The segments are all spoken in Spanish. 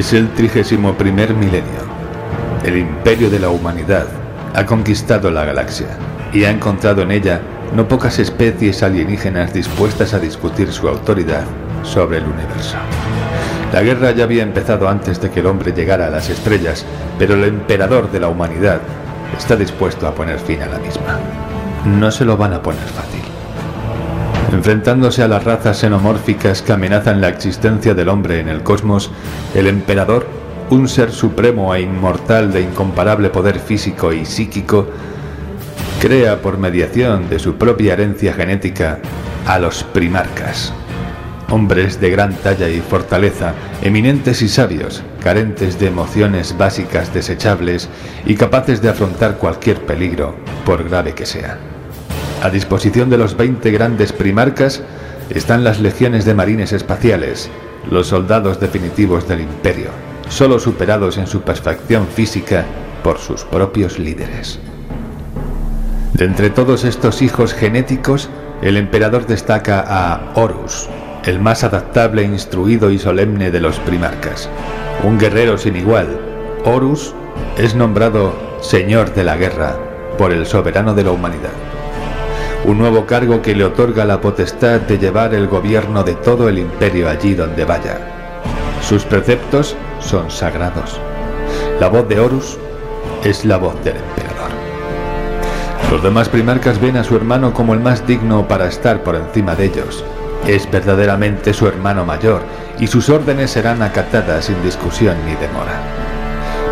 Es el trigésimo primer milenio. El imperio de la humanidad ha conquistado la galaxia y ha encontrado en ella no pocas especies alienígenas dispuestas a discutir su autoridad sobre el universo. La guerra ya había empezado antes de que el hombre llegara a las estrellas, pero el emperador de la humanidad está dispuesto a poner fin a la misma. No se lo van a poner fácil. Enfrentándose a las razas xenomórficas que amenazan la existencia del hombre en el cosmos, el emperador, un ser supremo e inmortal de incomparable poder físico y psíquico, crea por mediación de su propia herencia genética a los primarcas, hombres de gran talla y fortaleza, eminentes y sabios, carentes de emociones básicas desechables y capaces de afrontar cualquier peligro, por grave que sea. A disposición de los 20 grandes primarcas están las legiones de marines espaciales, los soldados definitivos del imperio, solo superados en su perfección física por sus propios líderes. De entre todos estos hijos genéticos, el emperador destaca a Horus, el más adaptable, instruido y solemne de los primarcas. Un guerrero sin igual, Horus es nombrado Señor de la Guerra por el soberano de la humanidad un nuevo cargo que le otorga la potestad de llevar el gobierno de todo el imperio allí donde vaya. Sus preceptos son sagrados. La voz de Horus es la voz del emperador. Los demás primarcas ven a su hermano como el más digno para estar por encima de ellos. Es verdaderamente su hermano mayor y sus órdenes serán acatadas sin discusión ni demora.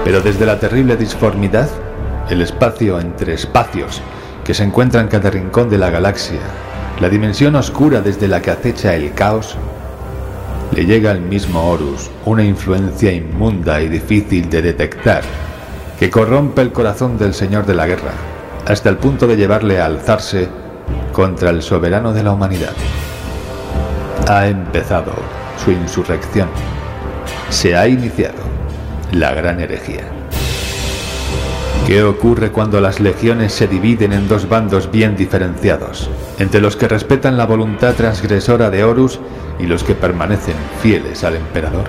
Pero desde la terrible disformidad, el espacio entre espacios, que se encuentra en cada rincón de la galaxia, la dimensión oscura desde la que acecha el caos, le llega al mismo Horus una influencia inmunda y difícil de detectar que corrompe el corazón del Señor de la Guerra, hasta el punto de llevarle a alzarse contra el soberano de la humanidad. Ha empezado su insurrección. Se ha iniciado la gran herejía. ¿Qué ocurre cuando las legiones se dividen en dos bandos bien diferenciados, entre los que respetan la voluntad transgresora de Horus y los que permanecen fieles al emperador?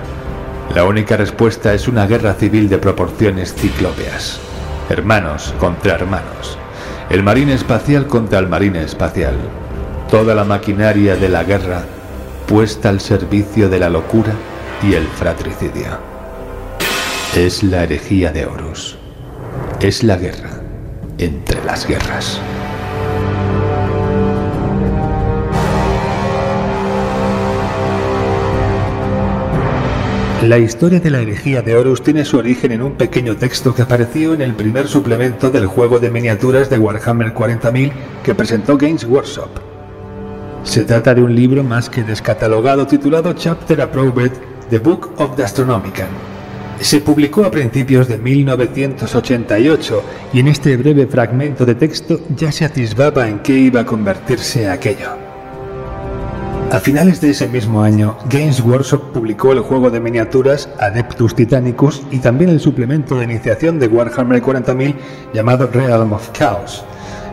La única respuesta es una guerra civil de proporciones ciclópeas. Hermanos contra hermanos. El marine espacial contra el marine espacial. Toda la maquinaria de la guerra puesta al servicio de la locura y el fratricidio. Es la herejía de Horus es la guerra entre las guerras. La historia de la herejía de Horus tiene su origen en un pequeño texto que apareció en el primer suplemento del juego de miniaturas de Warhammer 40.000 que presentó Games Workshop. Se trata de un libro más que descatalogado titulado Chapter Approved, The Book of the Astronomican, se publicó a principios de 1988 y en este breve fragmento de texto ya se atisbaba en qué iba a convertirse aquello. A finales de ese mismo año, Games Workshop publicó el juego de miniaturas Adeptus Titanicus y también el suplemento de iniciación de Warhammer 40.000 llamado Realm of Chaos.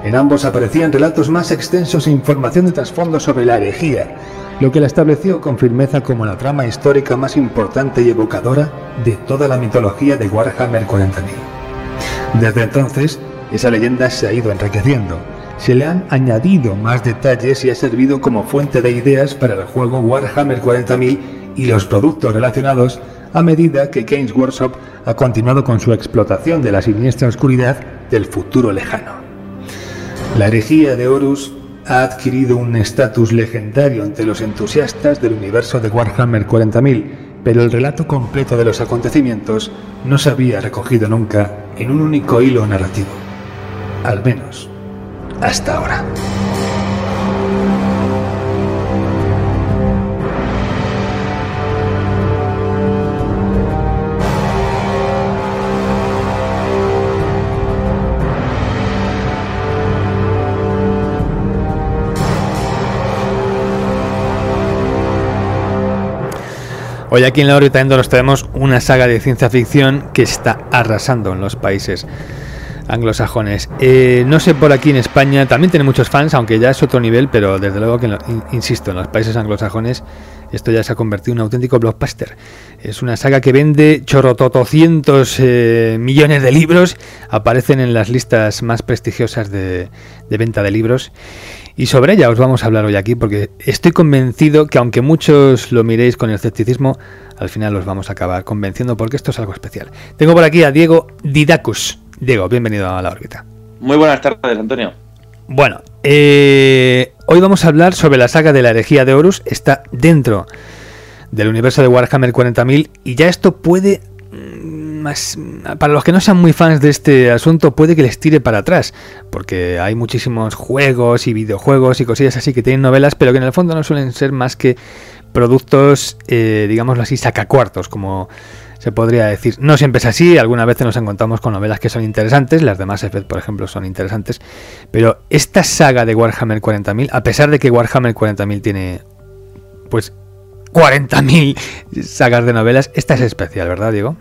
En ambos aparecían relatos más extensos e información de trasfondo sobre la herejía, lo que la estableció con firmeza como la trama histórica más importante y evocadora de toda la mitología de Warhammer 40.000. Desde entonces, esa leyenda se ha ido enriqueciendo, se le han añadido más detalles y ha servido como fuente de ideas para el juego Warhammer 40.000 y los productos relacionados a medida que Games Workshop ha continuado con su explotación de la siniestra oscuridad del futuro lejano. La herejía de Horus ha adquirido un estatus legendario entre los entusiastas del universo de Warhammer 40.000, pero el relato completo de los acontecimientos no se había recogido nunca en un único hilo narrativo. Al menos, hasta ahora. Hoy aquí en la órbita nos tenemos una saga de ciencia ficción que está arrasando en los países anglosajones. Eh, no sé por aquí en España, también tiene muchos fans, aunque ya es otro nivel, pero desde luego que, insisto, en los países anglosajones esto ya se ha convertido en un auténtico blockbuster. Es una saga que vende chorrototocientos eh, millones de libros, aparecen en las listas más prestigiosas de venta de libros. Y sobre ella os vamos a hablar hoy aquí porque estoy convencido que aunque muchos lo miréis con escepticismo, al final los vamos a acabar convenciendo porque esto es algo especial. Tengo por aquí a Diego Didacus. Diego, bienvenido a la órbita. Muy buenas tardes, Antonio. Bueno, eh, hoy vamos a hablar sobre la saga de la herejía de Horus. Está dentro del universo de Warhammer 40.000 y ya esto puede... Para los que no sean muy fans de este asunto, puede que les tire para atrás, porque hay muchísimos juegos y videojuegos y cosillas así que tienen novelas, pero que en el fondo no suelen ser más que productos, eh, digámoslo así, sacacuartos, como se podría decir. No siempre es así, algunas veces nos encontramos con novelas que son interesantes, las de Effect, por ejemplo, son interesantes, pero esta saga de Warhammer 40.000, a pesar de que Warhammer 40.000 tiene, pues, 40.000 sagas de novelas, esta es especial, ¿verdad, Diego?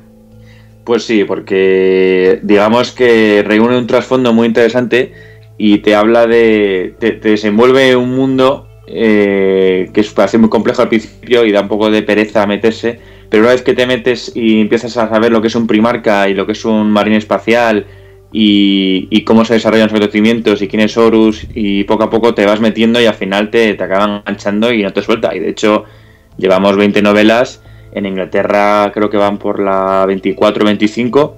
Pues sí, porque digamos que reúne un trasfondo muy interesante y te habla de. te, desenvuelve un mundo eh, que parece muy complejo al principio y da un poco de pereza meterse pero una vez que te metes y empiezas a saber lo que es un primarca y lo que es un marine espacial y, cómo se desarrollan sus acontecimientos y quién es Horus y poco a poco te vas metiendo y al final te, te acaban enganchando y no te suelta. Y de hecho llevamos 20 novelas, en Inglaterra creo que van por la 24-25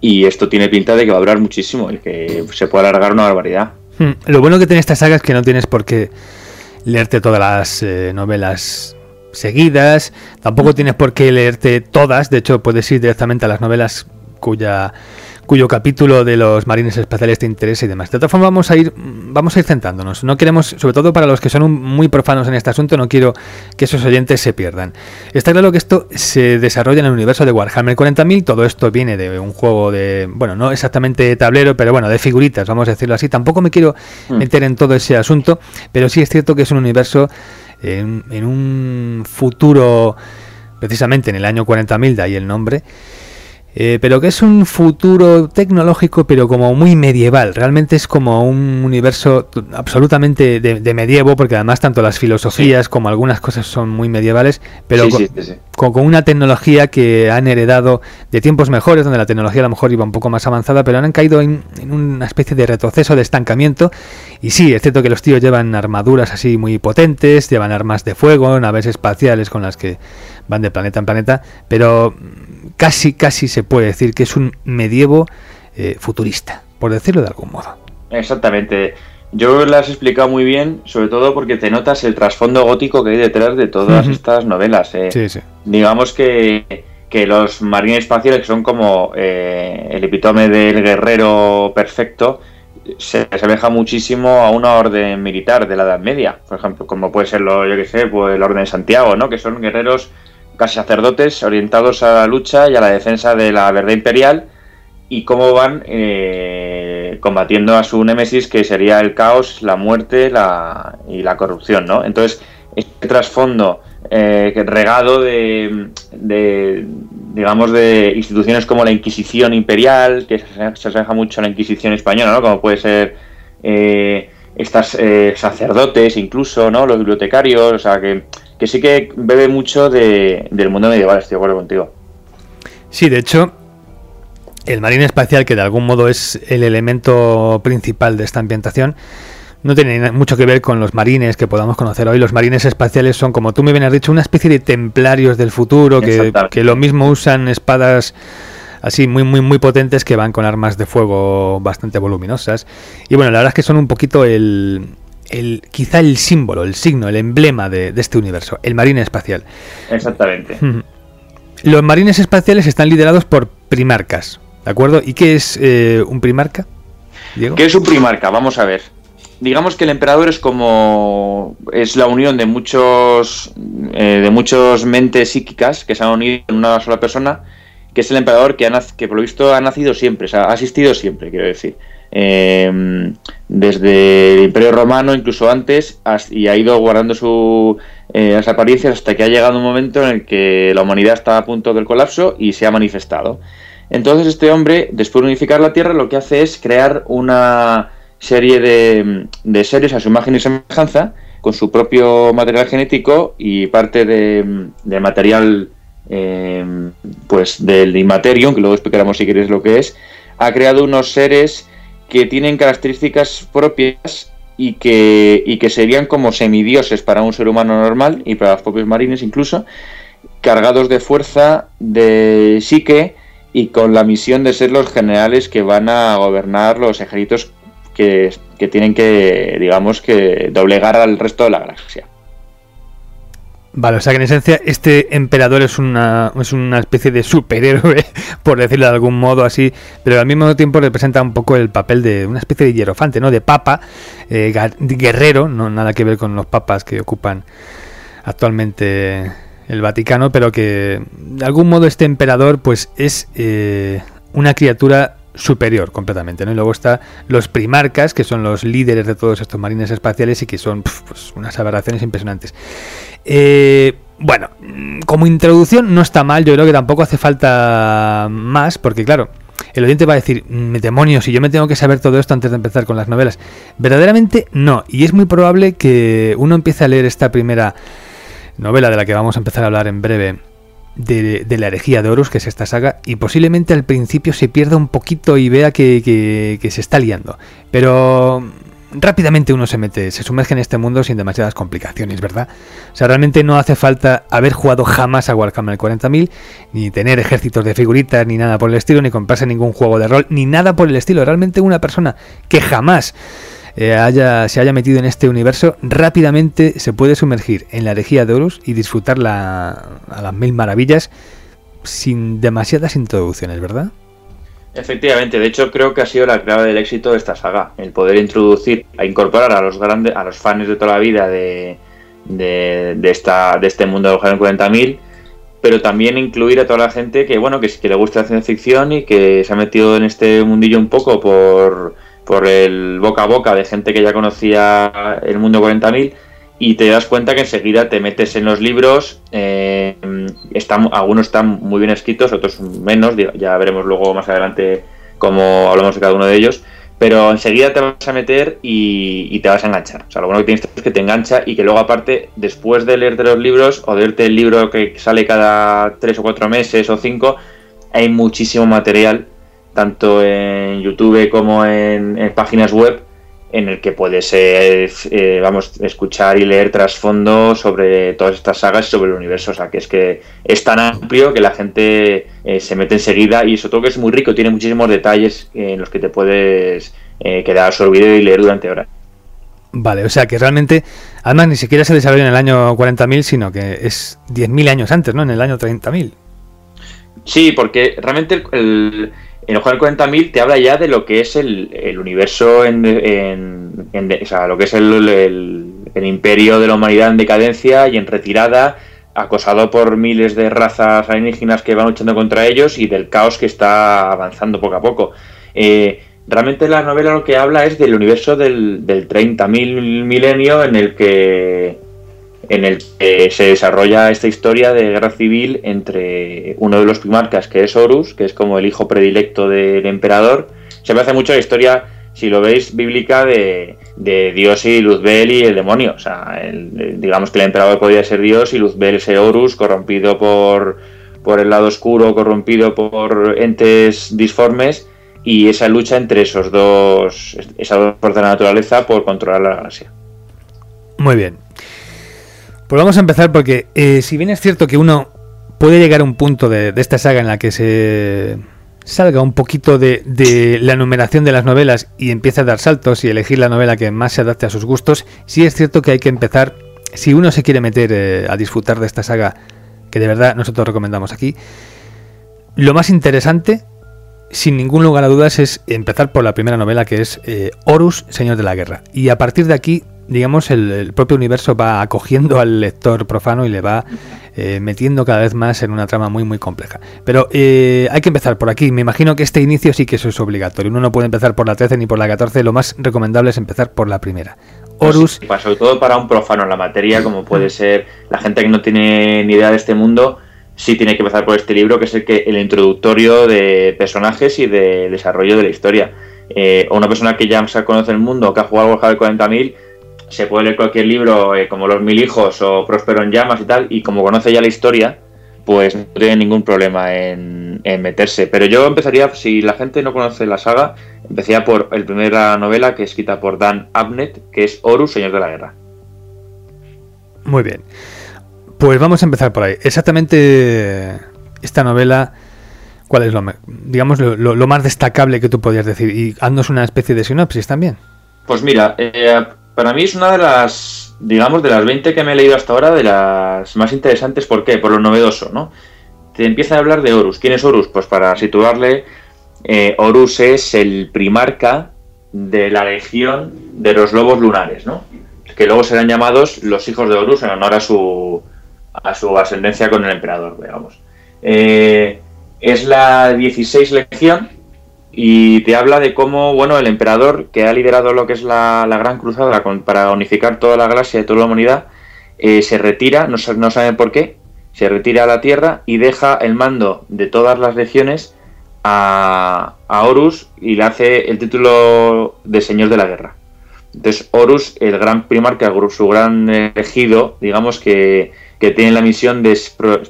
y esto tiene pinta de que va a durar muchísimo y que se puede alargar una barbaridad. Hmm, lo bueno que tiene esta saga es que no tienes por qué leerte todas las eh, novelas seguidas, tampoco tienes por qué leerte todas, de hecho puedes ir directamente a las novelas cuya cuyo capítulo de los marines espaciales te interesa y demás. De otra forma vamos a ir vamos a ir centrándonos. No queremos, sobre todo para los que son muy profanos en este asunto, no quiero que esos oyentes se pierdan. Está claro que esto se desarrolla en el universo de Warhammer 40.000, todo esto viene de un juego de, bueno, no exactamente de tablero, pero bueno, de figuritas, vamos a decirlo así. Tampoco me quiero hmm. meter en todo ese asunto, pero sí es cierto que es un universo en, un futuro, precisamente en el año 40.000, de ahí el nombre, eh, pero que es un futuro tecnológico, pero como muy medieval. Realmente es como un universo absolutamente de, medievo, porque además tanto las filosofías como algunas cosas son muy medievales, pero con, una tecnología que han heredado de tiempos mejores, donde la tecnología a lo mejor iba un poco más avanzada, pero han caído en, en una especie de retroceso, de estancamiento. Y sí, es cierto que los tíos llevan armaduras así muy potentes, llevan armas de fuego, naves espaciales con las que van de planeta en planeta, pero casi, casi se puede decir que es un medievo eh, futurista, por decirlo de algún modo. Exactamente. Yo lo has explicado muy bien, sobre todo porque te notas el trasfondo gótico que hay detrás de todas estas novelas. Eh. Sí, sí. Digamos que, que, los marines espaciales, son como eh, el epítome del guerrero perfecto, se asemeja muchísimo a una orden militar de la Edad Media, por ejemplo, como puede ser lo, yo que sé, pues el Orden de Santiago, ¿no? Que son guerreros casi sacerdotes orientados a la lucha y a la defensa de la verdad imperial y cómo van eh, combatiendo a su némesis que sería el caos, la muerte la, y la corrupción, ¿no? Entonces, este trasfondo eh, regado de, digamos, de instituciones como la Inquisición imperial, que se asemeja mucho a la Inquisición española, ¿no? Como puede ser eh, estas sacerdotes incluso, ¿no? Los bibliotecarios, o sea, que que sí que bebe mucho de, del mundo medieval, estoy de acuerdo contigo. Sí, de hecho, el marine espacial, que de algún modo es el elemento principal de esta ambientación, no tiene mucho que ver con los marines que podamos conocer hoy. Los marines espaciales son, como tú me bien has dicho, una especie de templarios del futuro que, que, lo mismo usan espadas así muy muy muy potentes que van con armas de fuego bastante voluminosas. Y bueno, la verdad es que son un poquito el, el, quizá el símbolo, el signo, el emblema de, este universo, el marine espacial. Exactamente. Los marines espaciales están liderados por primarcas, ¿de acuerdo? ¿Y qué es eh, un primarca? ¿Qué es un primarca? Vamos a ver. Digamos que el emperador es como es la unión de muchos eh, de muchos mentes psíquicas que se han unido en una sola persona, que es el emperador que, ha, que por lo visto ha nacido siempre, o sea, ha asistido siempre, quiero decir. Eh, desde el Imperio Romano, incluso antes, y ha ido guardando su, eh, apariencias hasta que ha llegado un momento en el que la humanidad está a punto del colapso y se ha manifestado. Entonces este hombre, después de unificar la Tierra, lo que hace es crear una serie de, de seres a su imagen y semejanza, con su propio material genético y parte de, material eh, pues del Immaterium, que luego explicaremos si queréis lo que es, ha creado unos seres que tienen características propias y que, y que serían como semidioses para un ser humano normal y para los propios marines incluso, cargados de fuerza, de psique y con la misión de ser los generales que van a gobernar los ejércitos que, que tienen que, digamos, que doblegar al resto de la galaxia. Vale, o sea que en esencia este emperador es una, es una especie de superhéroe, por decirlo de algún modo así, pero al mismo tiempo representa un poco el papel de una especie de hierofante, ¿no? De papa, eh, guerrero, no nada que ver con los papas que ocupan actualmente el Vaticano, pero que de algún modo este emperador pues es eh, una criatura superior completamente, ¿no? Y luego está los primarcas, que son los líderes de todos estos marines espaciales y que son pues, unas aberraciones impresionantes. Eh, bueno, como introducción no está mal, yo creo que tampoco hace falta más, porque claro, el oyente va a decir, mm, demonios, si yo me tengo que saber todo esto antes de empezar con las novelas. Verdaderamente no, y es muy probable que uno empiece a leer esta primera novela de la que vamos a empezar a hablar en breve de, la herejía de Horus, que es esta saga, y posiblemente al principio se pierda un poquito y vea que, se está liando. Pero rápidamente uno se mete, se sumerge en este mundo sin demasiadas complicaciones, ¿verdad? O sea, realmente no hace falta haber jugado jamás a Warhammer 40.000, ni tener ejércitos de figuritas, ni nada por el estilo, ni comprarse ningún juego de rol, ni nada por el estilo. Realmente una persona que jamás eh, haya, se haya metido en este universo, rápidamente se puede sumergir en la herejía de Horus y disfrutar a las mil maravillas sin demasiadas introducciones, ¿verdad? Efectivamente, de hecho creo que ha sido la clave del éxito de esta saga, el poder introducir, a incorporar a los grandes, a los fans de toda la vida de, de, esta, de este mundo de los 40.000, pero también incluir a toda la gente que bueno que, que le gusta la ciencia ficción y que se ha metido en este mundillo un poco por por el boca a boca de gente que ya conocía el mundo 40.000 y te das cuenta que enseguida te metes en los libros, eh, están, algunos están muy bien escritos, otros menos, ya veremos luego más adelante cómo hablamos de cada uno de ellos, pero enseguida te vas a meter y, te vas a enganchar. O sea, lo bueno que tienes es que te engancha y que luego aparte, después de leerte los libros o de leerte el libro que sale cada tres o cuatro meses o cinco, hay muchísimo material tanto en YouTube como en, páginas web, en el que puedes eh, eh, vamos, escuchar y leer trasfondo sobre todas estas sagas y sobre el universo. O sea, que es que es tan amplio que la gente eh, se mete enseguida y eso todo que es muy rico, tiene muchísimos detalles en los que te puedes quedar absorbido y leer durante horas. Vale, o sea que realmente, además ni siquiera se desarrolla en el año 40.000, sino que es 10.000 años antes, ¿no? En el año 30.000. Sí, porque realmente el en el juego 40.000 te habla ya de lo que es el, universo, en, o sea, lo que es el, imperio de la humanidad en decadencia y en retirada, acosado por miles de razas alienígenas que van luchando contra ellos y del caos que está avanzando poco a poco. Eh, realmente la novela lo que habla es del universo del, del 30.000 milenio en el que en el que se desarrolla esta historia de guerra civil entre uno de los primarcas, que es Horus, que es como el hijo predilecto del emperador. Se me hace mucho la historia, si lo veis, bíblica de, Dios y Luzbel y el demonio. O sea, digamos que el emperador podía ser Dios y Luzbel es Horus, corrompido por, por el lado oscuro, corrompido por entes disformes. Y esa lucha entre esos dos, esas dos fuerzas de la naturaleza por controlar la galaxia. Muy bien. Pues vamos a empezar porque eh, si bien es cierto que uno puede llegar a un punto de, esta saga en la que se salga un poquito de, la numeración de las novelas y empiece a dar saltos y elegir la novela que más se adapte a sus gustos, sí es cierto que hay que empezar, si uno se quiere meter eh, a disfrutar de esta saga, que de verdad nosotros recomendamos aquí, lo más interesante, sin ningún lugar a dudas, es empezar por la primera novela que es eh, Horus, Señor de la Guerra. Y a partir de aquí digamos, el, propio universo va acogiendo al lector profano y le va eh, metiendo cada vez más en una trama muy, muy compleja. Pero eh, hay que empezar por aquí. Me imagino que este inicio sí que eso es obligatorio. Uno no puede empezar por la 13 ni por la 14. Lo más recomendable es empezar por la primera. Pues Horus. sobre todo para un profano en la materia, como puede ser la gente que no tiene ni idea de este mundo, sí tiene que empezar por este libro, que es el, que, el introductorio de personajes y de desarrollo de la historia. Eh, o una persona que ya se conoce el mundo, que ha jugado al de 40.000, se puede leer cualquier libro eh, como Los Mil Hijos o Próspero en Llamas y tal, y como conoce ya la historia, pues no tiene ningún problema en, meterse. Pero yo empezaría, si la gente no conoce la saga, empezaría por la primera novela que es escrita por Dan Abnett, que es Horus, Señor de la Guerra. Muy bien. Pues vamos a empezar por ahí. Exactamente esta novela, ¿cuál es lo, digamos, lo, más destacable que tú podrías decir? Y haznos una especie de sinopsis también. Pues mira, eh, para mí es una de las, digamos, de las 20 que me he leído hasta ahora, de las más interesantes. ¿Por qué? Por lo novedoso, ¿no? Te empieza a hablar de Horus. ¿Quién es Horus? Pues para situarle, eh, Horus es el primarca de la legión de los lobos lunares, ¿no? Que luego serán llamados los hijos de Horus en honor a su, a su ascendencia con el emperador, digamos. Eh, es la 16 legión y te habla de cómo, bueno, el emperador que ha liderado lo que es la, Gran Cruzada para unificar toda la galaxia y toda la humanidad, eh, se retira, no, no saben por qué, se retira a la Tierra y deja el mando de todas las legiones a, Horus y le hace el título de Señor de la Guerra. Entonces Horus, el gran primarca, su gran elegido, digamos que, que tiene la misión de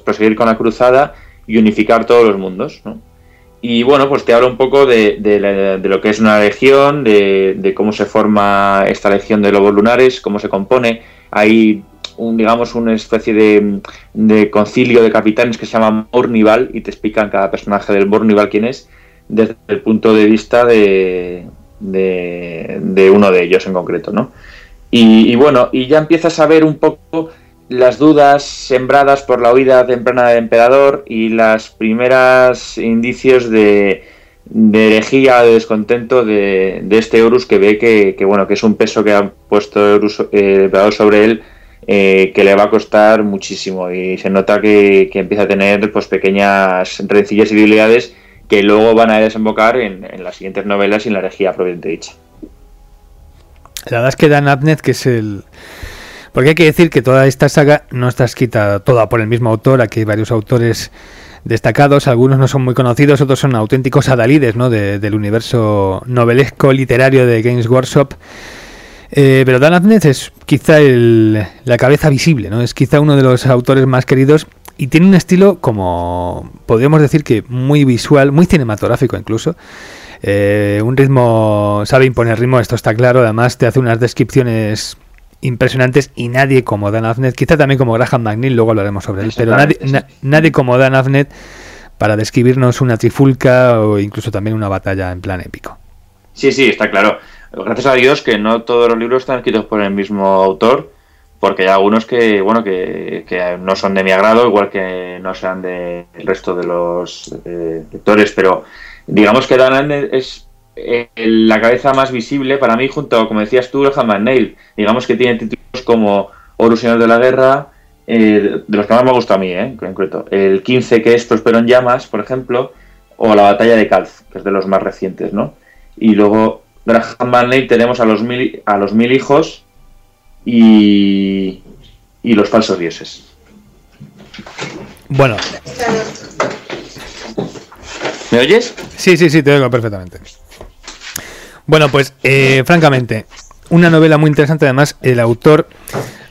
proseguir con la cruzada y unificar todos los mundos, ¿no? Y bueno, pues te hablo un poco de, lo que es una legión, de, cómo se forma esta legión de lobos lunares, cómo se compone. Hay, un, digamos, una especie de, concilio de capitanes que se llama Mornival y te explican cada personaje del Mornival quién es, desde el punto de vista de, uno de ellos en concreto, ¿no? Y, y bueno, y ya empiezas a ver un poco las dudas sembradas por la huida temprana del emperador y las primeras indicios de, de herejía, de descontento de, este Horus que ve que, bueno que es un peso que ha puesto el emperador sobre él eh, que le va a costar muchísimo y se nota que, empieza a tener pues pequeñas rencillas y debilidades que luego van a desembocar en, las siguientes novelas y en la herejía propiamente dicha. La verdad es que Dan Abnett, que es el, porque hay que decir que toda esta saga no está escrita toda por el mismo autor, aquí hay varios autores destacados, algunos no son muy conocidos, otros son auténticos adalides ¿no? del universo novelesco literario de Games Workshop. Eh, pero Dan Abnett es quizá la cabeza visible, ¿no? es quizá uno de los autores más queridos y tiene un estilo como podríamos decir que muy visual, muy cinematográfico incluso. Eh, un ritmo, sabe imponer ritmo, esto está claro, además te hace unas descripciones impresionantes y nadie como Dan Abnett, quizá también como Graham McNeil, luego hablaremos sobre él, pero nadie, nadie como Dan Abnett para describirnos una trifulca o incluso también una batalla en plan épico. Sí, sí, está claro. Gracias a Dios que no todos los libros están escritos por el mismo autor, porque hay algunos que, bueno, que, no son de mi agrado, igual que no sean del resto de los eh, lectores, pero digamos que Dan Abnett es la cabeza más visible para mí, junto, como decías tú, el Nail. Digamos que tiene títulos como Horus Señor de la Guerra, eh, de los que más me gusta a mí, eh, en concreto. El 15, que es Prospero en Llamas, por ejemplo, o La Batalla de Calz, que es de los más recientes, ¿no? Y luego, Graham Nail tenemos a los mil, a los mil hijos y, y los falsos dioses. Bueno. ¿Me oyes? Sí, sí, sí, te oigo perfectamente. Bueno, pues eh, francamente, una novela muy interesante. Además, el autor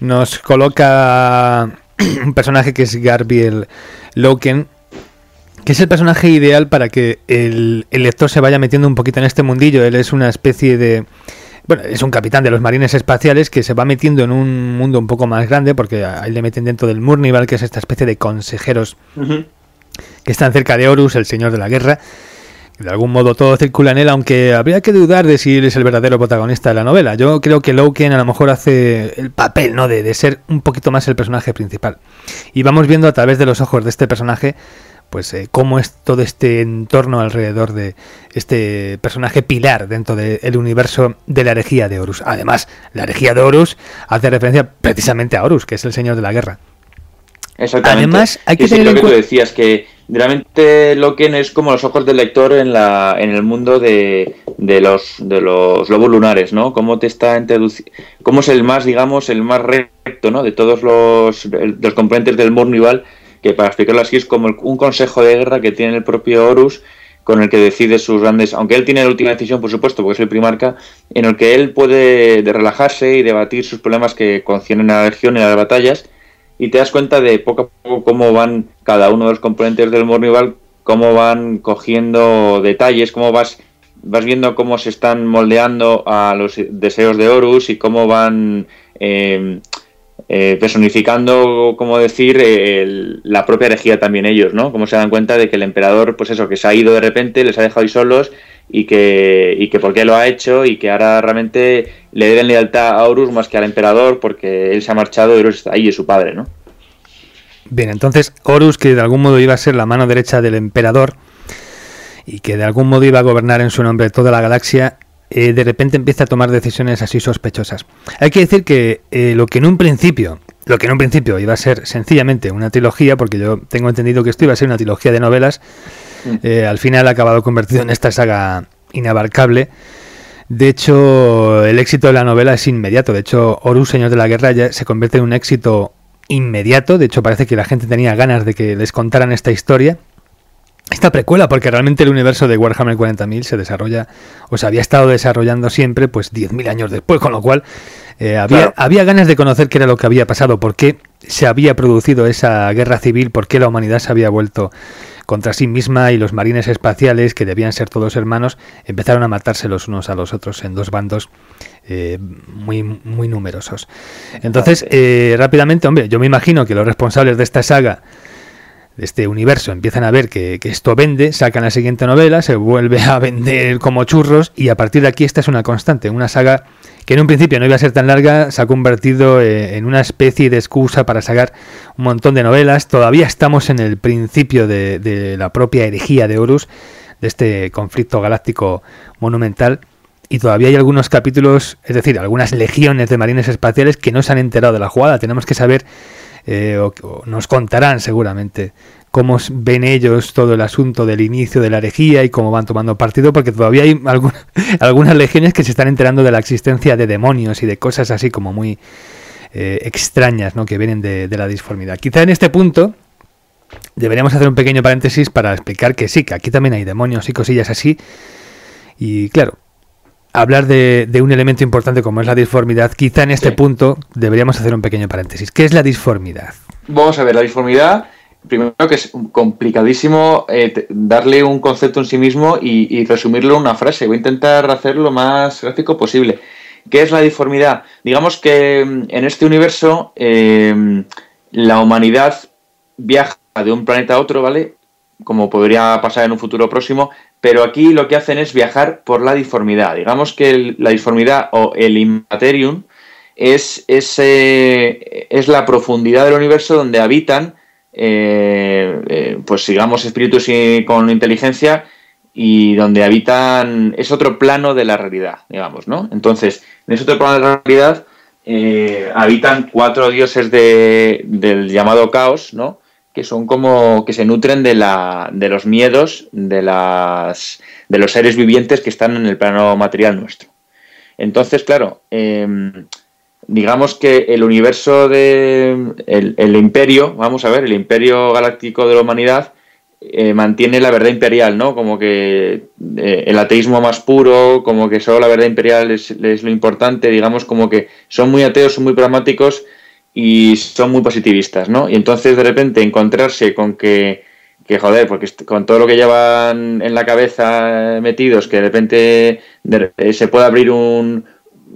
nos coloca un personaje que es Garbiel Loken, que es el personaje ideal para que el, lector se vaya metiendo un poquito en este mundillo. Él es una especie de... Bueno, es un capitán de los marines espaciales que se va metiendo en un mundo un poco más grande, porque ahí le meten dentro del Murnival, que es esta especie de consejeros que están cerca de Horus, el señor de la guerra de algún modo todo circula en él, aunque habría que dudar de si él es el verdadero protagonista de la novela. Yo creo que Loken a lo mejor hace el papel, ¿no? De, de, ser un poquito más el personaje principal. Y vamos viendo a través de los ojos de este personaje, pues eh, cómo es todo este entorno alrededor de este personaje pilar dentro del universo de la herejía de Horus. Además, la herejía de Horus hace referencia precisamente a Horus, que es el señor de la guerra. Exactamente. Además, hay que tener en cuenta... decías que realmente Loken es como los ojos del lector en la en el mundo de, de los de los lobos lunares, ¿no? Cómo te está cómo es el más digamos el más recto, ¿no? De todos los, los componentes del Mornival que para explicarlo así es como un consejo de guerra que tiene el propio Horus con el que decide sus grandes, aunque él tiene la última decisión, por supuesto, porque es el primarca, en el que él puede relajarse y debatir sus problemas que concienen a la región y a las batallas, y te das cuenta de poco a poco cómo van cada uno de los componentes del Mornival, cómo van cogiendo detalles, cómo vas, vas viendo cómo se están moldeando a los deseos de Horus y cómo van... Eh, eh, personificando, como decir, la propia herejía también ellos, ¿no? Como se dan cuenta de que el emperador, pues eso, que se ha ido de repente, les ha dejado ahí solos y que, y que por qué lo ha hecho y que ahora realmente le deben lealtad a Horus más que al emperador porque él se ha marchado y Horus ahí, es su padre, ¿no? Bien, entonces Horus, que de algún modo iba a ser la mano derecha del emperador y que de algún modo iba a gobernar en su nombre toda la galaxia, eh, de repente empieza a tomar decisiones así sospechosas. Hay que decir que eh, lo que en un principio, lo que en un principio iba a ser sencillamente una trilogía, porque yo tengo entendido que esto iba a ser una trilogía de novelas. Eh, al final ha acabado convertido en esta saga inabarcable. De hecho, el éxito de la novela es inmediato. De hecho, Horus, Señor de la Guerra, ya se convierte en un éxito inmediato. De hecho, parece que la gente tenía ganas de que les contaran esta historia esta precuela, porque realmente el universo de Warhammer 40.000 se desarrolla, o se había estado desarrollando siempre, pues 10.000 años después, con lo cual eh, había, había ganas de conocer qué era lo que había pasado, por qué se había producido esa guerra civil, por qué la humanidad se había vuelto contra sí misma y los marines espaciales, que debían ser todos hermanos, empezaron a matarse los unos a los otros en dos bandos eh, muy, muy numerosos. Entonces, eh, rápidamente, hombre, yo me imagino que los responsables de esta saga de este universo empiezan a ver que, esto vende, sacan la siguiente novela, se vuelve a vender como churros y a partir de aquí esta es una constante, una saga que en un principio no iba a ser tan larga, se ha convertido eh, en una especie de excusa para sacar un montón de novelas. Todavía estamos en el principio de, la propia herejía de Horus, de este conflicto galáctico monumental. Y todavía hay algunos capítulos, es decir, algunas legiones de marines espaciales que no se han enterado de la jugada. Tenemos que saber eh, o, nos contarán seguramente cómo ven ellos todo el asunto del inicio de la herejía y cómo van tomando partido, porque todavía hay algunas legiones que se están enterando de la existencia de demonios y de cosas así como muy eh, extrañas ¿no? que vienen de, de la disformidad. Quizá en este punto deberíamos hacer un pequeño paréntesis para explicar que sí, que aquí también hay demonios y cosillas así. Y claro, hablar de, un elemento importante como es la disformidad, quizá en este punto deberíamos hacer un pequeño paréntesis. ¿Qué es la disformidad? Vamos a ver, la disformidad, primero que es complicadísimo eh, darle un concepto en sí mismo y, resumirlo en una frase. Voy a intentar hacerlo lo más gráfico posible. ¿Qué es la disformidad? Digamos que mm, en este universo em, la humanidad viaja de un planeta a otro, ¿vale? Como podría pasar en un futuro próximo, pero aquí lo que hacen es viajar por la disformidad. Digamos que la disformidad o el immaterium es, es, la profundidad del universo donde habitan, eh, eh, pues digamos, espíritus con inteligencia y donde habitan, es otro plano de la realidad, digamos, ¿no? Entonces, en ese otro plano de la realidad eh, habitan cuatro dioses del llamado caos, ¿no? que son como que se nutren de, de los miedos de, las, de los seres vivientes que están en el plano material nuestro. Entonces, claro, em, digamos que el universo de el, imperio, vamos a ver, el imperio galáctico de la humanidad eh, mantiene la verdad imperial, ¿no? Como que eh, el ateísmo más puro, como que solo la verdad imperial es, es, lo importante, digamos, como que son muy ateos, son muy pragmáticos y son muy positivistas, ¿no? Y entonces de repente encontrarse con que, que joder, porque con todo lo que llevan en la cabeza metidos, que de repente se puede abrir un,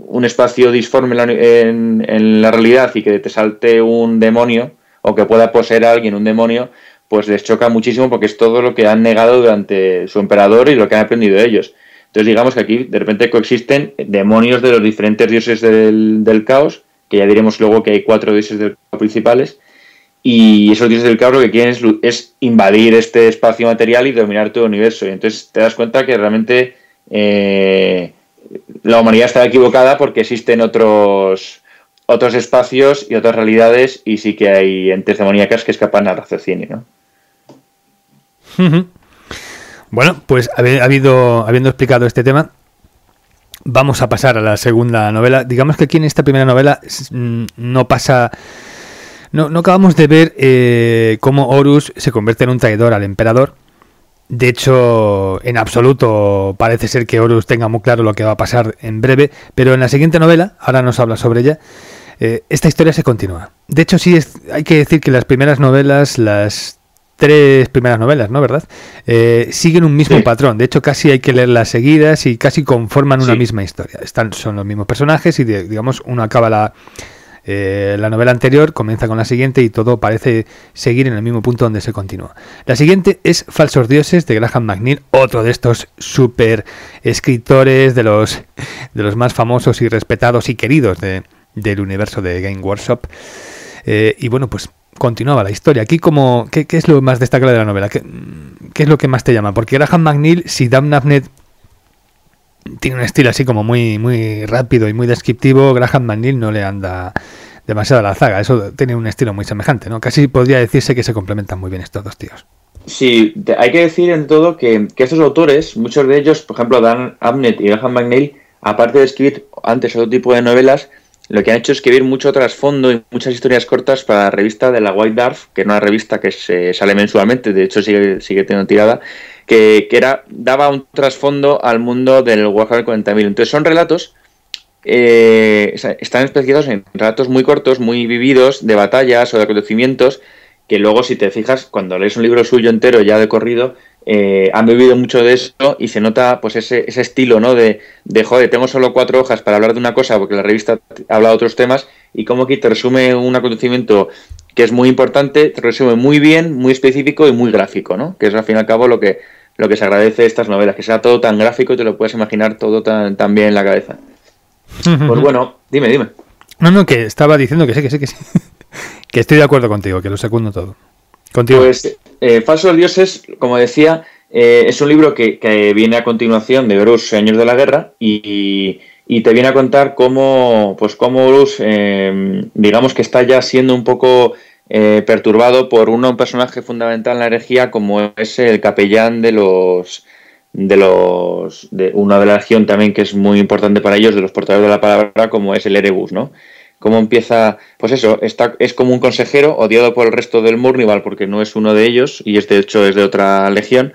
un espacio disforme en, en, la realidad y que te salte un demonio o que pueda poseer a alguien un demonio, pues les choca muchísimo porque es todo lo que han negado durante su emperador y lo que han aprendido ellos. Entonces digamos que aquí de repente coexisten demonios de los diferentes dioses del, caos que ya diremos luego que hay cuatro dioses del caos principales, y esos dioses del caos lo que quieren es, invadir este espacio material y dominar todo el universo. Y entonces te das cuenta que realmente eh, la humanidad está equivocada porque existen otros otros espacios y otras realidades y sí que hay entes demoníacas que escapan al raciocinio, ¿no? Bueno, pues habido, habiendo explicado este tema, vamos a pasar a la segunda novela. Digamos que aquí en esta primera novela mm, no pasa... No, acabamos de ver eh, cómo Horus se convierte en un traidor al emperador. De hecho, en absoluto parece ser que Horus tenga muy claro lo que va a pasar en breve, pero en la siguiente novela, ahora nos habla sobre ella, eh, esta historia se continúa. De hecho, sí, hay que decir que las primeras novelas, las tres primeras novelas, ¿no? ¿Verdad? Eh, siguen un mismo patrón. De hecho, casi hay que leerlas seguidas y casi conforman una misma historia. Están, son los mismos personajes y, digamos, uno acaba la, eh, la novela anterior, comienza con la siguiente y todo parece seguir en el mismo punto donde se continúa. La siguiente es Falsos Dioses de Graham McNeil, otro de estos super escritores de los, de los más famosos y respetados y queridos del universo de Game Workshop. Eh, y bueno, pues continuaba la historia. Aquí, como, ¿qué, es lo más destacable de la novela? ¿Qué, es lo que más te llama? Porque Graham McNeil, si Dan Abnett tiene un estilo así como muy, muy rápido y muy descriptivo. Graham McNeil no le anda demasiado a la zaga. Eso tiene un estilo muy semejante, ¿no? Casi podría decirse que se complementan muy bien estos dos tíos. Sí, hay que decir en todo que, estos autores, muchos de ellos, por ejemplo, Dan Abnett y Graham McNeil, aparte de escribir antes otro tipo de novelas, lo que han hecho es escribir mucho trasfondo y muchas historias cortas para la revista de la White Dwarf, que es una revista que se sale mensualmente, de hecho sigue, sigue teniendo tirada, que, era, daba un trasfondo al mundo del Warhammer 40.000. Entonces son relatos, eh, están especializados en relatos muy cortos, muy vividos, de batallas o de acontecimientos, que luego si te fijas, cuando lees un libro suyo entero ya de corrido, eh, han bebido mucho de eso y se nota pues ese, ese estilo, ¿no? De, de, joder, tengo solo cuatro hojas para hablar de una cosa porque la revista habla de otros temas y como aquí te resume un acontecimiento que es muy importante, te resume muy bien, muy específico y muy gráfico, ¿no? Que es al fin y al cabo lo que, lo que se agradece de estas novelas, que sea todo tan gráfico y te lo puedes imaginar todo tan, tan bien en la cabeza. Pues bueno, dime, dime. No, no, que estaba diciendo que sí, que sí, que sí. que estoy de acuerdo contigo, que lo segundo todo. Pues eh, Falsos Dioses, como decía, eh, es un libro que, viene a continuación de Bruce, Años de la Guerra, y, te viene a contar cómo, pues cómo Bruce, eh, digamos que está ya siendo un poco eh, perturbado por un personaje fundamental en la herejía como es el capellán de los de los de una de la región también que es muy importante para ellos de los portadores de la palabra como es el Erebus, ¿no? Cómo empieza, pues eso, está, es como un consejero odiado por el resto del Murnival porque no es uno de ellos y es de hecho es de otra legión,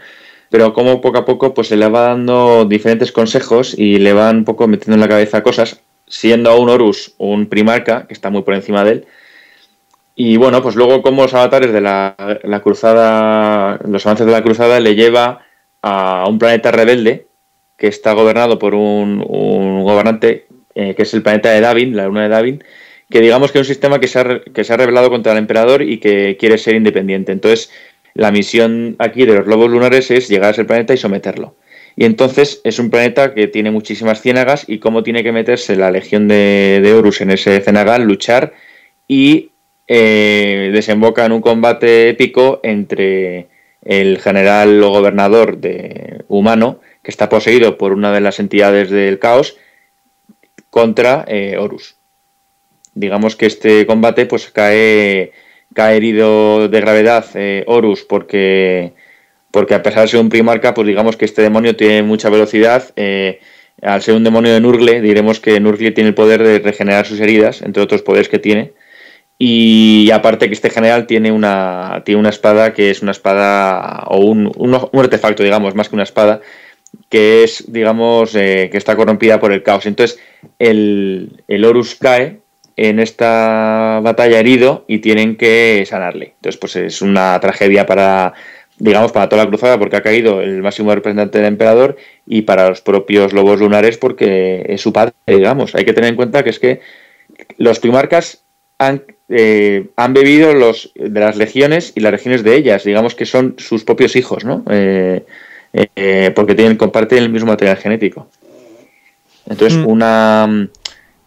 pero como poco a poco pues se le va dando diferentes consejos y le van un poco metiendo en la cabeza cosas, siendo a un Horus un primarca que está muy por encima de él. Y bueno, pues luego como los avatares de la, cruzada, los avances de la cruzada le lleva a un planeta rebelde que está gobernado por un, gobernante eh, que es el planeta de Davin, la luna de Davin, que digamos que es un sistema que se, ha, que se ha rebelado contra el emperador y que quiere ser independiente. Entonces, la misión aquí de los lobos lunares es llegar a ese planeta y someterlo. Y entonces es un planeta que tiene muchísimas ciénagas y cómo tiene que meterse la legión de, de Horus en ese cenagal, luchar y eh, desemboca en un combate épico entre el general o gobernador de humano, que está poseído por una de las entidades del caos, contra eh, Horus. Digamos que este combate pues cae, cae herido de gravedad eh, Horus porque, porque a pesar de ser un primarca, pues digamos que este demonio tiene mucha velocidad. al ser un demonio de Nurgle, diremos que Nurgle tiene el poder de regenerar sus heridas, entre otros poderes que tiene. Y aparte que este general tiene una, tiene una espada que es una espada o un, un, artefacto, digamos, más que una espada, que es, digamos, eh, que está corrompida por el caos. Entonces, el, el Horus cae en esta batalla herido y tienen que sanarle. Entonces, pues es una tragedia para, digamos, para toda la cruzada porque ha caído el máximo representante del emperador y para los propios lobos lunares porque es su padre, digamos. Hay que tener en cuenta que es que los primarcas han eh, han bebido los de las legiones y las regiones de ellas, digamos que son sus propios hijos, ¿no? Eh, eh, porque tienen, comparten el mismo material genético. Entonces, mm. una,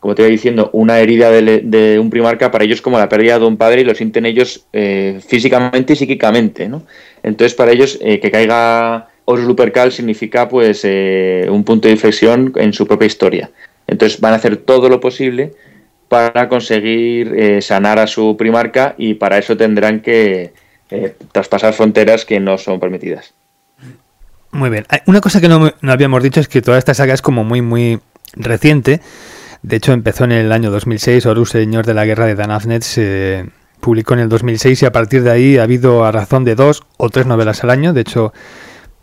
como te iba diciendo, una herida de, un primarca para ellos es como la pérdida de un padre y lo sienten ellos físicamente y psíquicamente, ¿no? Entonces, para ellos, que caiga Horus Lupercal significa, pues, un punto de inflexión en su propia historia. Entonces, van a hacer todo lo posible para conseguir eh, sanar a su primarca y para eso tendrán que eh, traspasar fronteras que no son permitidas. Muy bien. Una cosa que no, habíamos dicho es que toda esta saga es como muy, muy reciente. De hecho, empezó en el año 2006. Horus, Señor de la Guerra de Danafnet, se publicó en el 2006 y a partir de ahí ha habido a razón de dos o tres novelas al año. De hecho,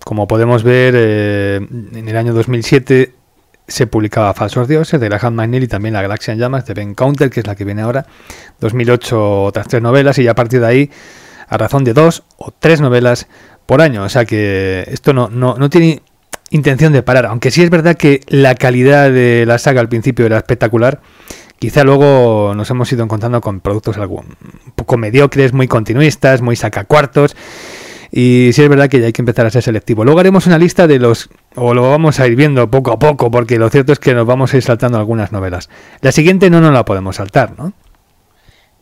Como podemos ver, eh, en el año 2007 se publicaba Falsos Dioses de Graham McNeil y también La Galaxia en Llamas de Ben Counter, que es la que viene ahora. 2008 otras tres novelas y ya a partir de ahí, a razón de dos o tres novelas por año. O sea que esto no, no, no tiene intención de parar. Aunque sí es verdad que la calidad de la saga al principio era espectacular. Quizá luego nos hemos ido encontrando con productos algo, poco mediocres, muy continuistas, muy sacacuartos. Y sí es verdad que ya hay que empezar a ser selectivo. Luego haremos una lista de los, o lo vamos a ir viendo poco a poco, porque lo cierto es que nos vamos a ir saltando algunas novelas. La siguiente no nos la podemos saltar, ¿no?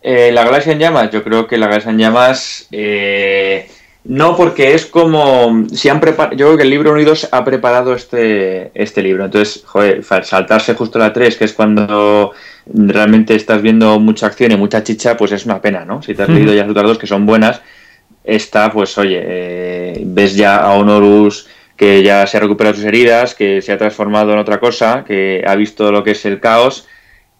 Eh, la Galaxia en Llamas, yo creo que la Galaxia en Llamas, eh, no porque es como, si han preparado, yo creo que el libro Unidos ha preparado este, este libro, entonces, joder, saltarse justo la 3, que es cuando realmente estás viendo mucha acción y mucha chicha, pues es una pena, ¿no? Si te has leído ya las otras dos que son buenas, esta, pues oye, eh, ves ya a Honorus que ya se ha recuperado sus heridas, que se ha transformado en otra cosa, que ha visto lo que es el caos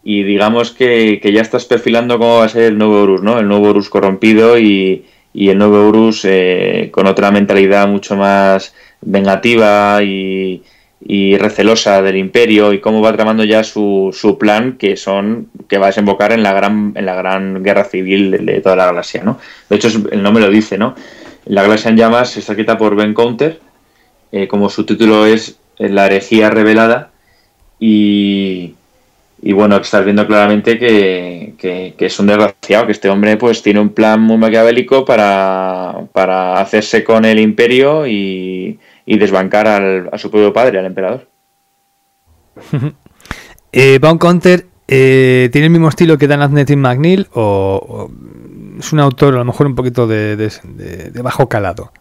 y digamos que, ya estás perfilando cómo va a ser el nuevo Horus, ¿no? El nuevo Horus corrompido y, el nuevo Horus eh, con otra mentalidad mucho más vengativa y, y recelosa del imperio y cómo va tramando ya su, su, plan que son que va a desembocar en la gran en la gran guerra civil de, toda la galaxia no de hecho el nombre lo dice no la galaxia en llamas está escrita por Ben Counter eh, como su título es la herejía revelada y y bueno estás viendo claramente que, que, es un desgraciado que este hombre pues tiene un plan muy maquiavélico para, para hacerse con el imperio y y desbancar al, a su propio padre, al emperador. eh, Counter eh, tiene el mismo estilo que Dan Abnett McNeil o, es un autor a lo mejor un poquito de, bajo calado.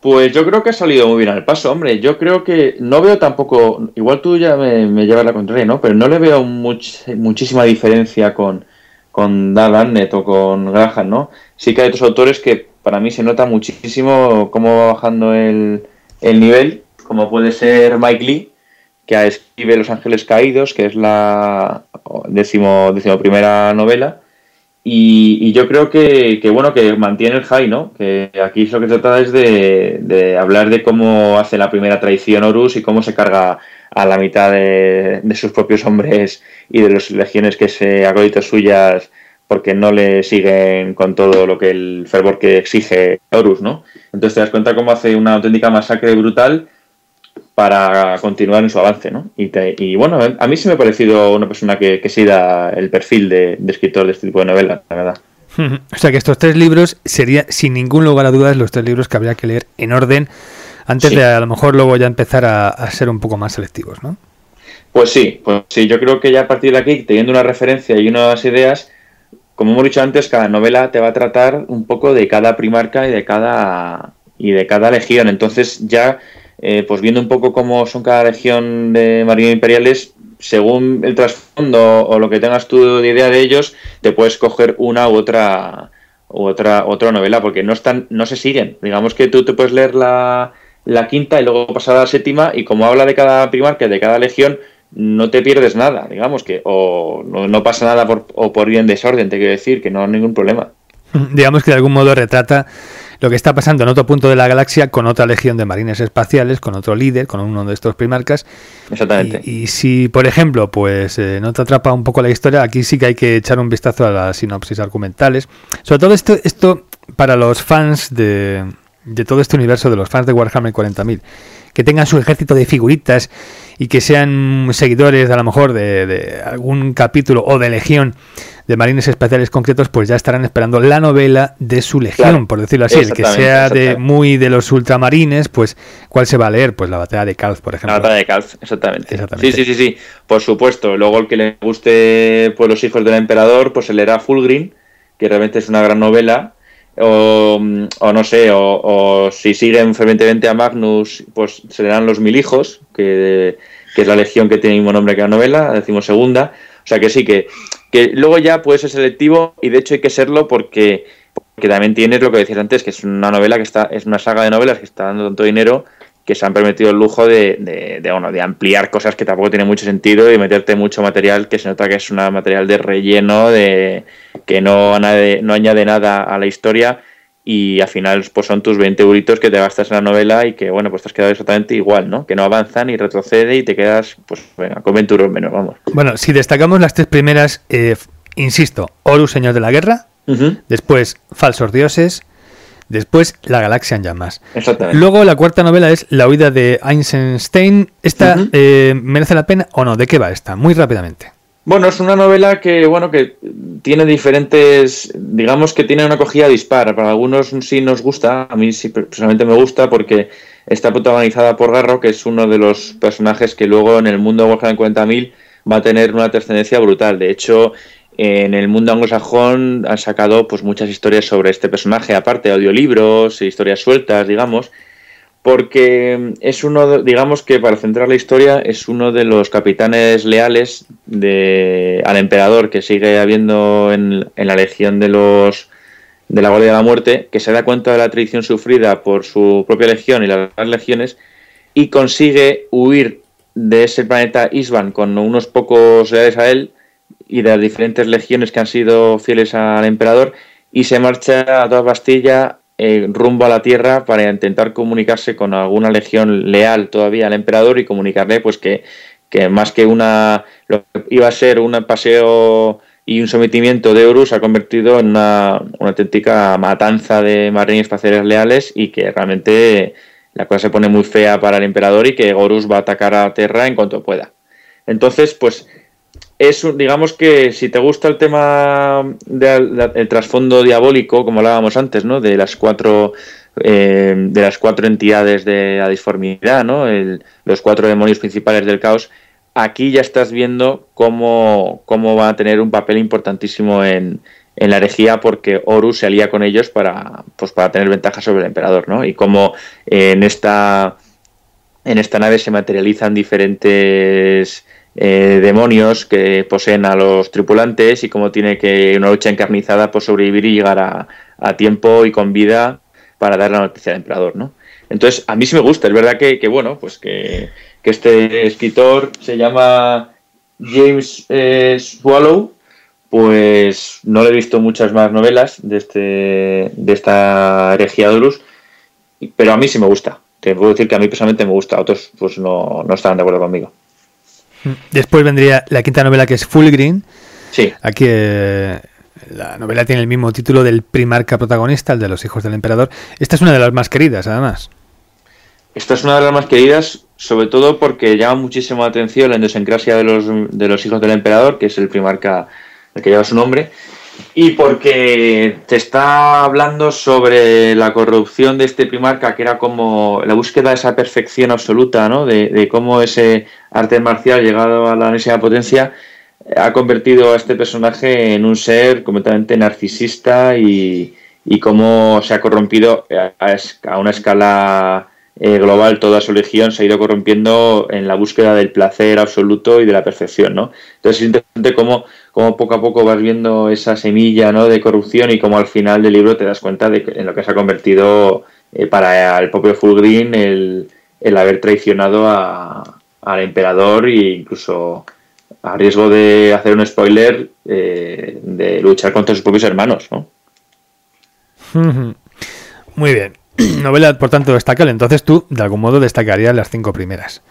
Pues yo creo que ha salido muy bien al paso, hombre. Yo creo que no veo tampoco, igual tú ya me, llevas la contraria, ¿no? Pero no le veo muchísima diferencia con, con Dan o con Graham, ¿no? Sí que hay otros autores que para mí se nota muchísimo cómo va bajando el, nivel, como puede ser Mike Lee, que escribe Los Ángeles Caídos, que es la décimo, primera novela. Y, yo creo que, bueno, que mantiene el high, ¿no? Que aquí lo que se trata es de, hablar de cómo hace la primera traición Horus y cómo se carga a la mitad de, sus propios hombres y de las legiones que se acólitos suyas porque no le siguen con todo lo que el fervor que exige Horus, ¿no? Entonces te das cuenta cómo hace una auténtica masacre brutal para continuar en su avance, ¿no? Y, bueno, a mí sí me ha parecido una persona que, que sí da el perfil de, escritor de este tipo de novela, la verdad. O sea que estos tres libros serían, sin ningún lugar a dudas, los tres libros que habría que leer en orden antes de a lo mejor luego ya empezar a, a, ser un poco más selectivos, ¿no? Pues sí, pues sí, yo creo que ya a partir de aquí, teniendo una referencia y unas ideas, como hemos dicho antes, cada novela te va a tratar un poco de cada primarca y de cada y de cada legión. Entonces ya, eh, pues viendo un poco cómo son cada legión de marinos imperiales, según el trasfondo o lo que tengas tú de idea de ellos, te puedes coger una u otra u otra otra novela, porque no están, no se siguen. Digamos que tú te puedes leer la, la quinta y luego pasar a la séptima, y como habla de cada primarca, de cada legión, no te pierdes nada, digamos que o no, pasa nada por, o por ir en desorden, te quiero decir, que no hay ningún problema. Digamos que de algún modo retrata lo que está pasando en otro punto de la galaxia con otra legión de marines espaciales, con otro líder, con uno de estos primarcas. Exactamente. Y, si, por ejemplo, pues eh, no te atrapa un poco la historia, aquí sí que hay que echar un vistazo a las sinopsis argumentales. Sobre todo esto, esto para los fans de, de todo este universo, de los fans de Warhammer 40.000, que tengan su ejército de figuritas y que sean seguidores a lo mejor de, algún capítulo o de legión de marines espaciales concretos, pues ya estarán esperando la novela de su legión, por decirlo así. El que sea de muy de los ultramarines, pues ¿cuál se va a leer? Pues la batalla de Calf, por ejemplo. La batalla de Calf, exactamente. Sí, sí, sí, sí, por supuesto. Luego el que le guste pues los hijos del emperador, pues se leerá Fulgrim, que realmente es una gran novela o, no sé, o, si siguen fervientemente a Magnus, pues serán los mil hijos, que, es la legión que tiene el mismo nombre que la novela, decimos segunda. O sea que sí, que, que luego ya puede ser selectivo y de hecho hay que serlo porque, porque también tienes lo que decías antes, que es una novela que está, es una saga de novelas que está dando tanto dinero que se han permitido el lujo de, de, de, ampliar cosas que tampoco tienen mucho sentido y meterte mucho material que se nota que es un material de relleno, de que no añade, no añade nada a la historia y al final pues son tus 20 euritos que te gastas en la novela y que bueno pues te has quedado exactamente igual, ¿no? Que no avanza ni retrocede y te quedas pues venga, con 20 euros menos, vamos. Bueno, si destacamos las tres primeras, eh, insisto, Horus, Señor de la Guerra, después Falsos Dioses, después La Galaxia en Llamas. Exactamente. Luego la cuarta novela es La huida de Einstein. ¿Esta eh, merece la pena o no? ¿De qué va esta? Muy rápidamente. Bueno, es una novela que, bueno, que tiene diferentes, digamos que tiene una acogida dispar. Para algunos sí nos gusta, a mí sí personalmente me gusta porque está protagonizada por Garro, que es uno de los personajes que luego en el mundo de Warhammer 40.000 va a tener una trascendencia brutal. De hecho, en el mundo anglosajón han sacado pues muchas historias sobre este personaje, aparte de audiolibros, historias sueltas, digamos porque es uno, digamos que para centrar la historia, es uno de los capitanes leales de, al emperador que sigue habiendo en, la legión de los de la Guardia de la Muerte, que se da cuenta de la traición sufrida por su propia legión y las legiones, y consigue huir de ese planeta Isban con unos pocos leales a él y de las diferentes legiones que han sido fieles al emperador, y se marcha a toda Bastilla eh, rumbo a la Tierra para intentar comunicarse con alguna legión leal todavía al emperador y comunicarle pues que, más que una lo que iba a ser un paseo y un sometimiento de Horus ha convertido en una, auténtica matanza de marines espaciales leales y que realmente la cosa se pone muy fea para el emperador y que Horus va a atacar a Tierra en cuanto pueda. Entonces, pues es digamos que si te gusta el tema del trasfondo diabólico, como hablábamos antes, ¿no? De las cuatro eh, de las cuatro entidades de la disformidad, ¿no? los cuatro demonios principales del caos. Aquí ya estás viendo cómo, cómo va a tener un papel importantísimo en, en la herejía porque Horus se alía con ellos para, pues, para tener ventaja sobre el emperador, ¿no? Y cómo en esta en esta nave se materializan diferentes eh, demonios que poseen a los tripulantes y cómo tiene que una lucha encarnizada por sobrevivir y llegar a, tiempo y con vida para dar la noticia al emperador, ¿no? Entonces, a mí sí me gusta, es verdad que, bueno, pues que, este escritor se llama James eh, Swallow, pues no le he visto muchas más novelas de este de esta herejía pero a mí sí me gusta. Te puedo decir que a mí personalmente me gusta, otros pues no, no están de acuerdo conmigo. Después vendría la quinta novela que es Full Green. Sí. Aquí eh, la novela tiene el mismo título del primarca protagonista, el de los hijos del emperador. Esta es una de las más queridas, además. Esta es una de las más queridas, sobre todo porque llama muchísimo la atención la idiosincrasia de los, de los hijos del emperador, que es el primarca el que lleva su nombre, y porque te está hablando sobre la corrupción de este primarca, que era como la búsqueda de esa perfección absoluta, ¿no? de, cómo ese arte marcial llegado a la de potencia ha convertido a este personaje en un ser completamente narcisista y, cómo se ha corrompido a, una escala eh, global toda su legión se ha ido corrompiendo en la búsqueda del placer absoluto y de la perfección, ¿no? Entonces es interesante cómo cómo poco a poco vas viendo esa semilla ¿no? de corrupción y cómo al final del libro te das cuenta de en lo que se ha convertido eh, para el propio Fulgrim el, el haber traicionado al emperador e incluso a riesgo de hacer un spoiler eh, de luchar contra sus propios hermanos. ¿no? Muy bien. Novela, por tanto, destacable. Entonces tú, de algún modo, destacarías las cinco primeras.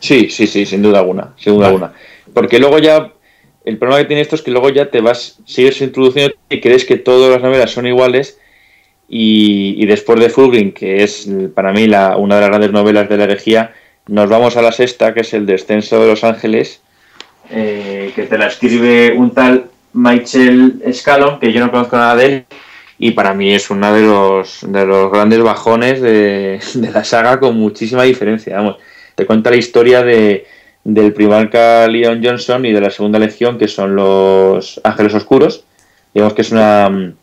Sí, sí, sí, sin duda alguna. Sin duda alguna. Porque luego ya el problema que tiene esto es que luego ya te vas, sigues introduciendo y crees que todas las novelas son iguales y, después de Fulgrim, que es para mí la, una de las grandes novelas de la herejía, nos vamos a la sexta, que es El descenso de los ángeles, eh, que te la escribe un tal Michael Scallon, que yo no conozco nada de él, y para mí es uno de los, de los grandes bajones de, de la saga con muchísima diferencia. Vamos, te cuenta la historia de del primarca Leon Johnson y de la segunda legión, que son los Ángeles Oscuros. Digamos que es una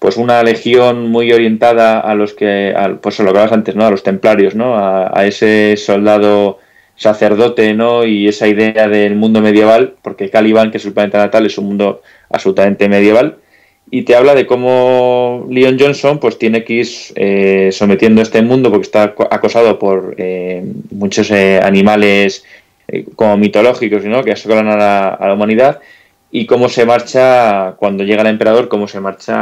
pues una legión muy orientada a los que, pues lo que hablabas antes, ¿no? A los templarios, ¿no? A, ese soldado sacerdote, ¿no? Y esa idea del mundo medieval, porque Caliban, que es el planeta natal, es un mundo absolutamente medieval. Y te habla de cómo Leon Johnson pues tiene que ir eh, sometiendo a este mundo porque está acosado por eh, muchos eh, animales eh, como mitológicos ¿no? que asolan a la, a la humanidad y cómo se marcha cuando llega el emperador, cómo se marcha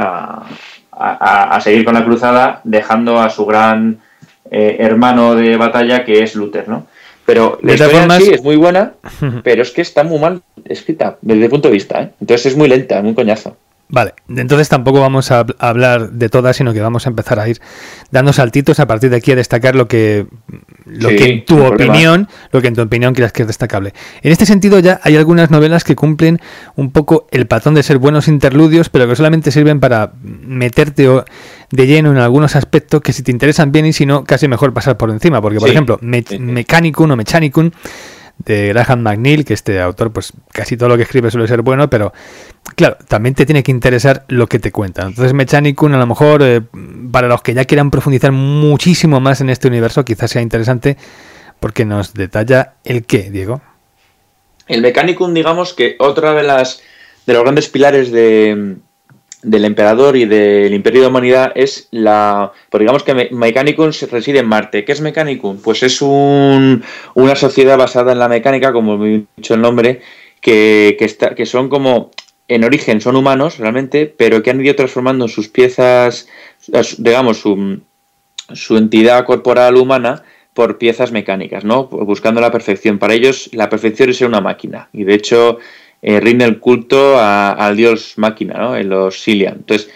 a, a, seguir con la cruzada, dejando a su gran eh, hermano de batalla que es Luther, ¿no? Pero la historia sí es muy buena, pero es que está muy mal escrita desde el punto de vista, ¿eh? Entonces es muy lenta, muy coñazo. Vale, entonces tampoco vamos a hablar de todas, sino que vamos a empezar a ir dando saltitos a partir de aquí a destacar lo que, lo que en tu opinión, lo que en tu opinión quieras que es destacable. En este sentido ya hay algunas novelas que cumplen un poco el patrón de ser buenos interludios, pero que solamente sirven para meterte de lleno en algunos aspectos que si te interesan bien y si no, casi mejor pasar por encima. Porque, por ejemplo, Me Mechanicum o Mechanicum de Graham McNeil, que este autor, pues casi todo lo que escribe suele ser bueno, pero claro, también te tiene que interesar lo que te cuenta. Entonces, Mechanicum, a lo mejor, eh, para los que ya quieran profundizar muchísimo más en este universo, quizás sea interesante porque nos detalla el qué, Diego. El Mechanicum, digamos que otra de las de los grandes pilares de, del emperador y del imperio de humanidad es la. Pues digamos que Mechanicum reside en Marte. ¿Qué es Mechanicum? Pues es un, una sociedad basada en la mecánica, como he dicho el nombre, que, que, está, que son como. En origen son humanos realmente, pero que han ido transformando sus piezas, digamos, su, su entidad corporal humana por piezas mecánicas, ¿no? Buscando la perfección. Para ellos, la perfección es ser una máquina. Y de hecho, eh, rinde el culto al dios máquina. En los Silian. Entonces,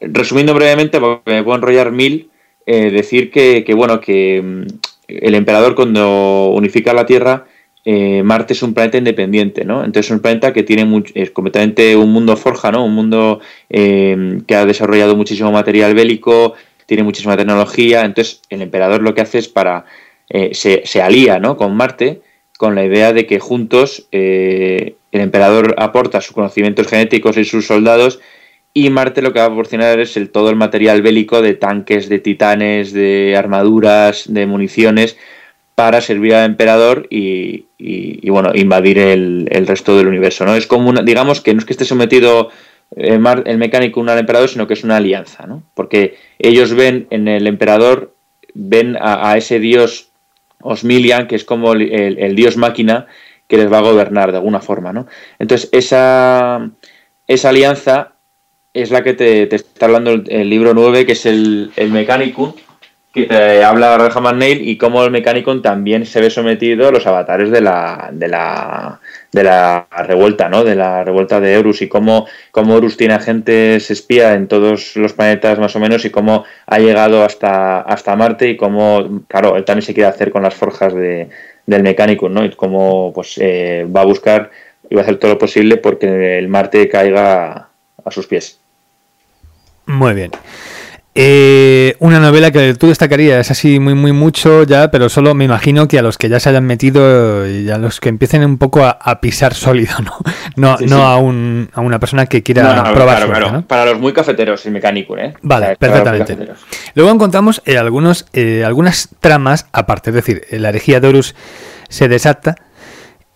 resumiendo brevemente, porque me puedo enrollar mil, eh, decir que, bueno, que mm, el emperador cuando unifica la Tierra, eh, Marte es un planeta independiente, ¿no? Entonces es un planeta que tiene es completamente un mundo forja, ¿no? Un mundo que ha desarrollado muchísimo material bélico, tiene muchísima tecnología, entonces el emperador lo que hace es para, se, se, alía, ¿no? Con Marte, con la idea de que juntos el emperador aporta sus conocimientos genéticos y sus soldados y Marte lo que va a proporcionar es el, todo el material bélico de tanques, de titanes, de armaduras, de municiones para servir al emperador y, bueno, invadir el, resto del universo. ¿no? Es como digamos que no es que esté sometido el, el mecánico al emperador, sino que es una alianza, ¿no? Porque ellos ven en el emperador, ven a, ese dios Osmilian, que es como el dios máquina, que les va a gobernar de alguna forma, ¿no? Entonces, esa, esa alianza es la que te, está hablando el, libro 9, que es el, el que te habla Graham Neil y cómo el Mechanicum también se ve sometido a los avatares de la, de la, de la revuelta, ¿no? De la revuelta de Horus y cómo, cómo Horus tiene agentes espía en todos los planetas más o menos y cómo ha llegado hasta, hasta Marte y cómo, claro, él también se quiere hacer con las forjas de, del mecánico, ¿no? Y cómo pues, eh, va a buscar y va a hacer todo lo posible porque el Marte caiga a sus pies. Muy bien. Eh, una novela que tú destacarías así muy muy mucho ya, pero solo me imagino que a los que ya se hayan metido y a los que empiecen un poco a, pisar sólido, ¿no? No, no A, un, a, una persona que quiera probar claro, Para los muy cafeteros y mecánico, ¿eh? Vale, perfectamente. Luego encontramos eh, algunos, eh, algunas tramas aparte, es decir, la herejía de Horus se desata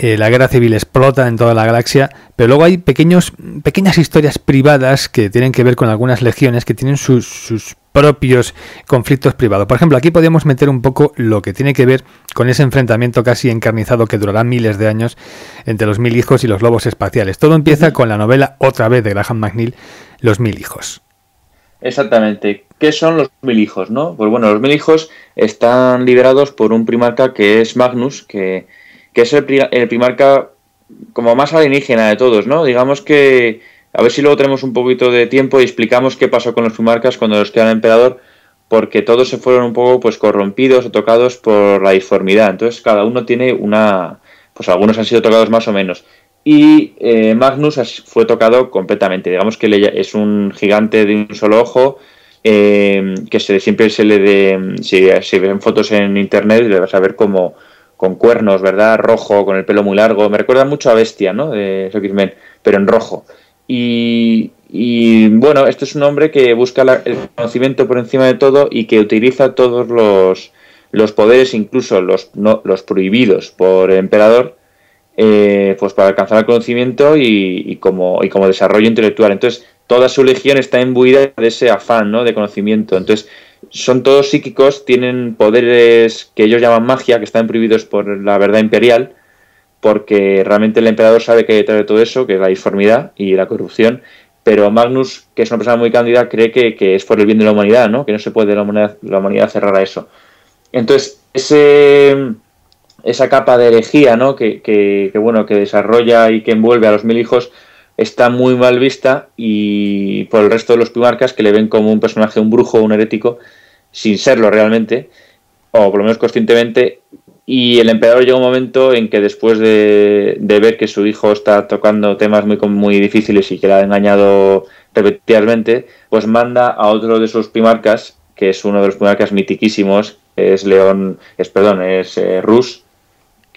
eh, la guerra civil explota en toda la galaxia, pero luego hay pequeños, pequeñas historias privadas que tienen que ver con algunas legiones que tienen sus, propios conflictos privados. Por ejemplo, aquí podemos meter un poco lo que tiene que ver con ese enfrentamiento casi encarnizado que durará miles de años entre los mil hijos y los lobos espaciales. Todo empieza con la novela otra vez de Graham McNeil, Los mil hijos. Exactamente. ¿Qué son los mil hijos? No? Pues bueno, los mil hijos están liderados por un primarca que es Magnus, que que es el, primarca como más alienígena de todos, ¿no? Digamos que, a ver si luego tenemos un poquito de tiempo y explicamos qué pasó con los primarcas cuando los quedan emperador, porque todos se fueron un poco pues corrompidos o tocados por la disformidad. Entonces cada uno tiene una, pues algunos han sido tocados más o menos. Y eh, Magnus fue tocado completamente. Digamos que es un gigante de un solo ojo, eh, que se, siempre se le de, si, si ven fotos en internet, le vas a ver como con cuernos, ¿verdad? Rojo, con el pelo muy largo. Me recuerda mucho a Bestia, ¿no? De X-Men, pero en rojo. Y, bueno, este es un hombre que busca el conocimiento por encima de todo y que utiliza todos los, los poderes, incluso los, no, los prohibidos por el emperador, eh, pues para alcanzar el conocimiento y, y, como, y como desarrollo intelectual. Entonces, toda su legión está imbuida de ese afán, ¿no? De conocimiento. Entonces, son todos psíquicos, tienen poderes que ellos llaman magia, que están prohibidos por la verdad imperial, porque realmente el emperador sabe que hay detrás de todo eso, que es la disformidad y la corrupción, pero Magnus, que es una persona muy cándida, cree que, es por el bien de la humanidad, ¿no? Que no se puede la humanidad, cerrar a eso. Entonces, ese, esa capa de herejía, ¿no? Que, bueno, que desarrolla y que envuelve a los mil hijos está muy mal vista y por el resto de los primarcas que le ven como un personaje, un brujo, un herético, sin serlo realmente, o por lo menos conscientemente, y el emperador llega un momento en que después de, ver que su hijo está tocando temas muy, muy difíciles y que le ha engañado repetidamente, pues manda a otro de sus primarcas, que es uno de los primarcas mitiquísimos, es León, es perdón, es eh, Rus,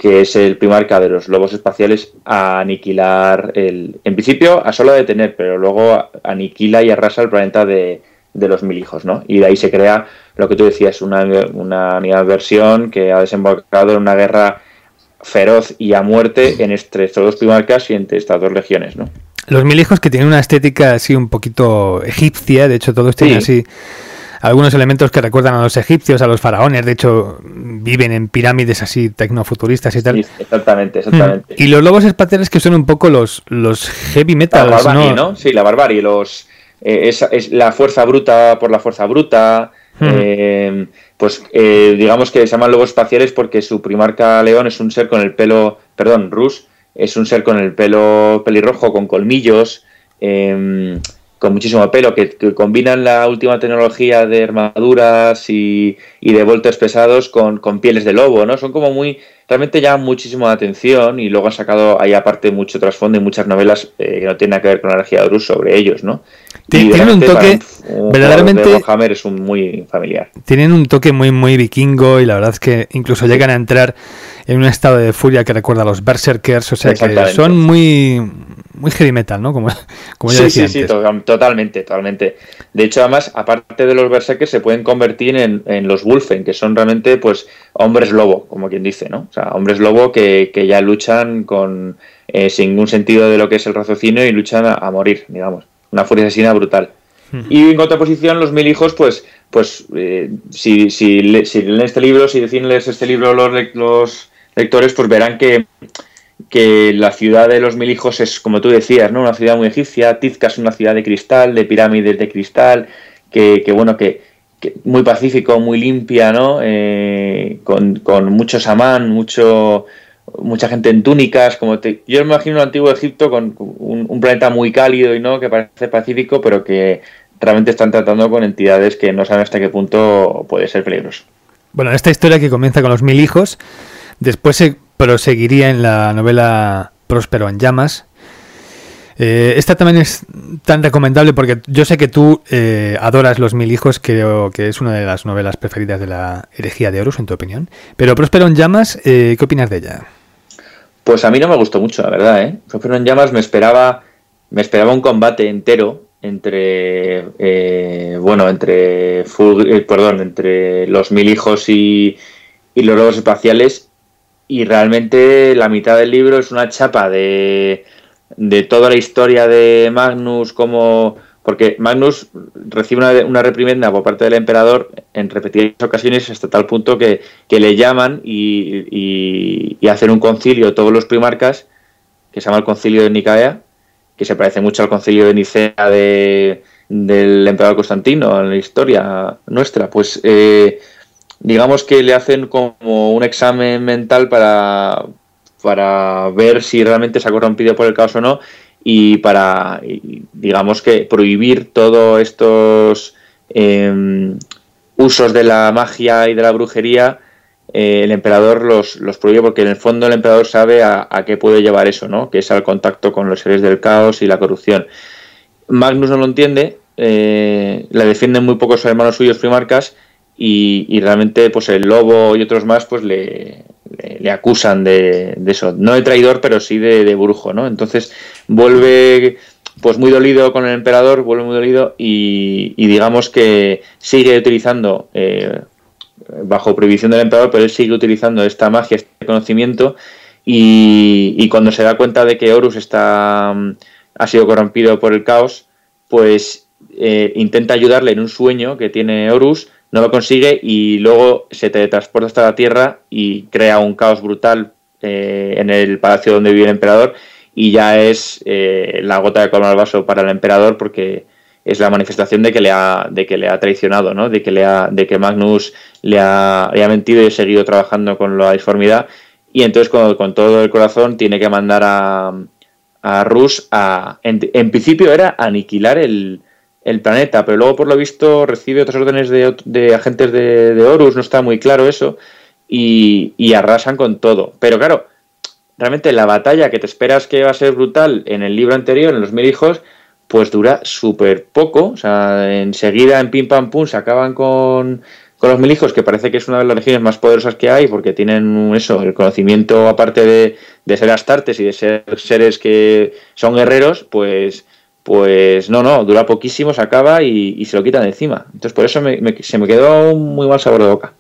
que es el primarca de los lobos espaciales, a aniquilar el. En principio, a solo detener, pero luego aniquila y arrasa el planeta de, de los mil hijos, ¿no? Y de ahí se crea lo que tú decías, una, una versión que ha desembocado en una guerra feroz y a muerte en estos dos primarcas y entre estas dos legiones, ¿no? Los mil hijos que tienen una estética así un poquito egipcia, de hecho todos tienen así algunos elementos que recuerdan a los egipcios, a los faraones, de hecho viven en pirámides así tecnofuturistas y tal. exactamente, exactamente. Y los lobos espaciales que son un poco los, los heavy metal, la barbarie, ¿no? Sí, la barbarie, los eh, es, la fuerza bruta por la fuerza bruta. Eh, pues eh, digamos que se llaman lobos espaciales porque su primarca león es un ser con el pelo, perdón, Rus, es un ser con el pelo pelirrojo, con colmillos, con muchísimo pelo, que, combinan la última tecnología de armaduras y, y de voltes pesados con, con, pieles de lobo, ¿no? Son como muy, realmente llaman muchísimo la atención y luego han sacado ahí aparte mucho trasfondo y muchas novelas que no tienen nada que ver con la energía de Rus sobre ellos, ¿no? Tienen un toque verdaderamente. Hammer es un muy familiar. Tienen un toque muy, muy vikingo y la verdad es que incluso llegan a entrar en un estado de furia que recuerda a los Berserkers. O sea que son muy, muy heavy metal, ¿no? Como, como sí, sí, sí, totalmente, totalmente. De hecho, además, aparte de los Berserkers, se pueden convertir en, los Wolfen, que son realmente, pues, hombres lobo, como quien dice, ¿no? O sea, hombres lobo que, que ya luchan con eh, sin ningún sentido de lo que es el raciocinio y luchan a morir, digamos una furia asesina brutal. Y en contraposición, los mil hijos, pues, pues eh, si, si, leen este libro, si deciden este libro los, los lectores, pues verán que, que la ciudad de los mil hijos es, como tú decías, ¿no? una ciudad muy egipcia, Tizca es una ciudad de cristal, de pirámides de cristal, que, que bueno, que, muy pacífico, muy limpia, ¿no? Eh, con, con mucho samán, mucho, mucha gente en túnicas, como te, yo me imagino un antiguo Egipto con un, planeta muy cálido y no que parece pacífico, pero que realmente están tratando con entidades que no saben hasta qué punto puede ser peligroso. Bueno, esta historia que comienza con los mil hijos, después se proseguiría en la novela Próspero en llamas. Eh, esta también es tan recomendable porque yo sé que tú eh, adoras Los Mil Hijos, creo que es una de las novelas preferidas de la herejía de Horus, en tu opinión. Pero Próspero en llamas, eh, ¿qué opinas de ella? Pues a mí no me gustó mucho, la verdad, ¿eh? Pero en llamas me esperaba, me esperaba un combate entero entre, eh, bueno, entre, eh, perdón, entre los mil hijos y, y los lobos espaciales y realmente la mitad del libro es una chapa de, de toda la historia de Magnus como porque Magnus recibe una, reprimenda por parte del emperador en repetidas ocasiones hasta tal punto que, le llaman y, hacen un concilio todos los primarcas, que se llama el concilio de Nicaea, que se parece mucho al concilio de Nicea de, del emperador Constantino en la historia nuestra. Pues eh, digamos que le hacen como un examen mental para, para ver si realmente se ha corrompido por el caos o no y para, digamos que, prohibir todos estos em, usos de la magia y de la brujería, eh, el emperador los, los, prohíbe porque en el fondo el emperador sabe a, qué puede llevar eso, ¿no? que es al contacto con los seres del caos y la corrupción. Magnus no lo entiende, eh, le defienden muy pocos hermanos suyos primarcas y, realmente pues el lobo y otros más pues le, acusan de, eso, no de traidor, pero sí de, brujo, ¿no? Entonces vuelve pues muy dolido con el emperador, vuelve muy dolido y, digamos que sigue utilizando, eh, bajo prohibición del emperador, pero él sigue utilizando esta magia, este conocimiento y, cuando se da cuenta de que Horus está, ha sido corrompido por el caos, pues eh, intenta ayudarle en un sueño que tiene Horus no lo consigue y luego se teletransporta hasta la Tierra y crea un caos brutal eh, en el palacio donde vive el emperador y ya es eh, la gota de colmar el vaso para el emperador porque es la manifestación de que le ha, de que le ha traicionado, ¿no? de, que le ha, de que Magnus le ha, le ha mentido y ha seguido trabajando con la disformidad y entonces con, con todo el corazón tiene que mandar a, a Rus a, en, principio era aniquilar el, el, planeta, pero luego por lo visto recibe otras órdenes de, de agentes de, de, Horus, no está muy claro eso, y, y, arrasan con todo. Pero claro, realmente la batalla que te esperas que va a ser brutal en el libro anterior, en los mil hijos, pues dura súper poco, o sea, enseguida en pim pam pum se acaban con con los milijos, que parece que es una de las legiones más poderosas que hay, porque tienen eso, el conocimiento, aparte de, de ser astartes y de ser seres que son guerreros, pues, pues no, no, dura poquísimo, se acaba y, se lo quitan de encima. Entonces, por eso se me quedó un muy mal sabor de boca.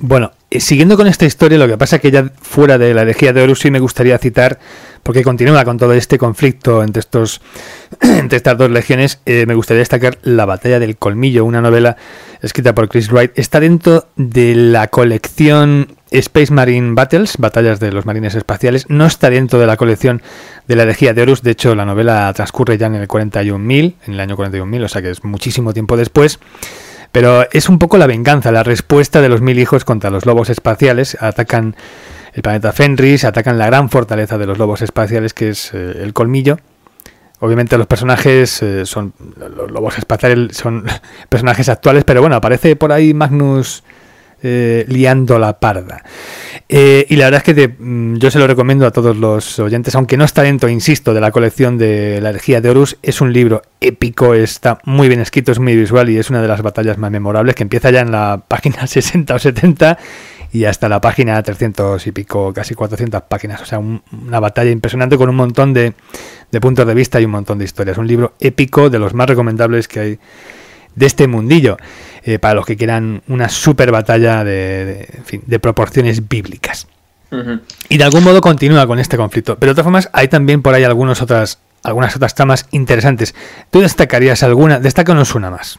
Bueno, eh, siguiendo con esta historia, lo que pasa es que ya fuera de la herejía de Horus sí me gustaría citar, porque continúa con todo este conflicto entre, estos, entre estas dos legiones, eh, me gustaría destacar La batalla del colmillo, una novela escrita por Chris Wright. Está dentro de la colección Space Marine Battles, Batallas de los Marines Espaciales. No está dentro de la colección de la herejía de Horus. De hecho, la novela transcurre ya en el 41.000, en el año 41.000, o sea que es muchísimo tiempo después. Pero es un poco la venganza, la respuesta de los mil hijos contra los lobos espaciales. Atacan el planeta Fenris, atacan la gran fortaleza de los lobos espaciales, que es eh, el colmillo. Obviamente los personajes eh, son los lobos espaciales son personajes actuales, pero bueno, aparece por ahí Magnus eh, liando la parda. Eh, y la verdad es que mm, yo se lo recomiendo a todos los oyentes, aunque no está dentro, insisto, de la colección de la energía de Horus, es un libro épico, está muy bien escrito, es muy visual y es una de las batallas más memorables que empieza ya en la página 60 o 70 y hasta la página 300 y pico, casi 400 páginas. O sea, una batalla impresionante con un montón de, de puntos de vista y un montón de historias. Un libro épico de los más recomendables que hay de este mundillo, eh, para los que quieran una super batalla de, de, proporciones bíblicas. Y de algún modo continúa con este conflicto. Pero de todas formas, hay también por ahí algunas otras, algunas otras tramas interesantes. ¿Tú destacarías alguna? Destácanos una más.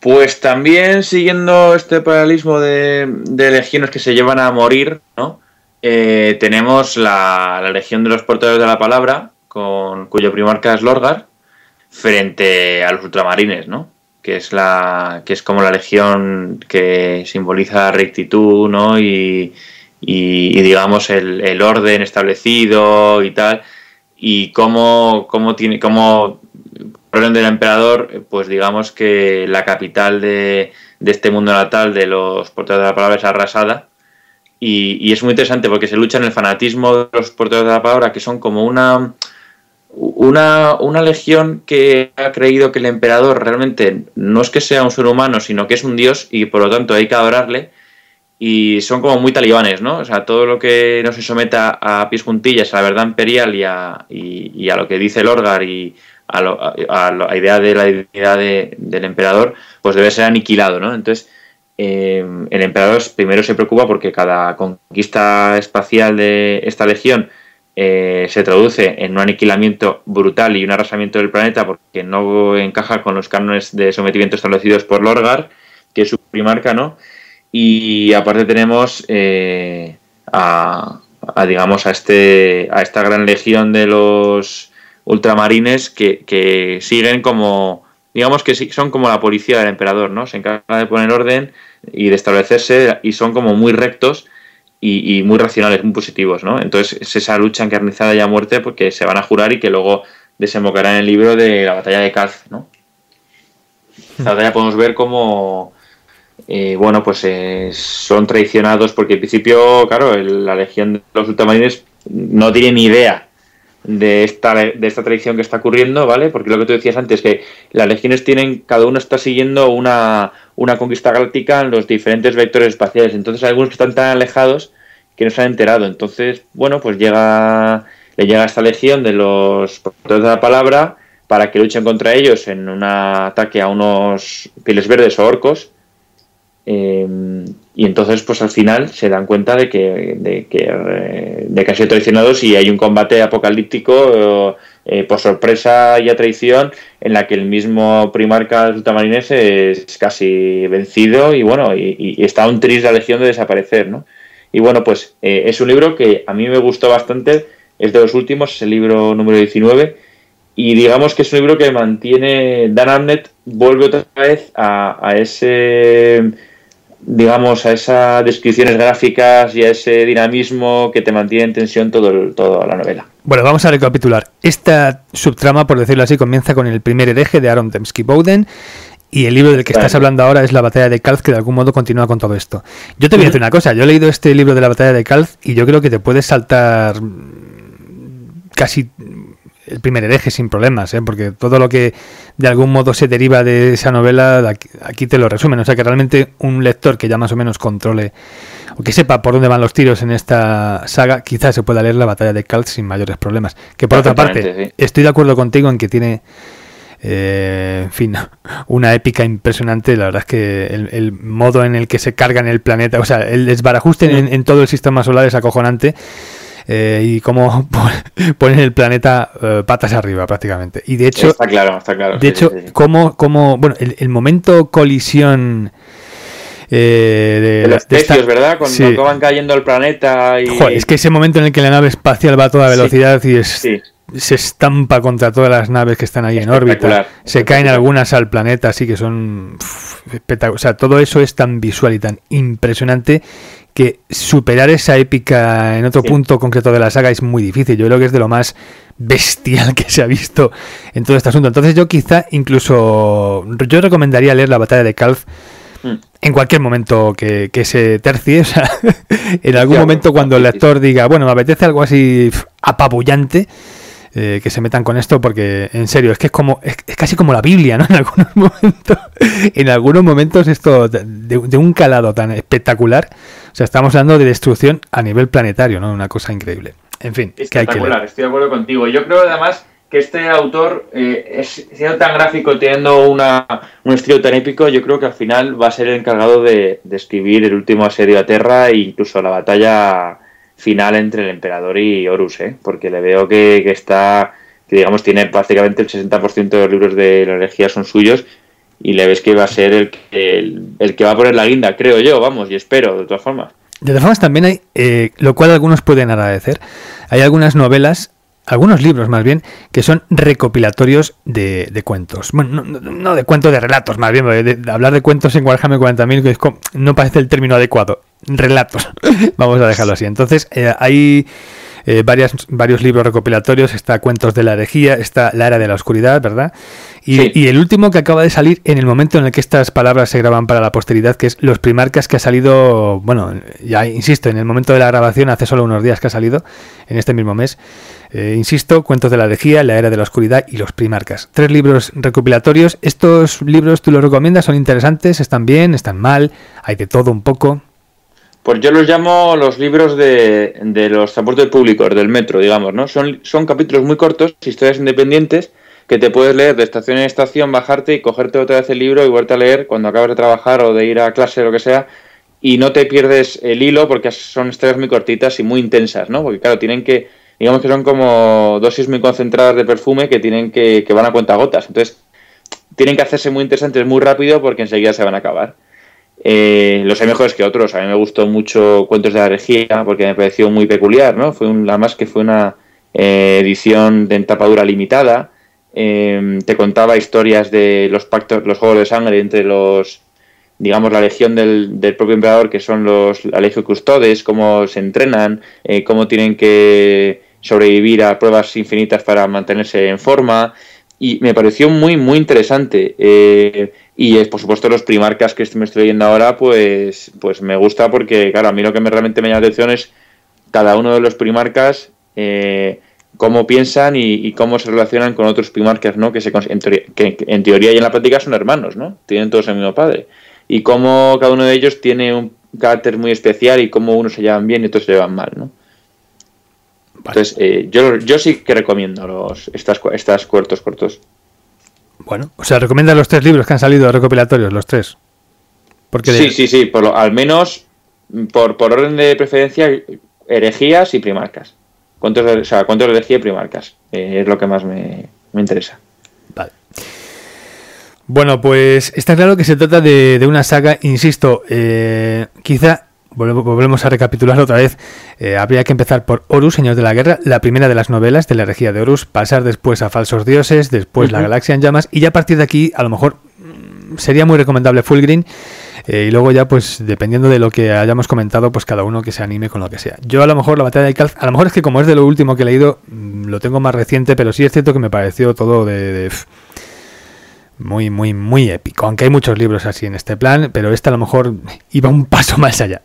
Pues también siguiendo este paralelismo de, de legiones que se llevan a morir, ¿no? Eh, tenemos la, la, Legión de los Portadores de la Palabra, con, cuyo primarca es Lorgar, frente a los ultramarines, ¿no? Que es la que es como la legión que simboliza rectitud, ¿no? Y, digamos el, orden establecido y tal y cómo, cómo tiene cómo orden del emperador pues digamos que la capital de, de este mundo natal de los portadores de la palabra es arrasada y, y, es muy interesante porque se lucha en el fanatismo de los portadores de la palabra que son como una una, una, legión que ha creído que el emperador realmente no es que sea un ser humano, sino que es un dios y por lo tanto hay que adorarle. Y son como muy talibanes, ¿no? O sea, todo lo que no se someta a pies juntillas a la verdad imperial y a, y, a lo que dice el Orgar y a, a, la idea de la divinidad del emperador, pues debe ser aniquilado, ¿no? Entonces, eh, el emperador primero se preocupa porque cada conquista espacial de esta legión eh, se traduce en un aniquilamiento brutal y un arrasamiento del planeta porque no encaja con los cánones de sometimiento establecidos por Lorgar, que es su primarca, ¿no? Y aparte tenemos eh, a, digamos, a, este, a esta gran legión de los ultramarines que, que siguen como, digamos que son como la policía del emperador, ¿no? Se encarga de poner orden y de establecerse y son como muy rectos y, muy racionales, muy positivos, ¿no? Entonces es esa lucha encarnizada y a muerte porque se van a jurar y que luego desembocará en el libro de la batalla de Calz, ¿no? Esta batalla podemos ver cómo, eh, bueno, pues eh, son traicionados porque en principio, claro, la legión de los ultramarines no tiene ni idea de esta, de esta traición que está ocurriendo, ¿vale? Porque lo que tú decías antes, que las legiones tienen, cada uno está siguiendo una, una conquista galáctica en los diferentes vectores espaciales. Entonces hay algunos que están tan alejados que no se han enterado. Entonces, bueno, pues llega, le llega esta legión de los portadores de la palabra para que luchen contra ellos en un ataque a unos pieles verdes o orcos. Eh, y entonces, pues al final se dan cuenta de que, de que, eh, de que han sido traicionados y hay un combate apocalíptico por sorpresa y a traición en la que el mismo primarca ultramarines es casi vencido y bueno, y, está un tris la legión de desaparecer, ¿no? Y bueno, pues eh, es un libro que a mí me gustó bastante es de los últimos, es el libro número 19, y digamos que es un libro que mantiene, Dan Abnett vuelve otra vez a, ese, digamos, a esas descripciones gráficas y a ese dinamismo que te mantiene en tensión todo toda la novela. Bueno, vamos a recapitular. Esta subtrama, por decirlo así, comienza con el primer hereje de Aaron Dembski Bowden y el libro del que estás hablando ahora es La batalla de Calz, que de algún modo continúa con todo esto. Yo te voy a decir una cosa, yo he leído este libro de la batalla de Calz y yo creo que te puedes saltar casi el primer hereje sin problemas, ¿eh? porque todo lo que de algún modo se deriva de esa novela, aquí, te lo resumen. O sea que realmente un lector que ya más o menos controle o que sepa por dónde van los tiros en esta saga, quizás se pueda leer la batalla de Calz sin mayores problemas. Que por otra parte, estoy de acuerdo contigo en que tiene eh, en fin, una épica impresionante. La verdad es que el, modo en el que se carga en el planeta, o sea, el desbarajuste en, todo el sistema solar es acojonante. Eh, y cómo ponen el planeta eh, patas arriba prácticamente. Y de hecho, está claro, está claro. De hecho, Como, bueno, el, momento colisión de, los precios, ¿verdad? Cuando van cayendo el planeta y... es que ese momento en el que la nave espacial va a toda velocidad y es se estampa contra todas las naves que están ahí en órbita. Se caen algunas al planeta, así que son espectaculares. O sea, todo eso es tan visual y tan impresionante que superar esa épica en otro punto concreto de la saga es muy difícil. Yo creo que es de lo más bestial que se ha visto en todo este asunto. Entonces yo quizá incluso yo recomendaría leer la batalla de Calf mm. en cualquier momento que, se tercie, o sea, en algún momento cuando el lector diga, bueno, me apetece algo así apabullante, eh, que se metan con esto porque en serio es que es como es, casi como la Biblia no en algunos momentos en algunos momentos esto de, un calado tan espectacular o sea estamos hablando de destrucción a nivel planetario no una cosa increíble. En fin espectacular estoy de acuerdo contigo. Yo creo además que este autor eh, es siendo tan gráfico teniendo una, un estilo tan épico yo creo que al final va a ser el encargado de, de escribir el último asedio a Terra e incluso la batalla final entre el emperador y Horus, ¿eh? porque le veo que, está, que digamos tiene prácticamente el 60% de los libros de la herejía son suyos y le ves que va a ser el que, el, que va a poner la guinda, creo yo, vamos, y espero, de todas formas. De todas formas, también hay, eh, lo cual algunos pueden agradecer, hay algunas novelas algunos libros más bien, que son recopilatorios de, de cuentos. Bueno, no, de cuentos, de relatos, más bien. De, hablar de cuentos en Warhammer 40.000 no parece el término adecuado. Relatos. Vamos a dejarlo así. Entonces, eh, hay eh, varias, varios libros recopilatorios. Está Cuentos de la herejía, está La era de la oscuridad, ¿verdad? Y, el último que acaba de salir en el momento en el que estas palabras se graban para la posteridad, que es Los Primarcas, que ha salido, bueno, ya insisto, en el momento de la grabación, hace solo unos días que ha salido, en este mismo mes. Eh, insisto, Cuentos de la herejía, La era de la oscuridad y Los Primarcas. Tres libros recopilatorios. ¿Estos libros tú los recomiendas? ¿Son interesantes? ¿Están bien? ¿Están mal? ¿Hay de todo un poco? Pues yo los llamo los libros de, de los transportes públicos, del metro, digamos, ¿no? Son, son capítulos muy cortos, historias independientes, que te puedes leer de estación en estación, bajarte y cogerte otra vez el libro y vuelta a leer cuando acabas de trabajar o de ir a clase o lo que sea, y no te pierdes el hilo porque son historias muy cortitas y muy intensas, ¿no? Porque claro, tienen que, digamos que son como dosis muy concentradas de perfume que tienen que, que van a cuenta gotas. Entonces, tienen que hacerse muy interesantes muy rápido porque enseguida se van a acabar. Eh, los hay mejores que otros. A mí me gustó mucho Cuentos de la Herejía porque me pareció muy peculiar, ¿no? Fue un, más que fue una eh, edición de entapadura limitada. Eh, te contaba historias de los pactos, los juegos de sangre entre los, digamos, la legión del, propio emperador, que son los Alegio Custodes, cómo se entrenan, eh, cómo tienen que sobrevivir a pruebas infinitas para mantenerse en forma. Y me pareció muy, muy interesante. Y es, por supuesto, los primarcas que me estoy leyendo ahora, pues, pues me gusta porque, claro, a mí lo que me realmente me llama la atención es cada uno de los primarcas, eh, cómo piensan y, cómo se relacionan con otros primarcas, ¿no? Que, se, en teoría, que en teoría y en la práctica son hermanos, ¿no? Tienen todos el mismo padre. Y cómo cada uno de ellos tiene un carácter muy especial y cómo unos se llevan bien y otros se llevan mal, ¿no? Entonces, eh, yo, yo sí que recomiendo los, estas, estas cortos cortos. Bueno, o sea, recomienda los tres libros que han salido recopilatorios, los tres. Porque sí, sí, sí, por lo, al menos por, por orden de preferencia, herejías y primarcas. ¿Cuántos, o sea, cuántos herejía y primarcas? Eh, es lo que más me, interesa. Vale. Bueno, pues está claro que se trata de, una saga, insisto, eh, quizá volvemos a recapitular otra vez. Eh, habría que empezar por Horus, Señor de la Guerra, la primera de las novelas de la herejía de Horus, pasar después a Falsos Dioses, después La Galaxia en Llamas, y ya a partir de aquí, a lo mejor mm, sería muy recomendable Full Green. Eh, y luego ya, pues dependiendo de lo que hayamos comentado, pues cada uno que se anime con lo que sea. Yo a lo mejor la batalla de Calf, a lo mejor es que como es de lo último que he leído, mm, lo tengo más reciente, pero sí es cierto que me pareció todo de muy, muy, muy épico. Aunque hay muchos libros así en este plan, pero este a lo mejor iba un paso más allá.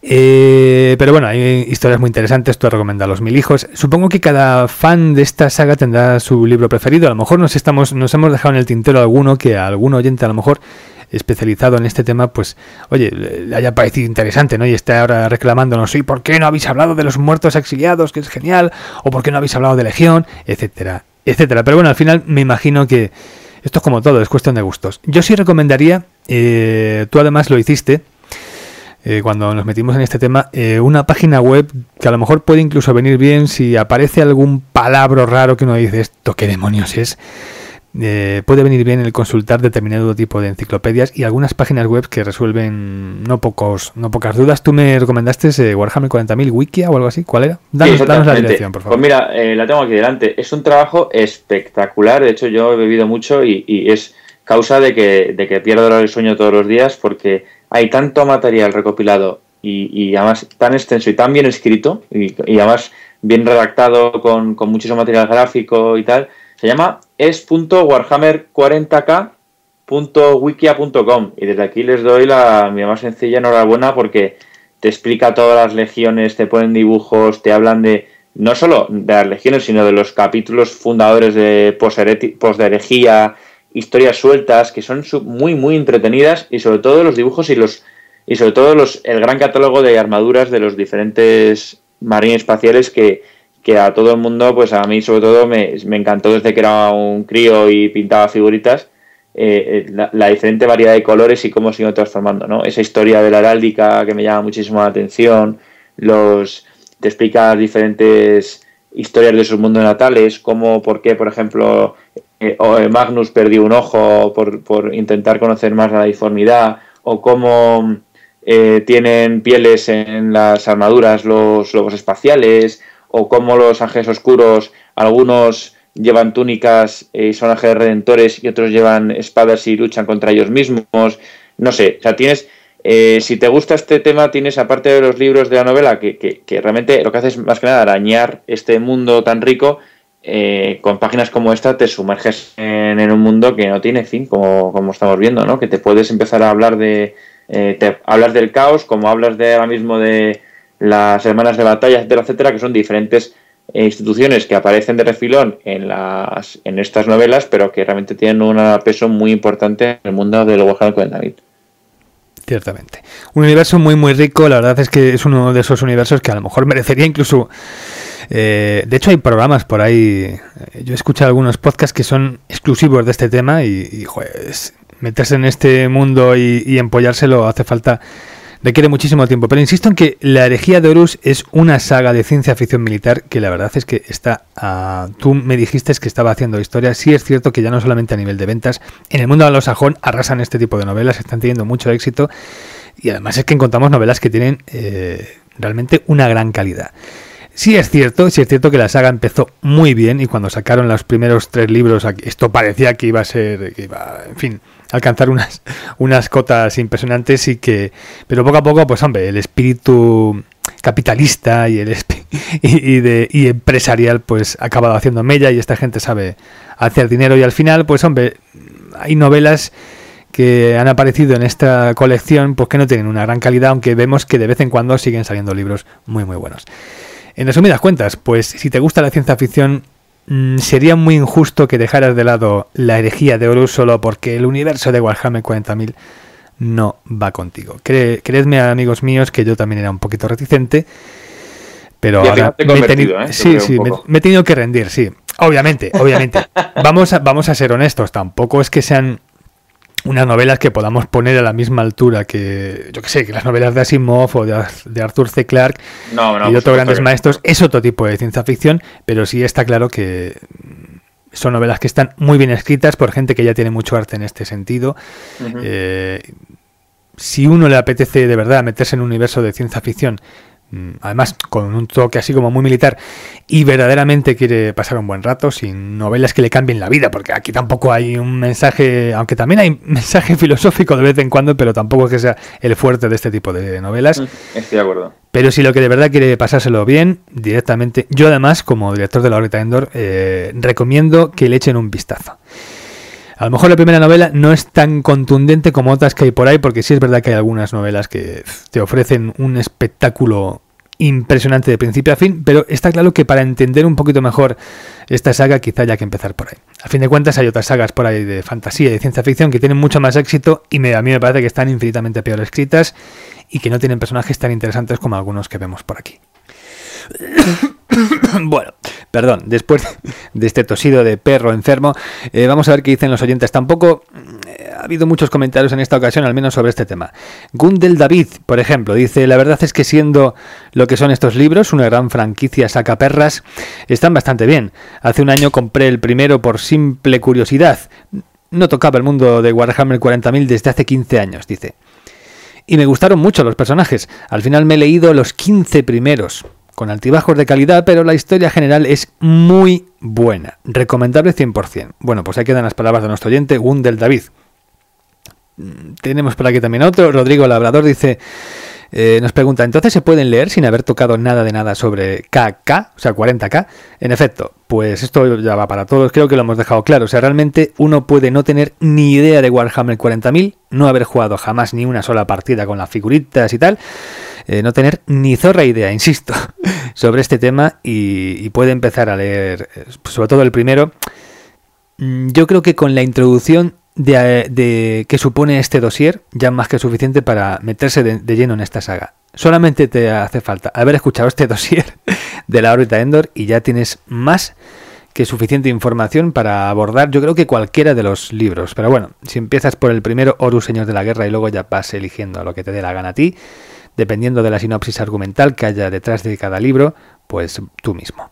Eh, pero bueno, hay historias muy interesantes, tú recomiendas a los mil hijos. Supongo que cada fan de esta saga tendrá su libro preferido. A lo mejor nos estamos, nos hemos dejado en el tintero alguno que a algún oyente a lo mejor especializado en este tema, pues, oye, le haya parecido interesante, ¿no? Y está ahora reclamándonos, ¿y por qué no habéis hablado de los muertos exiliados, que es genial? ¿O por qué no habéis hablado de Legión? Etcétera, etcétera. Pero bueno, al final me imagino que esto es como todo, es cuestión de gustos. Yo sí recomendaría, eh, tú además lo hiciste, eh, cuando nos metimos en este tema, eh, una página web que a lo mejor puede incluso venir bien si aparece algún palabra raro que uno dice, esto qué demonios es. Eh, puede venir bien el consultar determinado tipo de enciclopedias y algunas páginas web que resuelven no pocos no pocas dudas. Tú me recomendaste ese Warhammer 40.000 Wikia o algo así. ¿Cuál era? Danos, la dirección, por favor. Pues mira, eh, la tengo aquí delante. Es un trabajo espectacular. De hecho, yo he bebido mucho y, es causa de que, de que pierdo el sueño todos los días porque hay tanto material recopilado y, además tan extenso y tan bien escrito y, además bien redactado con, con muchísimo material gráfico y tal se llama es.warhammer40k.wikia.com y desde aquí les doy la mi más sencilla enhorabuena porque te explica todas las legiones, te ponen dibujos, te hablan de no solo de las legiones, sino de los capítulos fundadores de posherejía, historias sueltas que son muy muy entretenidas y sobre todo los dibujos y los y sobre todo los el gran catálogo de armaduras de los diferentes marines espaciales que que a todo el mundo, pues a mí sobre todo me, encantó desde que era un crío y pintaba figuritas, eh, eh, la, diferente variedad de colores y cómo se iba transformando, ¿no? Esa historia de la heráldica que me llama muchísimo la atención, los te explica diferentes historias de sus mundos natales, cómo, por qué, por ejemplo, eh, Magnus perdió un ojo por, por, intentar conocer más la deformidad, o cómo tienen pieles en las armaduras los lobos espaciales, o cómo los ángeles oscuros, algunos llevan túnicas y son ángeles redentores y otros llevan espadas y luchan contra ellos mismos. No sé, o sea, tienes, eh, si te gusta este tema, tienes aparte de los libros de la novela, que, que, realmente lo que hace es más que nada arañar este mundo tan rico, eh, con páginas como esta te sumerges en, un mundo que no tiene fin, como, como, estamos viendo, ¿no? Que te puedes empezar a hablar de, eh, te, hablar del caos, como hablas de ahora mismo de las hermanas de batalla, etcétera, etcétera, que son diferentes eh, instituciones que aparecen de refilón en, las, en estas novelas, pero que realmente tienen un peso muy importante en el mundo del Warhammer David. Ciertamente. Un universo muy, muy rico. La verdad es que es uno de esos universos que a lo mejor merecería incluso. Eh, de hecho, hay programas por ahí. Eh, yo he escuchado algunos podcasts que son exclusivos de este tema y, meterse en este mundo y, y empollárselo hace falta requiere muchísimo tiempo. Pero insisto en que La herejía de Horus es una saga de ciencia ficción militar que la verdad es que está... tú me dijiste que estaba haciendo historia. Sí es cierto que ya no solamente a nivel de ventas, en el mundo anglosajón arrasan este tipo de novelas, están teniendo mucho éxito. Y además es que encontramos novelas que tienen eh, realmente una gran calidad. Sí es cierto, sí es cierto que la saga empezó muy bien y cuando sacaron los primeros tres libros, esto parecía que iba a ser, que iba, en fin, alcanzar unas, unas cotas impresionantes y que, pero poco a poco, pues hombre, el espíritu capitalista y el y, de, y empresarial pues ha acabado haciendo mella y esta gente sabe hacer dinero. Y al final pues hombre hay novelas que han aparecido en esta colección pues que no tienen una gran calidad aunque vemos que de vez en cuando siguen saliendo libros muy muy buenos. En resumidas cuentas pues si te gusta la ciencia ficción sería muy injusto que dejaras de lado la herejía de Horus solo porque el universo de Warhammer 40.000 no va contigo. creedme, amigos míos, que yo también era un poquito reticente, pero ahora me, he tenido, ¿eh? sí, sí, me, he tenido que rendir, sí. Obviamente, obviamente. vamos, a, vamos a ser honestos, tampoco es que sean unas novelas que podamos poner a la misma altura que, yo que sé, que las novelas de Asimov o de, Arthur C. Clarke y otros grandes maestros, es otro tipo de ciencia ficción, pero sí está claro que son novelas que están muy bien escritas por gente que ya tiene mucho arte en este sentido. Eh, si uno le apetece de verdad meterse en un universo de ciencia ficción además con un toque así como muy militar y verdaderamente quiere pasar un buen rato sin novelas que le cambien la vida, porque aquí tampoco hay un mensaje, aunque también hay mensaje filosófico de vez en cuando, pero tampoco es que sea el fuerte de este tipo de novelas. Mm, estoy de acuerdo. Pero si lo que de verdad quiere pasárselo bien, directamente, yo además, como director de la órbita Endor, eh, recomiendo que le echen un vistazo. A lo mejor la primera novela no es tan contundente como otras que hay por ahí, porque sí es verdad que hay algunas novelas que te ofrecen un espectáculo impresionante de principio a fin, pero está claro que para entender un poquito mejor esta saga quizá haya que empezar por ahí. A fin de cuentas hay otras sagas por ahí de fantasía y de ciencia ficción que tienen mucho más éxito y a mí me parece que están infinitamente peor escritas y que no tienen personajes tan interesantes como algunos que vemos por aquí. bueno, perdón, después de este tosido de perro enfermo, eh, vamos a ver qué dicen los oyentes. Tampoco eh, ha habido muchos comentarios en esta ocasión, al menos sobre este tema. Gundel David, por ejemplo, dice, la verdad es que siendo lo que son estos libros, una gran franquicia saca perras, están bastante bien. Hace un año compré el primero por simple curiosidad. No tocaba el mundo de Warhammer 40.000 desde hace 15 años, dice. Y me gustaron mucho los personajes. Al final me he leído los 15 primeros con altibajos de calidad, pero la historia general es muy buena. Recomendable 100%. Bueno, pues ahí quedan las palabras de nuestro oyente, Gundel David. Mm, tenemos por aquí también otro, Rodrigo Labrador dice... Eh, nos pregunta, ¿entonces se pueden leer sin haber tocado nada de nada sobre KK, o sea, 40K? En efecto, pues esto ya va para todos, creo que lo hemos dejado claro. O sea, realmente uno puede no tener ni idea de Warhammer 40.000, no haber jugado jamás ni una sola partida con las figuritas y tal, eh, no tener ni zorra idea, insisto, sobre este tema y, puede empezar a leer, eh, sobre todo el primero. Mm, yo creo que con la introducción de, que supone este dossier ya más que suficiente para meterse de, lleno en esta saga. Solamente te hace falta haber escuchado este dossier de la órbita Endor y ya tienes más que suficiente información para abordar yo creo que cualquiera de los libros. Pero bueno, si empiezas por el primero Horus Señor de la Guerra y luego ya vas eligiendo lo que te dé la gana a ti, dependiendo de la sinopsis argumental que haya detrás de cada libro, pues tú mismo.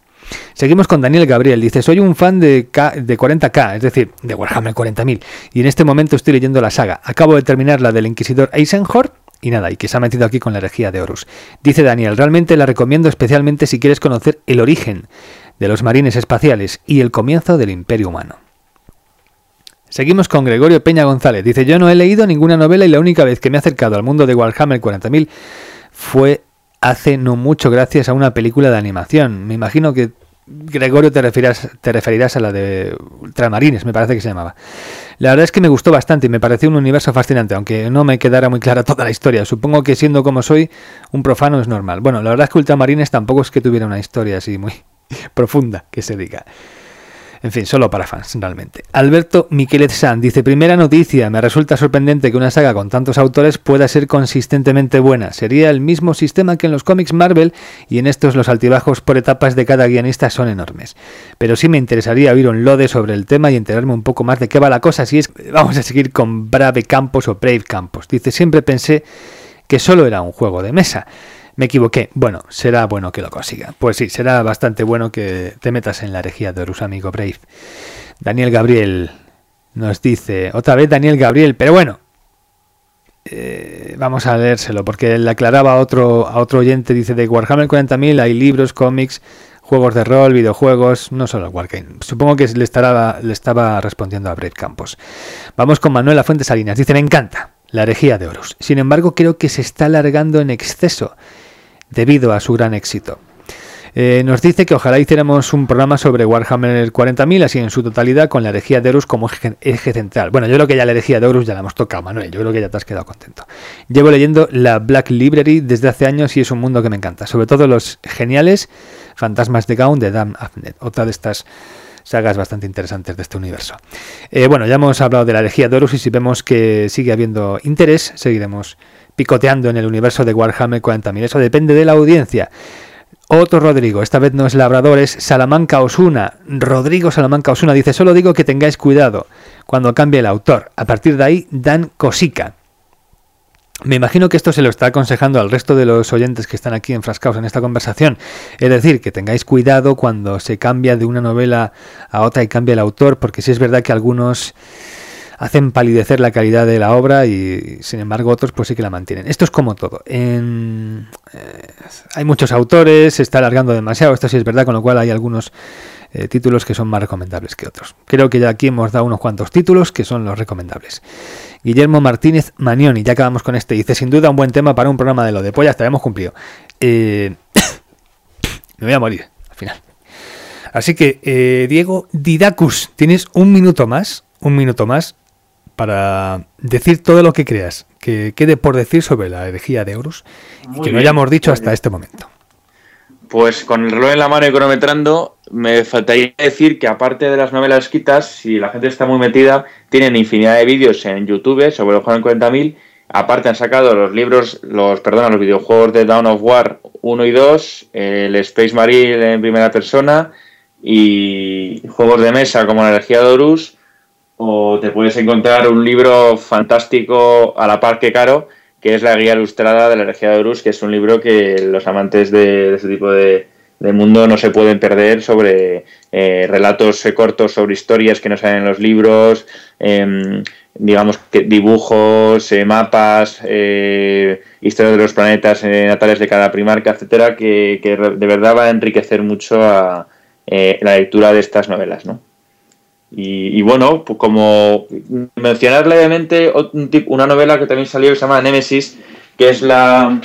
Seguimos con Daniel Gabriel. Dice, soy un fan de, de 40K, es decir, de Warhammer 40.000. Y en este momento estoy leyendo la saga. Acabo de terminar la del Inquisidor Eisenhorn y nada, y que se ha metido aquí con la herejía de Horus. Dice Daniel, realmente la recomiendo especialmente si quieres conocer el origen de los marines espaciales y el comienzo del imperio humano. Seguimos con Gregorio Peña González. Dice, yo no he leído ninguna novela y la única vez que me he acercado al mundo de Warhammer 40.000 fue hace no mucho gracias a una película de animación. Me imagino que Gregorio te te referirás a la de Ultramarines, me parece que se llamaba. La verdad es que me gustó bastante y me pareció un universo fascinante, aunque no me quedara muy clara toda la historia. Supongo que siendo como soy, un profano es normal. Bueno, la verdad es que Ultramarines tampoco es que tuviera una historia así muy profunda, que se diga. En fin, solo para fans, realmente. Alberto Miquelet San dice, primera noticia, me resulta sorprendente que una saga con tantos autores pueda ser consistentemente buena. Sería el mismo sistema que en los cómics Marvel y en estos los altibajos por etapas de cada guionista son enormes. Pero sí me interesaría oír un lode sobre el tema y enterarme un poco más de qué va la cosa, si es vamos a seguir con Brave Campos o Brave Campos. Dice, siempre pensé que solo era un juego de mesa. Me equivoqué. Bueno, será bueno que lo consiga. Pues sí, será bastante bueno que te metas en la herejía de Horus, amigo Brave. Daniel Gabriel nos dice, otra vez Daniel Gabriel, pero bueno, eh, vamos a leérselo, porque le aclaraba a otro, a otro oyente, dice, de Warhammer 40.000 hay libros, cómics, juegos de rol, videojuegos, no solo Wargame. Supongo que le, le estaba respondiendo a Brave Campos. Vamos con Manuela Fuentes Salinas, dice, me encanta la herejía de Horus. Sin embargo, creo que se está alargando en exceso debido a su gran éxito. Eh, nos dice que ojalá hiciéramos un programa sobre Warhammer 40.000, así en su totalidad, con la herejía de Horus como eje, central. Bueno, yo creo que ya la herejía de Horus ya la hemos tocado, Manuel. Yo creo que ya te has quedado contento. Llevo leyendo la Black Library desde hace años y es un mundo que me encanta. Sobre todo los geniales fantasmas de Gaun de Dan Afnet. Otra de estas sagas bastante interesantes de este universo. Eh, bueno, ya hemos hablado de la herejía de Horus y si vemos que sigue habiendo interés, seguiremos picoteando en el universo de Warhammer 40.000. Eso depende de la audiencia. Otro Rodrigo, esta vez no es Labrador, es Salamanca Osuna. Rodrigo Salamanca Osuna dice, solo digo que tengáis cuidado cuando cambie el autor. A partir de ahí, dan cosica. Me imagino que esto se lo está aconsejando al resto de los oyentes que están aquí enfrascados en esta conversación. Es decir, que tengáis cuidado cuando se cambia de una novela a otra y cambia el autor, porque si es verdad que algunos hacen palidecer la calidad de la obra y sin embargo otros pues sí que la mantienen. Esto es como todo. En, eh, hay muchos autores, se está alargando demasiado, esto sí es verdad, con lo cual hay algunos eh, títulos que son más recomendables que otros. Creo que ya aquí hemos dado unos cuantos títulos que son los recomendables. Guillermo Martínez Manioni, ya acabamos con este, dice sin duda un buen tema para un programa de lo de polla, hasta hemos cumplido. Eh, me voy a morir al final. Así que, eh, Diego Didacus, tienes un minuto más, un minuto más para decir todo lo que creas que quede por decir sobre la herejía de Horus y que no hayamos dicho hasta este momento. Pues con el reloj en la mano y cronometrando, me faltaría decir que aparte de las novelas escritas, si la gente está muy metida, tienen infinidad de vídeos en YouTube sobre el juego en 40.000. Aparte han sacado los libros, los perdón, los videojuegos de Dawn of War 1 y 2, el Space Marine en primera persona y juegos de mesa como la energía de Horus. O te puedes encontrar un libro fantástico a la par que caro que es la guía ilustrada de la energía de Horus, que es un libro que los amantes de, ese tipo de, mundo no se pueden perder sobre eh, relatos cortos sobre historias que no salen en los libros, em, digamos que dibujos, eh, mapas, eh, historias de los planetas natales de cada primarca, etcétera, que, que, de verdad va a enriquecer mucho a, la lectura de estas novelas, ¿no? Y, bueno, pues como mencionar levemente una novela que también salió que se llama Nemesis, que es la,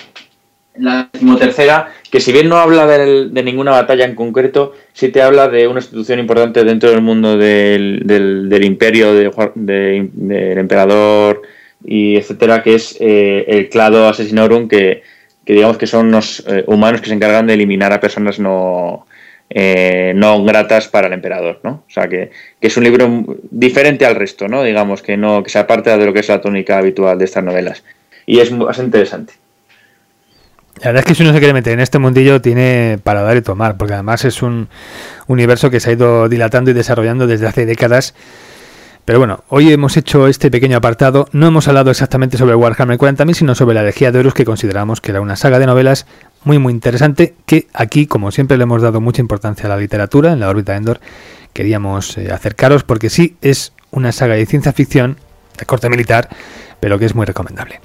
la decimotercera, que si bien no habla de, ninguna batalla en concreto, sí te habla de una institución importante dentro del mundo del, del, imperio, del emperador y etcétera, que es eh, el clado Asesinorum, que, que digamos que son unos eh, humanos que se encargan de eliminar a personas no eh, no gratas para el emperador, ¿no? O sea que, es un libro diferente al resto, ¿no? Digamos que no, que se aparta de lo que es la tónica habitual de estas novelas. Y es bastante interesante. La verdad es que si uno se quiere meter en este mundillo tiene para dar y tomar, porque además es un universo que se ha ido dilatando y desarrollando desde hace décadas pero bueno, hoy hemos hecho este pequeño apartado. No hemos hablado exactamente sobre Warhammer 40.000, sino sobre la Herejía de Horus, que consideramos que era una saga de novelas muy, muy interesante. Que aquí, como siempre, le hemos dado mucha importancia a la literatura en la órbita de Endor. Queríamos eh, acercaros porque sí es una saga de ciencia ficción de corte militar, pero que es muy recomendable.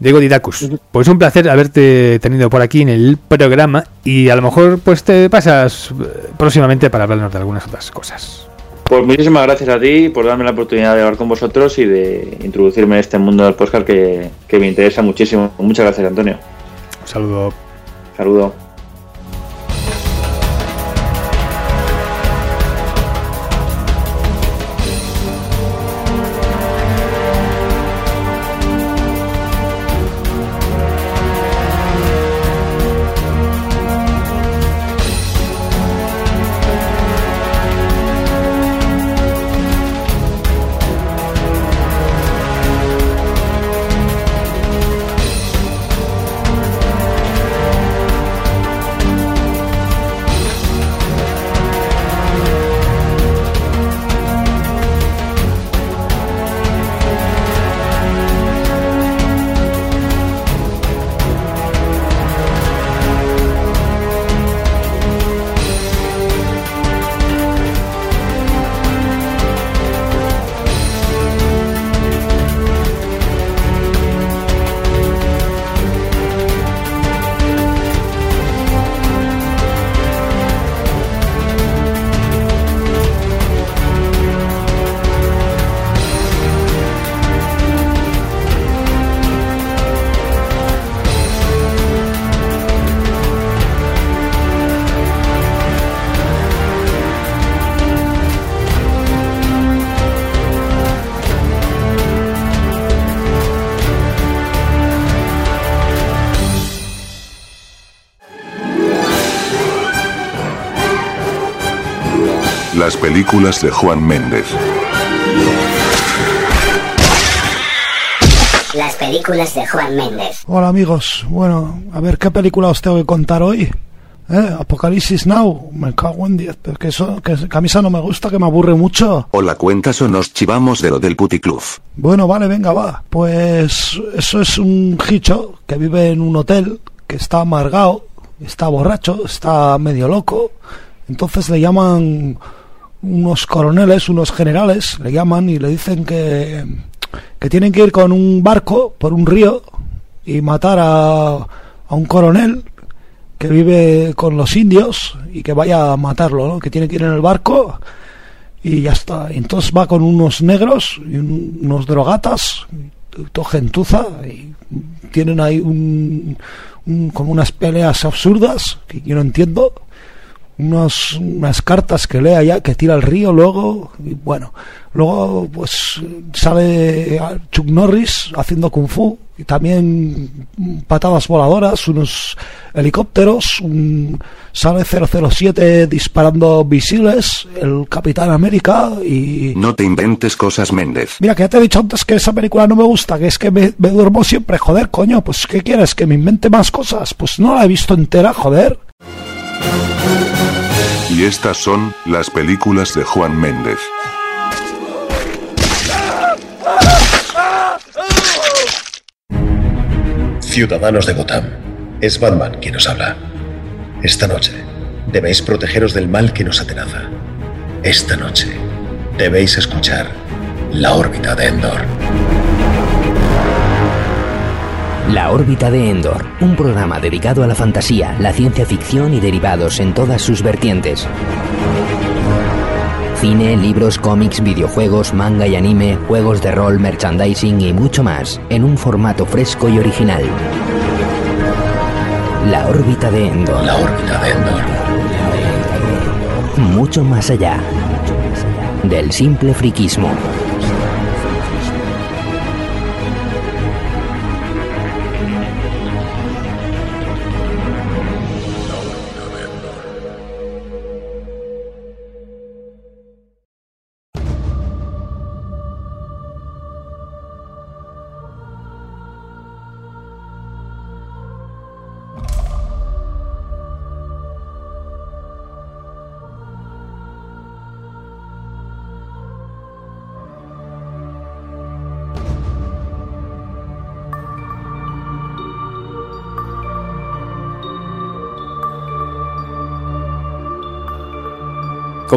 Diego Didacus, pues un placer haberte tenido por aquí en el programa y a lo mejor pues te pasas eh, próximamente para hablarnos de algunas otras cosas. Pues muchísimas gracias a ti por darme la oportunidad de hablar con vosotros y de introducirme en este mundo del podcast que, que me interesa muchísimo. Muchas gracias, Antonio. Un saludo. Saludo. Películas de Juan Méndez. Las películas de Juan Méndez. Hola amigos, bueno, a ver qué película os tengo que contar hoy. ¿Eh? Apocalipsis Now, me cago en 10, que, eso, que camisa no me gusta, que me aburre mucho. O la cuentas o nos chivamos de lo del puticlub. Bueno, vale, venga, va. Pues eso es un hicho que vive en un hotel, que está amargado, está borracho, está medio loco. Entonces le llaman unos coroneles, unos generales, le llaman y le dicen que, que tienen que ir con un barco por un río y matar a, a un coronel que vive con los indios y que vaya a matarlo, ¿no? que tiene que ir en el barco y ya está. entonces va con unos negros y unos drogatas, todo gentuza, y tienen ahí un, como unas peleas absurdas que yo no entiendo unos, unas cartas que lee allá, que tira al río luego, y bueno, luego pues sale Chuck Norris haciendo kung fu, y también patadas voladoras, unos helicópteros, un, sale 007 disparando misiles, el Capitán América y... No te inventes cosas, Méndez. Mira, que ya te he dicho antes que esa película no me gusta, que es que me, me duermo siempre, joder, coño, pues ¿qué quieres? ¿Que me invente más cosas? Pues no la he visto entera, joder. Y estas son las películas de Juan Méndez. Ciudadanos de Gotham, es Batman quien os habla. Esta noche debéis protegeros del mal que nos atenaza. Esta noche debéis escuchar la órbita de Endor. La órbita de Endor, un programa dedicado a la fantasía, la ciencia ficción y derivados en todas sus vertientes. Cine, libros, cómics, videojuegos, manga y anime, juegos de rol, merchandising y mucho más, en un formato fresco y original. La órbita de Endor. La órbita de Endor. Mucho más allá del simple friquismo.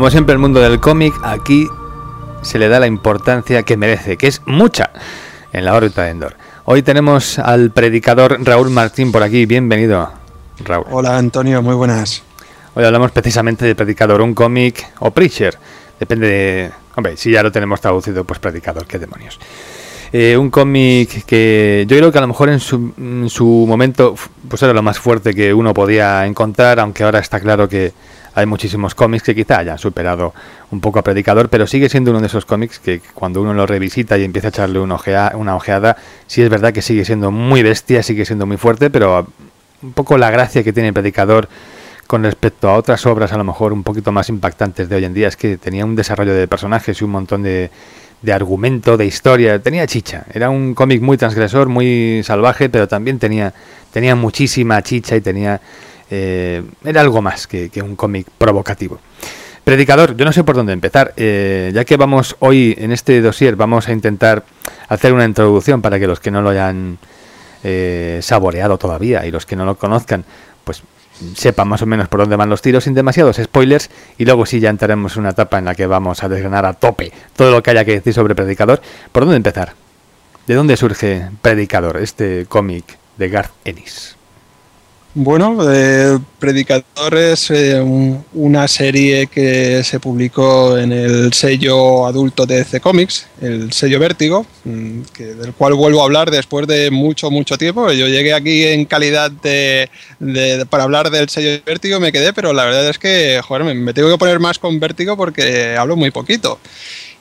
Como siempre el mundo del cómic, aquí se le da la importancia que merece, que es mucha en la órbita de Endor. Hoy tenemos al predicador Raúl Martín por aquí, bienvenido. Raúl. Hola Antonio, muy buenas. Hoy hablamos precisamente de predicador, un cómic o preacher, depende de... Hombre, si ya lo tenemos traducido, pues predicador, qué demonios. Eh, un cómic que yo creo que a lo mejor en su, en su momento pues era lo más fuerte que uno podía encontrar, aunque ahora está claro que hay muchísimos cómics que quizá hayan superado un poco a Predicador, pero sigue siendo uno de esos cómics que cuando uno lo revisita y empieza a echarle una, ojeada, sí es verdad que sigue siendo muy bestia, sigue siendo muy fuerte, pero un poco la gracia que tiene Predicador con respecto a otras obras a lo mejor un poquito más impactantes de hoy en día es que tenía un desarrollo de personajes y un montón de, de argumento, de historia, tenía chicha. Era un cómic muy transgresor, muy salvaje, pero también tenía, tenía muchísima chicha y tenía eh, era algo más que, un cómic provocativo. Predicador, yo no sé por dónde empezar, eh, ya que vamos hoy en este dossier, vamos a intentar hacer una introducción para que los que no lo hayan eh, saboreado todavía y los que no lo conozcan, pues sepan más o menos por dónde van los tiros sin demasiados spoilers y luego sí ya entraremos en una etapa en la que vamos a desgranar a tope todo lo que haya que decir sobre Predicador. ¿Por dónde empezar? ¿De dónde surge Predicador, este cómic de Garth Ennis? Bueno, eh, Predicador eh, una serie que se publicó en el sello adulto de DC Comics, el sello Vértigo, mm, que, del cual vuelvo a hablar después de mucho, mucho tiempo. Yo llegué aquí en calidad de, para hablar del sello Vértigo, me quedé, pero la verdad es que, joder, me, me tengo que poner más con Vértigo porque hablo muy poquito.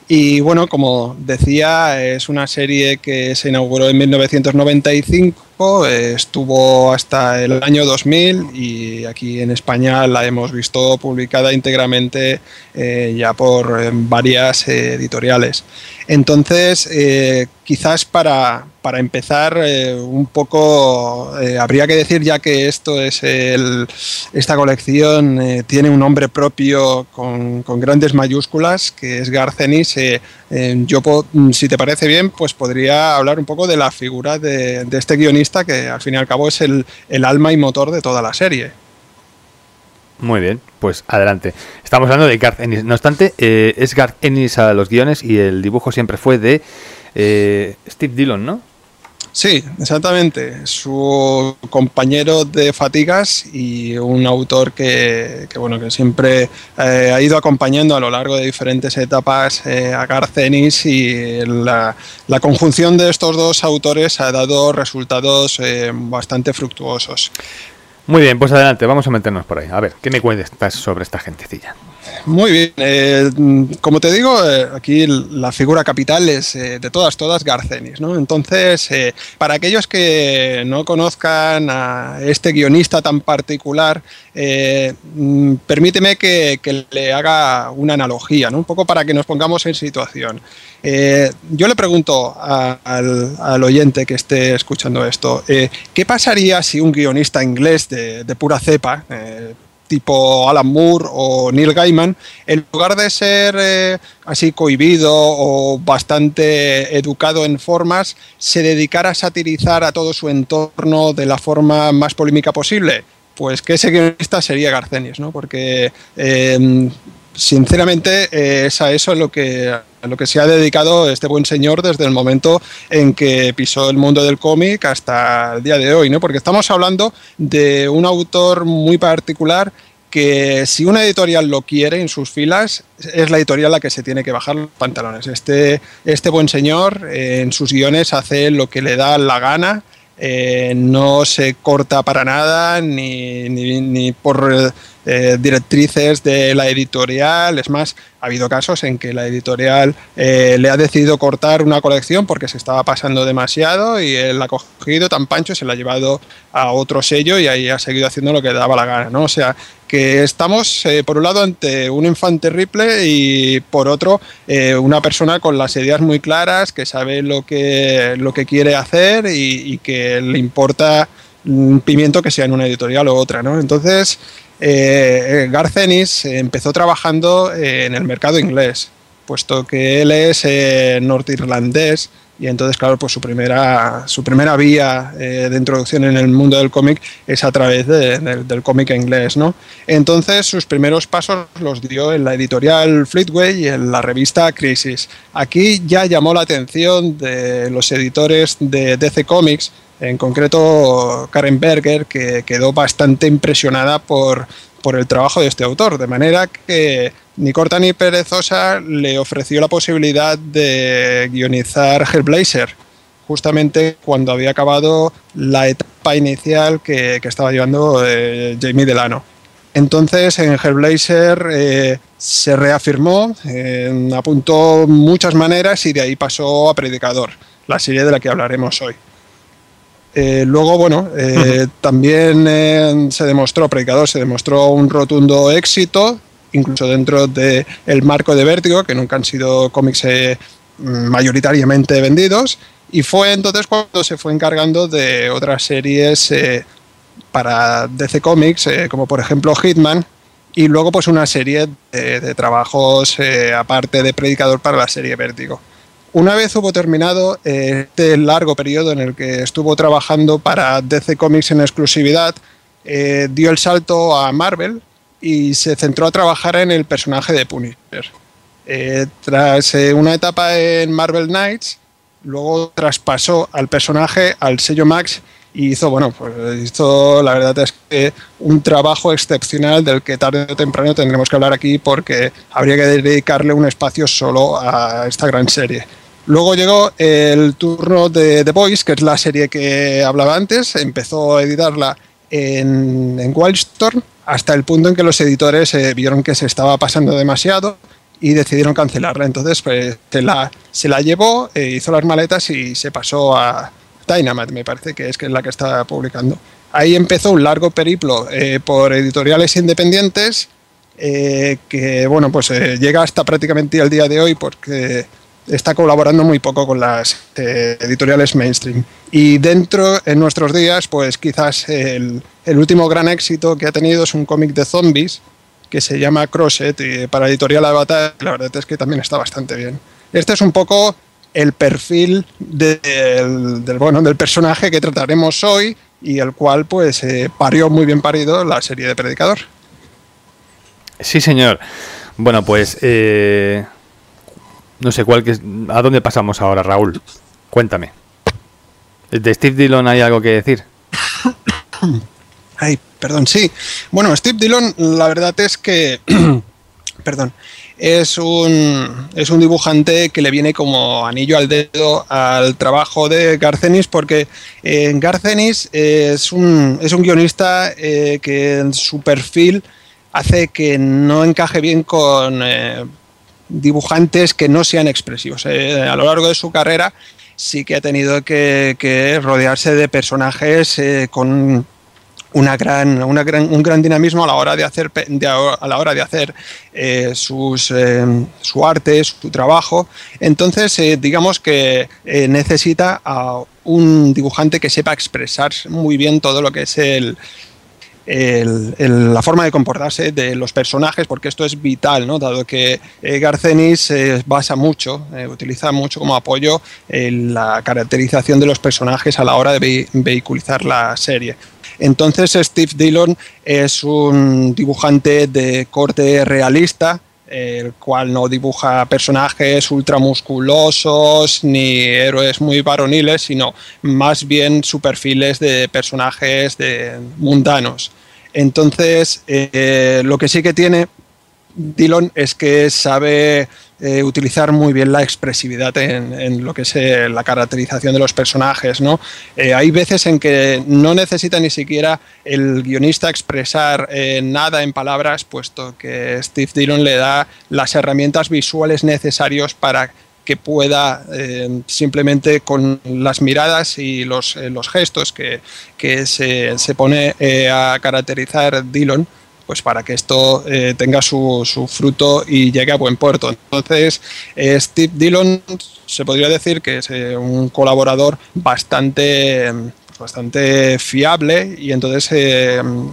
Y bueno, como decía, es una serie que se inauguró en 1995, estuvo hasta el año 2000 y aquí en España la hemos visto publicada íntegramente eh, ya por eh, varias editoriales. Entonces, eh, quizás para, para empezar eh, un poco, eh, habría que decir ya que esto es el, esta colección tiene un nombre propio con, con, grandes mayúsculas, que es Garcenis. yo, si te parece bien, pues podría hablar un poco de la figura de, este guionista, que al fin y al cabo es el, el alma y motor de toda la serie. Muy bien, pues adelante. Estamos hablando de Garth Ennis. No obstante, eh, es Garth Ennis a los guiones y el dibujo siempre fue de eh, Steve Dillon, ¿no? Sí, exactamente. Su compañero de fatigas y un autor que, bueno, que siempre eh, ha ido acompañando a lo largo de diferentes etapas eh, a Garcenis y la, conjunción de estos dos autores ha dado resultados eh, bastante fructuosos. Muy bien, pues adelante, vamos a meternos por ahí. A ver, ¿qué me cuentas sobre esta gentecilla? Muy bien, eh, como te digo, eh, aquí la figura capital es eh, de todas, todas Garcenis, ¿no? Entonces, para aquellos que no conozcan a este guionista tan particular, mm, permíteme que, le haga una analogía, ¿no? Un poco para que nos pongamos en situación. yo le pregunto al, oyente que esté escuchando esto, ¿qué pasaría si un guionista inglés de pura cepa, tipo Alan Moore o Neil Gaiman, en lugar de ser eh, así cohibido o bastante educado en formas, se dedicara a satirizar a todo su entorno de la forma más polémica posible. Pues que ese guionista sería Garcenis, ¿no? Porque em, sinceramente eh, es a eso lo que, a lo que se ha dedicado este buen señor desde el momento en que pisó el mundo del cómic hasta el día de hoy, ¿no? Porque estamos hablando de un autor muy particular que si una editorial lo quiere en sus filas, es la editorial la que se tiene que bajar los pantalones. Este, este buen señor eh, en sus guiones hace lo que le da la gana, eh, no se corta para nada, ni, ni por eh, directrices de la editorial. Es más, ha habido casos en que la editorial eh, le ha decidido cortar una colección porque se estaba pasando demasiado y él ha cogido tan pancho, se la ha llevado a otro sello y ahí ha seguido haciendo lo que daba la gana. ¿no? O sea, que estamos eh, por un lado ante un infante terrible y por otro una persona con las ideas muy claras, que sabe lo que, lo que quiere hacer y, y que le importa un pimiento que sea en una editorial o otra. ¿no? Entonces, eh, Garcenis empezó trabajando en el mercado inglés, puesto que él es eh, norteirlandés y entonces, claro, pues su primera, su primera vía eh, de introducción en el mundo del cómic es a través del cómic inglés, ¿no? Entonces, sus primeros pasos los dio en la editorial Fleetway y en la revista Crisis. Aquí ya llamó la atención de los editores de DC Comics, en concreto Karen Berger, que quedó bastante impresionada por, por el trabajo de este autor, de manera que ni corta ni perezosa le ofreció la posibilidad de guionizar Hellblazer, justamente cuando había acabado la etapa inicial que, estaba llevando eh, Jamie Delano. Entonces en Hellblazer eh, se reafirmó, apuntó muchas maneras y de ahí pasó a Predicador, la serie de la que hablaremos hoy. Eh, luego, bueno, eh, también eh, se demostró, Predicador se demostró un rotundo éxito, incluso dentro del el marco de Vértigo, que nunca han sido cómics mayoritariamente vendidos, y fue entonces cuando se fue encargando de otras series para DC Comics, como por ejemplo Hitman, y luego pues una serie de, de trabajos aparte de Predicador para la serie Vértigo. Una vez hubo terminado este largo periodo en el que estuvo trabajando para DC Comics en exclusividad, eh, dio el salto a Marvel y se centró a trabajar en el personaje de Punisher. Eh, tras eh, una etapa en Marvel Knights, luego traspasó al personaje al sello Max y hizo, bueno, pues hizo la verdad es que un trabajo excepcional del que tarde o temprano tendremos que hablar aquí porque habría que dedicarle un espacio solo a esta gran serie. Luego llegó el turno de The Boys, que es la serie que hablaba antes. Empezó a editarla en, en Wildstorm hasta el punto en que los editores eh, vieron que se estaba pasando demasiado y decidieron cancelarla. Entonces pues, se, la, se la llevó, eh, hizo las maletas y se pasó a Dynamite, me parece que es, que es la que está publicando. Ahí empezó un largo periplo eh, por editoriales independientes que bueno pues llega hasta prácticamente el día de hoy porque está colaborando muy poco con las eh, editoriales mainstream. Y dentro, en nuestros días, pues quizás el, último gran éxito que ha tenido es un cómic de zombies que se llama Crosset y para editorial Avatar, la verdad es que también está bastante bien. Este es un poco el perfil del, bueno, del personaje que trataremos hoy y el cual pues eh, parió muy bien parido la serie de Predicador. Sí, señor. Bueno, pues eh, no sé cuál que a dónde pasamos ahora, Raúl. Cuéntame. ¿De Steve Dillon hay algo que decir? Ay, perdón, sí. Bueno, Steve Dillon, la verdad es que, perdón, es un, es un dibujante que le viene como anillo al dedo al trabajo de Garcenis porque eh, Garcenis es un, es un guionista eh, que en su perfil hace que no encaje bien con eh, dibujantes que no sean expresivos. a lo largo de su carrera sí que ha tenido que rodearse de personajes con una gran, una gran, un gran dinamismo a la hora de hacer, a la hora de hacer eh, sus, eh, su arte, su trabajo. Entonces, eh, digamos que necesita a un dibujante que sepa expresar muy bien todo lo que es el, la forma de comportarse de los personajes, porque esto es vital, ¿no? dado que Garcenis basa mucho, utiliza mucho como apoyo la caracterización de los personajes a la hora de vehiculizar la serie. Entonces Steve Dillon es un dibujante de corte realista, el cual no dibuja personajes ultramusculosos ni héroes muy varoniles, sino más bien su perfiles de personajes de mundanos. Entonces, eh, lo que sí que tiene Dillon es que sabe eh, utilizar muy bien la expresividad en, lo que es eh, la caracterización de los personajes. ¿no? Eh, hay veces en que no necesita ni siquiera el guionista expresar nada en palabras, puesto que Steve Dillon le da las herramientas visuales necesarias para que pueda simplemente con las miradas y los, los gestos que, que se, se, pone a caracterizar Dillon, pues para que esto eh, tenga su, fruto y llegue a buen puerto. Entonces, eh, Steve Dillon se podría decir que es eh, un colaborador bastante, bastante fiable y entonces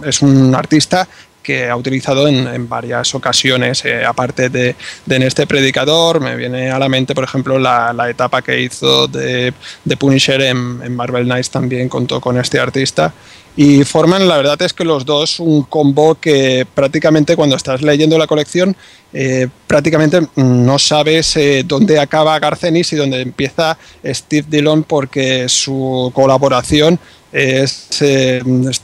es un artista que ha utilizado en, varias ocasiones, aparte de, en este predicador, me viene a la mente, por ejemplo, la, etapa que hizo de, de Punisher en, en, Marvel Knights también contó con este artista. Y forman, la verdad es que los dos, un combo que prácticamente cuando estás leyendo la colección, eh, prácticamente no sabes eh, dónde acaba Garcenis y dónde empieza Steve Dillon porque su colaboración es, eh,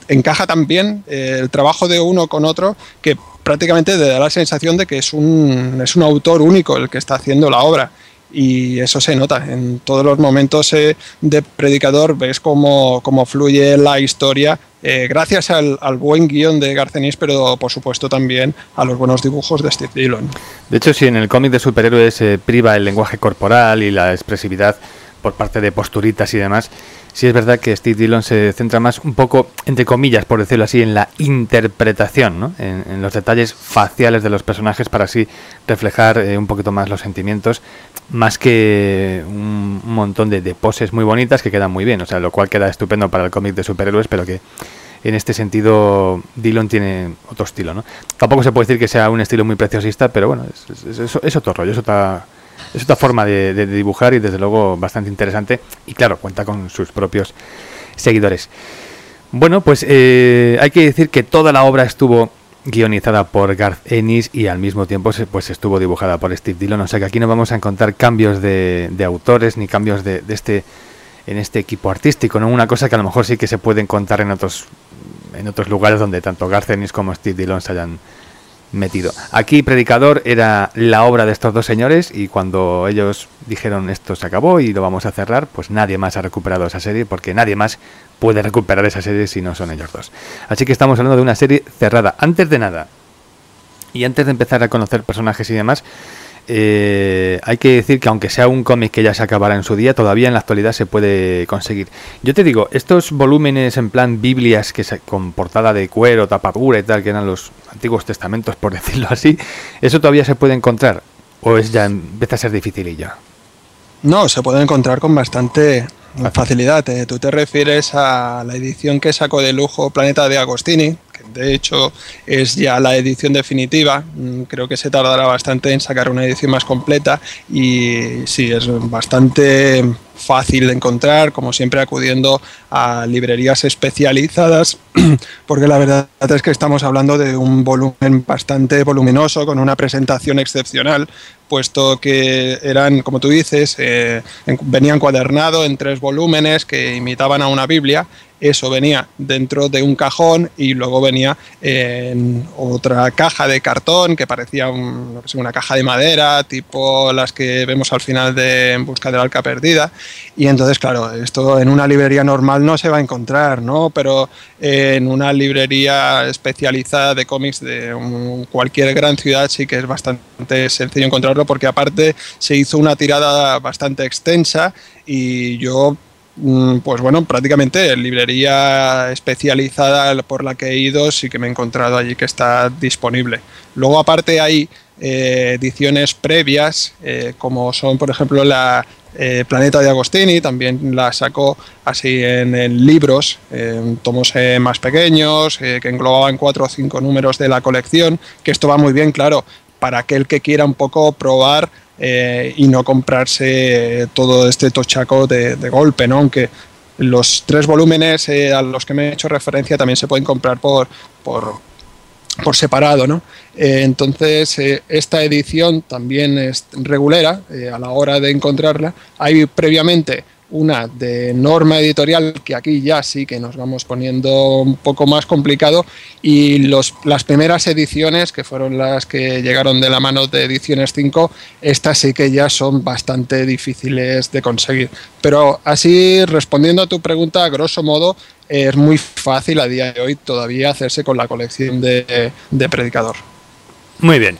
encaja tan bien el trabajo de uno con otro que prácticamente te da la sensación de que es un, es un autor único el que está haciendo la obra. Y eso se nota. En todos los momentos eh, de predicador ves cómo, cómo fluye la historia eh, gracias al, buen guion de Garcenis pero por supuesto también a los buenos dibujos de Steve Dillon. De hecho si en el cómic de superhéroes se priva el lenguaje corporal y la expresividad por parte de posturitas y demás sí es verdad que Steve Dillon se centra más un poco, entre comillas, por decirlo así, en la interpretación, ¿no? en, los detalles faciales de los personajes para así reflejar eh, un poquito más los sentimientos, más que un, montón de, poses muy bonitas que quedan muy bien, o sea, lo cual queda estupendo para el cómic de superhéroes, pero que en este sentido Dillon tiene otro estilo, ¿no? Tampoco se puede decir que sea un estilo muy preciosista, pero bueno, es, es otro rollo, es otra es otra forma de, dibujar y desde luego bastante interesante. Y claro, cuenta con sus propios seguidores. Bueno, pues eh, hay que decir que toda la obra estuvo guionizada por Garth Ennis y al mismo tiempo pues estuvo dibujada por Steve Dillon. O sea que aquí no vamos a encontrar cambios de, autores ni cambios de, este en este equipo artístico, ¿no? Una cosa que a lo mejor sí que se puede encontrar en otros en otros lugares donde tanto Garth Ennis como Steve Dillon se hayan metido. Aquí Predicador era la obra de estos dos señores y cuando ellos dijeron esto se acabó y lo vamos a cerrar, pues nadie más ha recuperado esa serie porque nadie más puede recuperar esa serie si no son ellos dos. Así que estamos hablando de una serie cerrada. Antes de nada, y antes de empezar a conocer personajes y demás, eh, hay que decir que aunque sea un cómic que ya se acabará en su día, todavía en la actualidad se puede conseguir. Yo te digo, estos volúmenes en plan Biblias que se, con portada de cuero, tapadura y tal, que eran los antiguos testamentos, por decirlo así, ¿eso todavía se puede encontrar? ¿O es ya empieza a ser difícil y ya? No, se puede encontrar con bastante facilidad. Eh, tú te refieres a la edición que sacó de lujo Planeta de Agostini, que de hecho es ya la edición definitiva. Mm, creo que se tardará bastante en sacar una edición más completa y sí, es bastante fácil de encontrar, como siempre acudiendo a librerías especializadas, porque la verdad es que estamos hablando de un volumen bastante voluminoso, con una presentación excepcional, puesto que eran, como tú dices, eh, venían cuadernado en tres volúmenes que imitaban a una Biblia eso venía dentro de un cajón y luego venía en otra caja de cartón que parecía una caja de madera, tipo las que vemos al final de En busca del arca perdida. Y entonces, claro, esto en una librería normal no se va a encontrar, ¿no? Pero en una librería especializada de cómics de cualquier gran ciudad sí que es bastante sencillo encontrarlo porque aparte se hizo una tirada bastante extensa y yo pues bueno, prácticamente en librería especializada por la que he ido sí que me he encontrado allí que está disponible. Luego aparte hay eh, ediciones previas, eh, como son por ejemplo la eh, Planeta de Agostini, también la sacó así en, libros, en tomos más pequeños, que englobaban cuatro o cinco números de la colección, que esto va muy bien, claro, para aquel que quiera un poco probar eh, y no comprarse todo este tochaco de, golpe, ¿no? Aunque los tres volúmenes eh, a los que me he hecho referencia también se pueden comprar por, por, por separado, ¿no? Eh, entonces, esta edición también es regulera a la hora de encontrarla. Hay previamente una de norma editorial, que aquí ya sí que nos vamos poniendo un poco más complicado, y los, las primeras ediciones, que fueron las que llegaron de la mano de Ediciones 5, estas sí que ya son bastante difíciles de conseguir. Pero así, respondiendo a tu pregunta, a grosso modo, es muy fácil a día de hoy todavía hacerse con la colección de, de Predicador. Muy bien.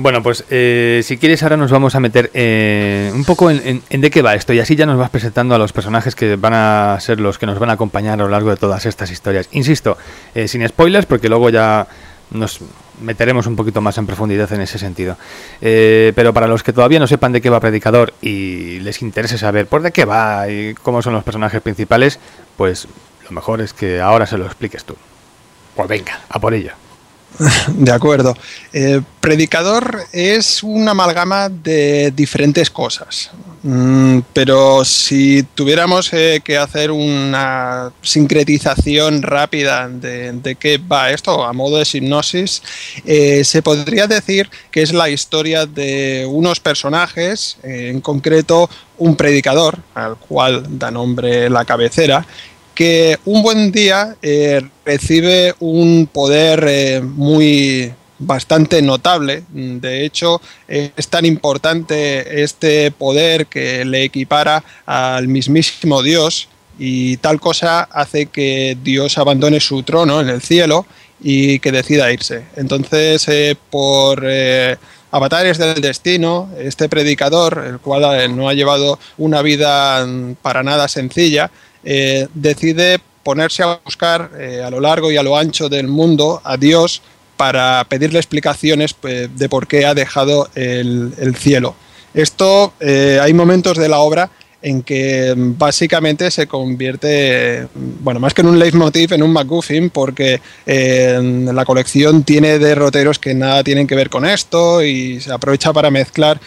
Bueno, pues eh, si quieres ahora nos vamos a meter eh, un poco en, de qué va esto y así ya nos vas presentando a los personajes que van a ser los que nos van a acompañar a lo largo de todas estas historias. Insisto, eh, sin spoilers porque luego ya nos meteremos un poquito más en profundidad en ese sentido. pero para los que todavía no sepan de qué va Predicador y les interese saber por de qué va y cómo son los personajes principales, pues lo mejor es que ahora se lo expliques tú. Pues venga, a por ello. De acuerdo. Eh, predicador es una amalgama de diferentes cosas. Mm, pero si tuviéramos eh, que hacer una sincretización rápida de, qué va esto, a modo de hipnosis, eh, se podría decir que es la historia de unos personajes, en concreto un predicador, al cual da nombre la cabecera, que un buen día eh, recibe un poder eh, muy bastante notable. De hecho, es tan importante este poder que le equipara al mismísimo Dios y tal cosa hace que Dios abandone su trono en el cielo y que decida irse. Entonces, eh, por avatares del destino, este predicador, el cual no ha llevado una vida para nada sencilla, eh, decide ponerse a buscar eh, a lo largo y a lo ancho del mundo a Dios para pedirle explicaciones pues, de por qué ha dejado el, cielo. Esto, eh, hay momentos de la obra en que básicamente se convierte, bueno, más que en un leitmotiv, en un MacGuffin, porque la colección tiene derroteros que nada tienen que ver con esto y se aprovecha para mezclar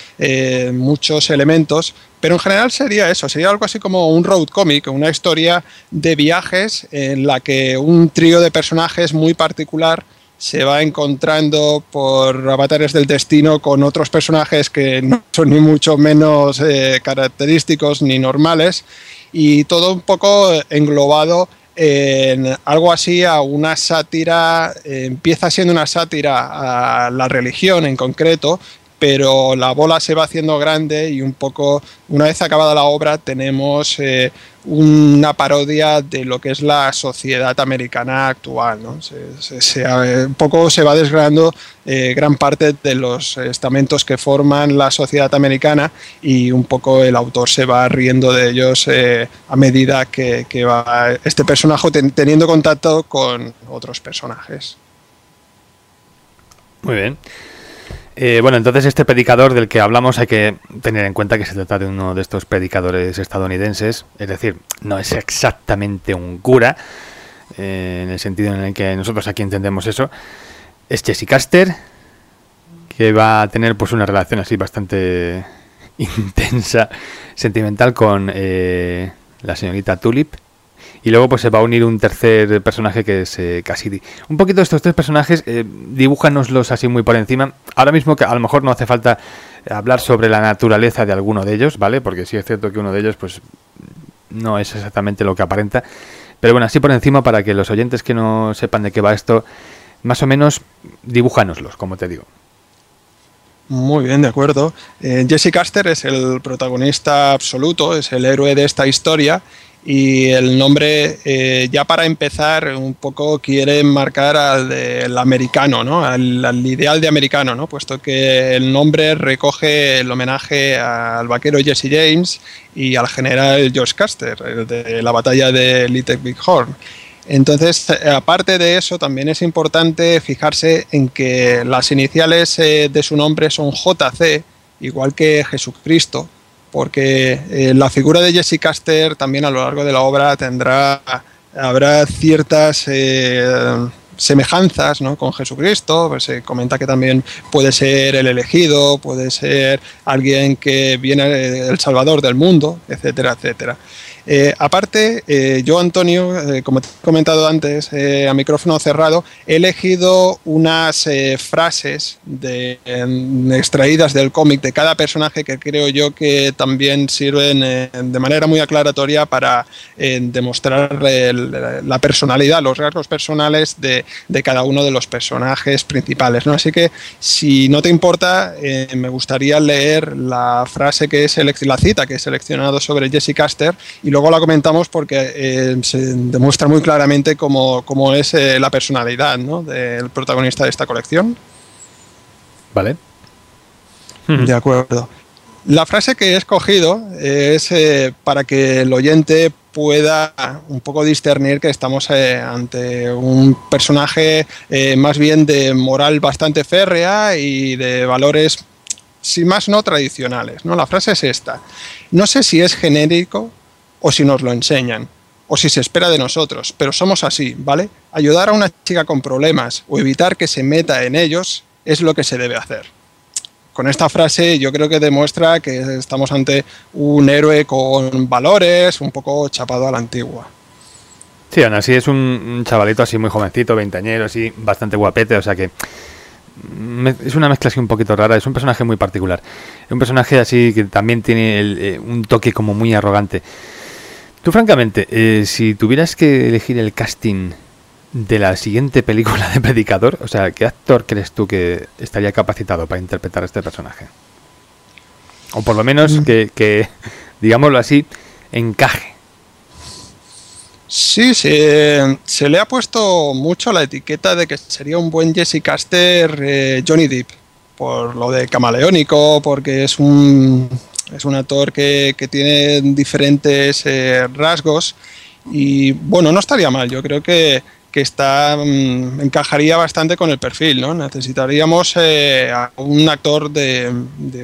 muchos elementos pero en general sería eso, sería algo así como un road comic, una historia de viajes en la que un trío de personajes muy particular se va encontrando por avatares del destino con otros personajes que no son ni mucho menos eh, característicos ni normales y todo un poco englobado en algo así a una sátira, eh, empieza siendo una sátira a la religión en concreto, pero la bola se va haciendo grande y un poco, una vez acabada la obra, tenemos eh, una parodia de lo que es la sociedad americana actual. ¿no? Eh, un poco se va desgranando eh, gran parte de los estamentos que forman la sociedad americana y un poco el autor se va riendo de ellos a medida que va este personaje teniendo contacto con otros personajes. Muy bien. Eh, bueno, entonces este predicador del que hablamos hay que tener en cuenta que se trata de uno de estos predicadores estadounidenses, es decir, no es exactamente un cura, en el sentido en el que nosotros aquí entendemos eso, es Jessie Caster, que va a tener pues una relación así bastante intensa, sentimental con la señorita Tulip, y luego pues se va a unir un tercer personaje que es eh, Cassidy. Un poquito estos tres personajes, eh, dibújanoslos así muy por encima. Ahora mismo que a lo mejor no hace falta hablar sobre la naturaleza de alguno de ellos, ¿vale? Porque sí es cierto que uno de ellos pues no es exactamente lo que aparenta. Pero bueno, así por encima para que los oyentes que no sepan de qué va esto, más o menos dibújanoslos, como te digo. Muy bien, de acuerdo. Eh, Jesse Caster es el protagonista absoluto, es el héroe de esta historia y el nombre, eh, ya para empezar, un poco quiere marcar al, americano, ¿no? Al, ideal de americano, ¿no? puesto que el nombre recoge el homenaje al vaquero Jesse James y al general George Custer, de la batalla de Little Big Horn. Entonces, aparte de eso, también es importante fijarse en que las iniciales eh, de su nombre son JC, igual que Jesucristo, porque eh, la figura de Jesse Caster también a lo largo de la obra tendrá, habrá ciertas eh, semejanzas ¿no? con Jesucristo, pues se comenta que también puede ser el elegido, puede ser alguien que viene del Salvador del mundo, etcétera, etcétera. Eh, aparte, eh, yo, Antonio, eh, como te he comentado antes, a micrófono cerrado, he elegido unas frases extraídas del cómic de cada personaje que creo yo que también sirven de manera muy aclaratoria para demostrar la personalidad, los rasgos personales de, cada uno de los personajes principales. ¿no? Así que, si no te importa, me gustaría leer la frase que es la cita que he seleccionado sobre Jesse Caster y luego la comentamos porque eh, se demuestra muy claramente cómo, es eh, la personalidad del protagonista de esta colección. Vale. De acuerdo. La frase que he escogido es eh, para que el oyente pueda un poco discernir que estamos ante un personaje más bien de moral bastante férrea y de valores, si más no tradicionales. ¿no? La frase es esta. No sé si es genérico o si nos lo enseñan, o si se espera de nosotros, pero somos así, ¿vale? Ayudar a una chica con problemas o evitar que se meta en ellos es lo que se debe hacer. Con esta frase yo creo que demuestra que estamos ante un héroe con valores, un poco chapado a la antigua. Sí, aún así es un chavalito así muy jovencito, veinteañero, así, bastante guapete, o sea que es una mezcla así un poquito rara, es un personaje muy particular. Es un personaje así que también tiene eh, un toque como muy arrogante. Tú, francamente, eh, si tuvieras que elegir el casting de la siguiente película de Predicador, o sea, ¿qué actor crees tú que estaría capacitado para interpretar a este personaje? O por lo menos mm. que, digámoslo así, encaje. Sí, se, se, le ha puesto mucho la etiqueta de que sería un buen Jesse Caster eh, Johnny Depp, por lo de camaleónico, porque es un es un actor que, tiene diferentes eh, rasgos y bueno, no estaría mal. Yo creo que, está mm, encajaría bastante con el perfil. ¿no? Necesitaríamos eh, a un actor de,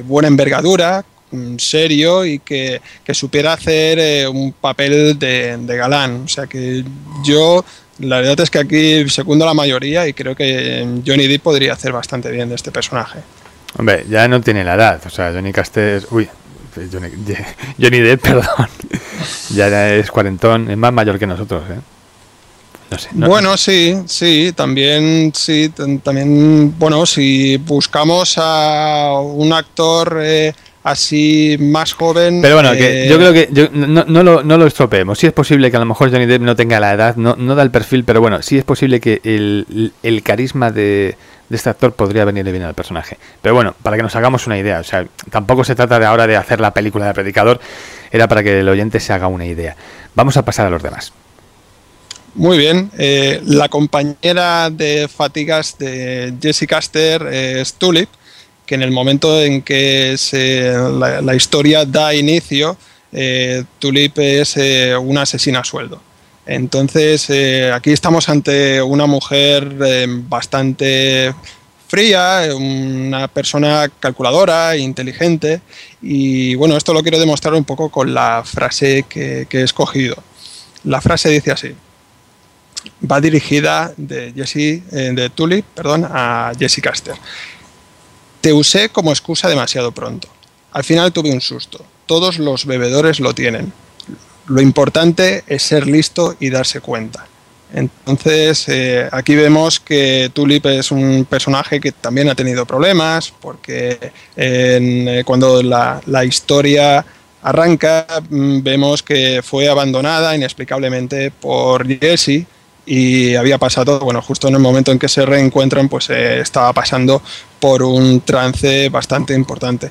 buena envergadura, mm, serio y que, supiera hacer eh, un papel de, galán. O sea que yo, la verdad es que aquí segundo la mayoría y creo que Johnny Depp podría hacer bastante bien de este personaje. Hombre, ya no tiene la edad. O sea, Johnny Caster. Uy, Johnny, Depp, perdón. ya es cuarentón, es más mayor que nosotros, ¿eh? Bueno, sí, sí, también, sí, también, bueno, si buscamos a un actor eh, así más joven. Pero bueno, que yo creo que no, no, lo, no lo estropeemos. Sí es posible que a lo mejor Johnny Depp no tenga la edad, no, no da el perfil, pero bueno, sí es posible que el, el carisma de, de este actor podría venirle bien al personaje. Pero bueno, para que nos hagamos una idea, o sea, tampoco se trata de ahora de hacer la película de Predicador, era para que el oyente se haga una idea. Vamos a pasar a los demás. Muy bien, eh, la compañera de fatigas de Jesse Caster es Tulip, que en el momento en que se, la, historia da inicio, eh, Tulip es eh, una asesina a sueldo. Entonces, eh, aquí estamos ante una mujer eh, bastante fría, una persona calculadora, inteligente, y bueno, esto lo quiero demostrar un poco con la frase que, he escogido. La frase dice así, va dirigida de Jesse, eh, de Tulip, perdón, a Jesse Caster. Te usé como excusa demasiado pronto. Al final tuve un susto. Todos los bebedores lo tienen. Lo importante es ser listo y darse cuenta. Entonces, eh, aquí vemos que Tulip es un personaje que también ha tenido problemas, porque eh, cuando la, la, historia arranca, mm, vemos que fue abandonada inexplicablemente por Jesse y había pasado, bueno, justo en el momento en que se reencuentran, pues eh, estaba pasando por un trance bastante importante.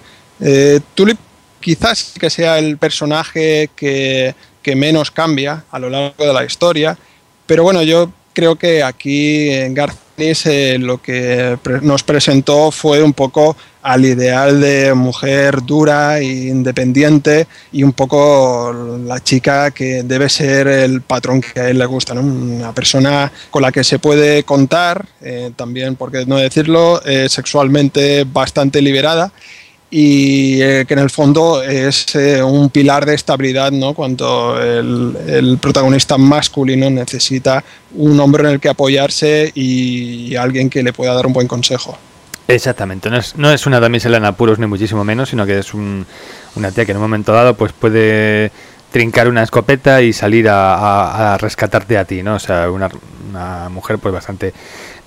Tulip quizás que sea el personaje que, menos cambia a lo largo de la historia, pero bueno, yo creo que aquí en Garcinis eh, lo que nos presentó fue un poco al ideal de mujer dura e independiente y un poco la chica que debe ser el patrón que a él le gusta, una persona con la que se puede contar, eh, también, por qué no decirlo, eh, sexualmente bastante liberada y eh, que en el fondo es eh, un pilar de estabilidad ¿no? cuando el, protagonista masculino necesita un hombre en el que apoyarse y, alguien que le pueda dar un buen consejo. Exactamente, no es, no es una damisela en apuros ni muchísimo menos, sino que es una tía que en un momento dado pues puede trincar una escopeta y salir a, rescatarte a ti, ¿no? O sea, una, una mujer pues bastante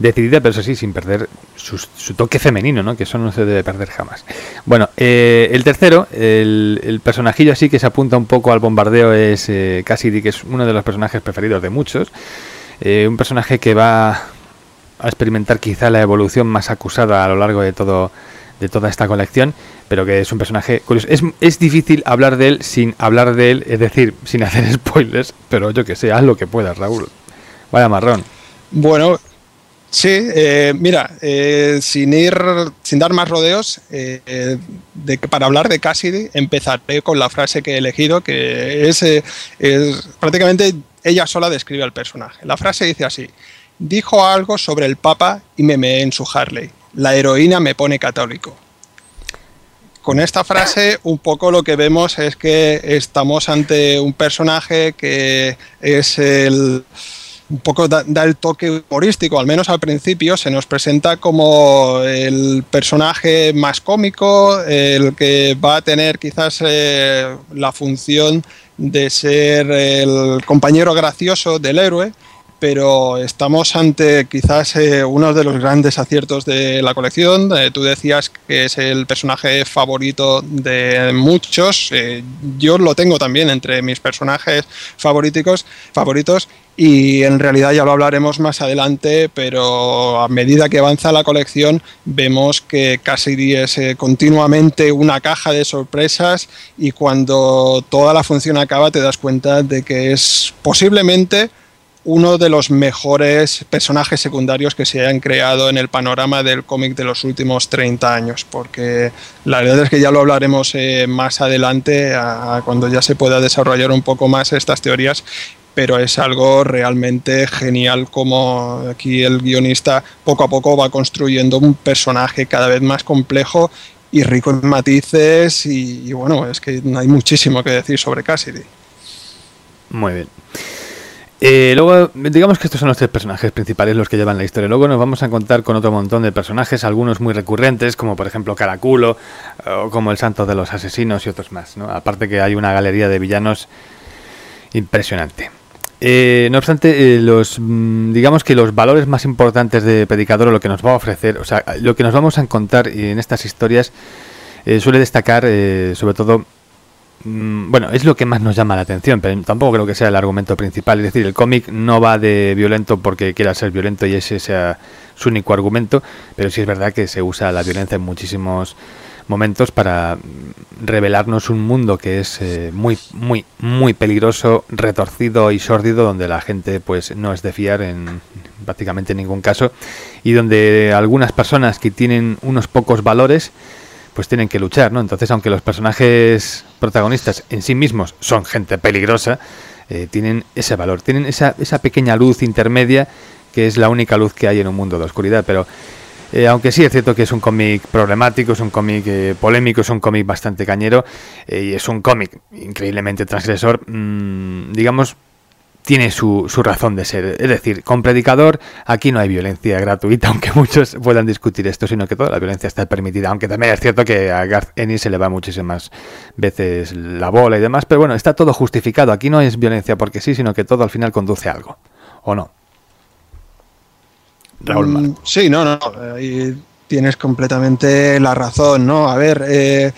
decidida, pero eso sí, sin perder su, toque femenino, ¿no? Que eso no se debe perder jamás. Bueno, eh, el tercero, el, personajillo así que se apunta un poco al bombardeo es eh, Cassidy, que es uno de los personajes preferidos de muchos. Eh, un personaje que va a experimentar quizá la evolución más acusada a lo largo de todo de toda esta colección, pero que es un personaje curioso. Es, es difícil hablar de él sin hablar de él, es decir, sin hacer spoilers, pero yo que sé, haz lo que puedas, Raúl. Vaya marrón. Bueno, Sí, eh, mira, eh, sin ir, sin dar más rodeos, eh, para hablar de Cassidy empezaré con la frase que he elegido, que es, es, prácticamente ella sola describe al personaje. La frase dice así: dijo algo sobre el Papa y me meé en su Harley. La heroína me pone católico. Con esta frase, un poco lo que vemos es que estamos ante un personaje que es el un poco da, el toque humorístico, al menos al principio se nos presenta como el personaje más cómico, el que va a tener quizás eh, la función de ser el compañero gracioso del héroe, pero estamos ante quizás eh, uno de los grandes aciertos de la colección. Eh, tú decías que es el personaje favorito de muchos. yo lo tengo también entre mis personajes favoritos, favoritos y en realidad ya lo hablaremos más adelante, pero a medida que avanza la colección vemos que Cassidy es eh, continuamente una caja de sorpresas y cuando toda la función acaba te das cuenta de que es posiblemente uno de los mejores personajes secundarios que se hayan creado en el panorama del cómic de los últimos 30 años, porque la verdad es que ya lo hablaremos eh, más adelante, cuando ya se pueda desarrollar un poco más estas teorías, pero es algo realmente genial como aquí el guionista poco a poco va construyendo un personaje cada vez más complejo y rico en matices y, bueno, es que hay muchísimo que decir sobre Cassidy. Muy bien. Eh, luego, digamos que estos son los tres personajes principales los que llevan la historia. Luego nos vamos a encontrar con otro montón de personajes, algunos muy recurrentes, como por ejemplo Caraculo, o como el Santo de los Asesinos y otros más. ¿no? Aparte que hay una galería de villanos impresionante. Eh, no obstante, eh, los mm, digamos que los valores más importantes de Predicador, lo que nos va a ofrecer, o sea, lo que nos vamos a encontrar en estas historias, eh, suele destacar sobre todo, bueno, es lo que más nos llama la atención, pero tampoco creo que sea el argumento principal. Es decir, el cómic no va de violento porque quiera ser violento y ese sea su único argumento, pero sí es verdad que se usa la violencia en muchísimos momentos para revelarnos un mundo que es eh, muy, muy, muy peligroso, retorcido y sórdido, donde la gente pues no es de fiar en prácticamente ningún caso y donde algunas personas que tienen unos pocos valores pues tienen que luchar, ¿no? Entonces, aunque los personajes protagonistas en sí mismos son gente peligrosa, eh, tienen ese valor, tienen esa, esa pequeña luz intermedia que es la única luz que hay en un mundo de oscuridad, pero eh, aunque sí es cierto que es un cómic problemático, es un cómic eh, polémico, es un cómic bastante cañero y es un cómic increíblemente transgresor, mm, digamos, tiene su, su, razón de ser. Es decir, con Predicador aquí no hay violencia gratuita, aunque muchos puedan discutir esto, sino que toda la violencia está permitida. Aunque también es cierto que a Garth Ennis se le va muchísimas veces la bola y demás, pero bueno, está todo justificado. Aquí no es violencia porque sí, sino que todo al final conduce a algo. ¿O no? Raúl mm, Sí, no, no. Tienes completamente la razón, ¿no? A ver, eh,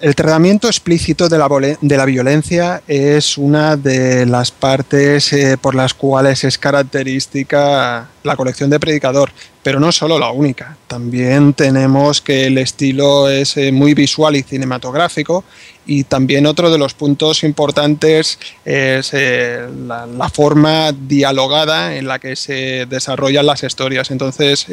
el tratamiento explícito de la, de la, violencia es una de las partes eh, por las cuales es característica la colección de Predicador, pero no solo la única. También tenemos que el estilo es eh, muy visual y cinematográfico y también otro de los puntos importantes es eh, la, forma dialogada en la que se desarrollan las historias. Entonces,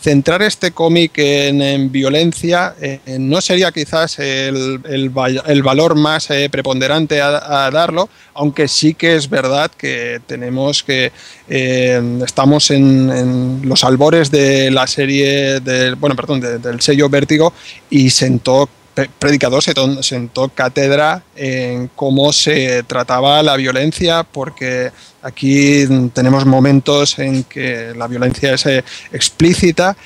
centrar este cómic en, violencia eh, no sería quizás el, el, valor más preponderante a, darlo, aunque sí que es verdad que tenemos que estamos en, los albores de la serie del bueno, perdón, del sello Vértigo y sentó predicador se sentó cátedra en cómo se trataba la violencia, porque aquí tenemos momentos en que la violencia es eh, explícita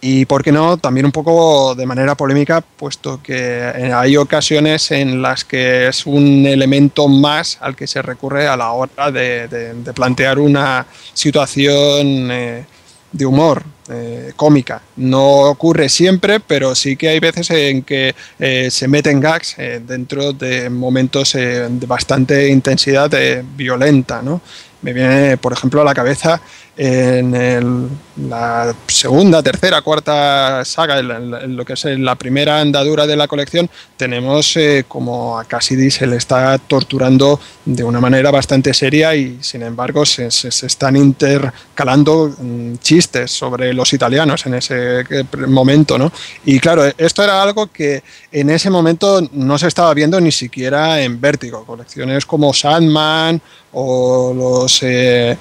y, ¿por qué no?, también un poco de manera polémica, puesto que hay ocasiones en las que es un elemento más al que se recurre a la hora de, plantear una situación eh, de humor eh, cómica. No ocurre siempre, pero sí que hay veces en que eh, se meten gags eh, dentro de momentos de bastante intensidad violenta. ¿no? Me viene, por ejemplo, a la cabeza en la segunda, tercera, cuarta saga, en, lo que es la primera andadura de la colección, tenemos eh, como a Cassidy se le está torturando de una manera bastante seria y sin embargo se, están intercalando mm, chistes sobre los italianos en ese eh, momento. ¿no? Y claro, esto era algo que en ese momento no se estaba viendo ni siquiera en Vértigo. Colecciones como Sandman o los... Eh,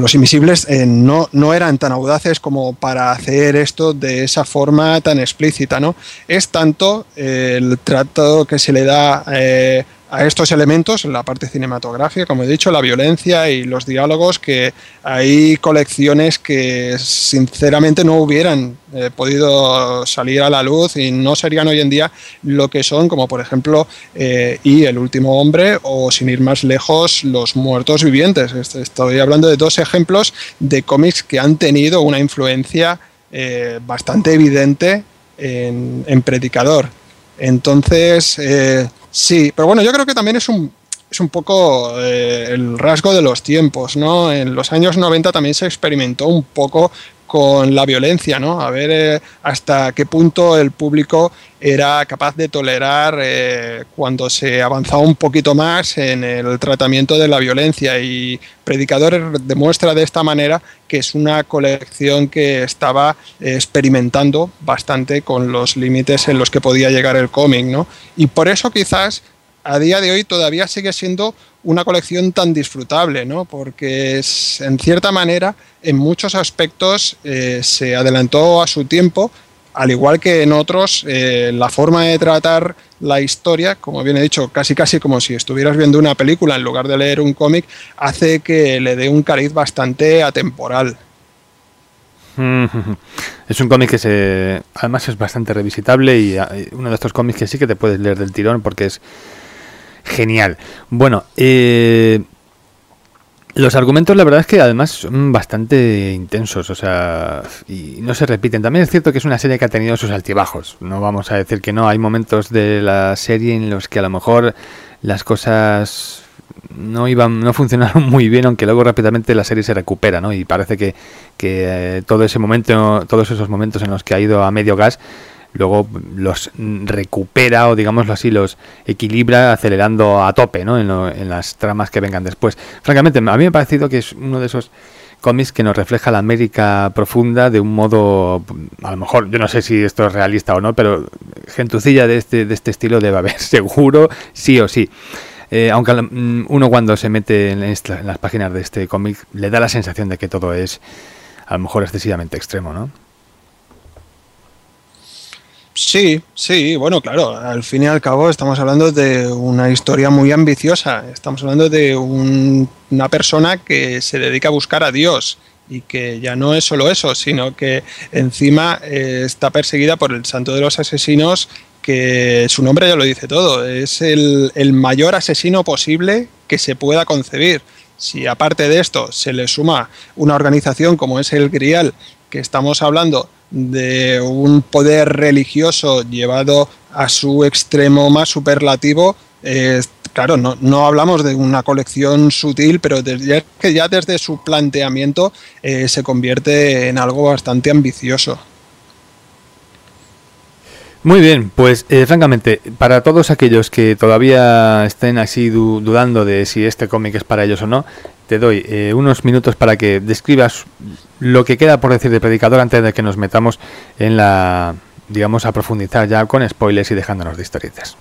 los invisibles eh, no, no, eran tan audaces como para hacer esto de esa forma tan explícita. ¿no? Es tanto el trato que se le da eh, a estos elementos, la parte cinematográfica, como he dicho, la violencia y los diálogos, que hay colecciones que sinceramente no hubieran eh, podido salir a la luz y no serían hoy en día lo que son, como por ejemplo eh, Y el último hombre o sin ir más lejos, Los muertos vivientes. Estoy hablando de dos ejemplos de cómics que han tenido una influencia eh, bastante evidente en, en Predicador. Entonces, Sí, pero bueno, yo creo que también es un, es un poco eh, el rasgo de los tiempos, ¿no? En los años 90 también se experimentó un poco con la violencia, ¿no? A ver eh, hasta qué punto el público era capaz de tolerar eh, cuando se avanzaba un poquito más en el tratamiento de la violencia y Predicador demuestra de esta manera que es una colección que estaba experimentando bastante con los límites en los que podía llegar el cómic, ¿no? Y por eso quizás a día de hoy todavía sigue siendo una colección tan disfrutable, ¿no? Porque es, en cierta manera, en muchos aspectos eh, se adelantó a su tiempo, al igual que en otros, eh, la forma de tratar la historia, como bien he dicho, casi casi como si estuvieras viendo una película en lugar de leer un cómic, hace que le dé un cariz bastante atemporal. Es un cómic que se, además es bastante revisitable y uno de estos cómics que sí que te puedes leer del tirón porque es genial. Bueno, eh, los argumentos la verdad es que además son bastante intensos, o sea, y no se repiten. También es cierto que es una serie que ha tenido sus altibajos. No vamos a decir que no, hay momentos de la serie en los que a lo mejor las cosas no iban no funcionaron muy bien aunque luego rápidamente la serie se recupera no y parece que, que eh, todo ese momento todos esos momentos en los que ha ido a medio gas luego los recupera o digámoslo así, los equilibra acelerando a tope ¿no? en, las tramas que vengan después. Francamente, a mí me ha parecido que es uno de esos cómics que nos refleja la América profunda de un modo, a lo mejor, yo no sé si esto es realista o no, pero gentucilla de este, de este estilo debe haber, seguro, sí o sí. Eh, aunque mm, uno cuando se mete en, en las páginas de este cómic le da la sensación de que todo es a lo mejor excesivamente extremo, ¿no? Sí, sí, bueno, claro, al fin y al cabo estamos hablando de una historia muy ambiciosa, estamos hablando de una persona que se dedica a buscar a Dios y que ya no es solo eso, sino que encima eh, está perseguida por el santo de los asesinos, que su nombre ya lo dice todo, es el, el mayor asesino posible que se pueda concebir. Si aparte de esto se le suma una organización como es el Grial, que estamos hablando de un poder religioso llevado a su extremo más superlativo, claro, no, no, hablamos de una colección sutil, pero desde, que ya desde su planteamiento eh, se convierte en algo bastante ambicioso. Muy bien, pues eh, francamente, para todos aquellos que todavía estén así dudando de si este cómic es para ellos o no, te doy eh, unos minutos para que describas lo que queda por decir de Predicador antes de que nos metamos en la, digamos, a profundizar ya con spoilers y dejándonos de historietas.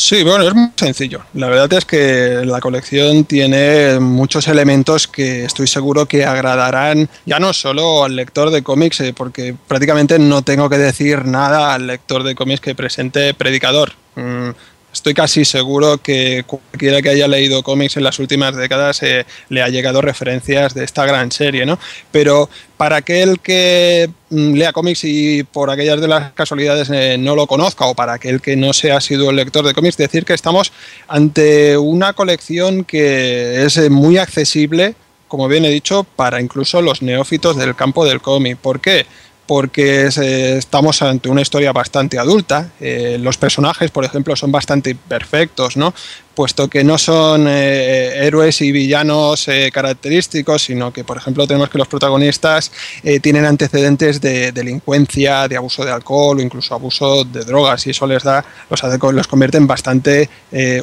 Sí, bueno, es muy sencillo. La verdad es que la colección tiene muchos elementos que estoy seguro que agradarán ya no solo al lector de cómics, eh, porque prácticamente no tengo que decir nada al lector de cómics que presente Predicador. Mm, estoy casi seguro que cualquiera que haya leído cómics en las últimas décadas eh, le ha llegado referencias de esta gran serie, ¿no? Pero para aquel que mm, lea cómics y por aquellas de las casualidades eh, no lo conozca o para aquel que no sea sido el lector de cómics, decir que estamos ante una colección que es eh, muy accesible, como bien he dicho, para incluso los neófitos del campo del cómic. ¿Por qué? Porque estamos ante una historia bastante adulta. Eh, los personajes, por ejemplo, son bastante perfectos, ¿no? Puesto que no son eh, héroes y villanos eh, característicos, sino que, por ejemplo, tenemos que los protagonistas eh, tienen antecedentes de delincuencia, de abuso de alcohol o incluso abuso de drogas, y eso les da, los, los convierte en bastante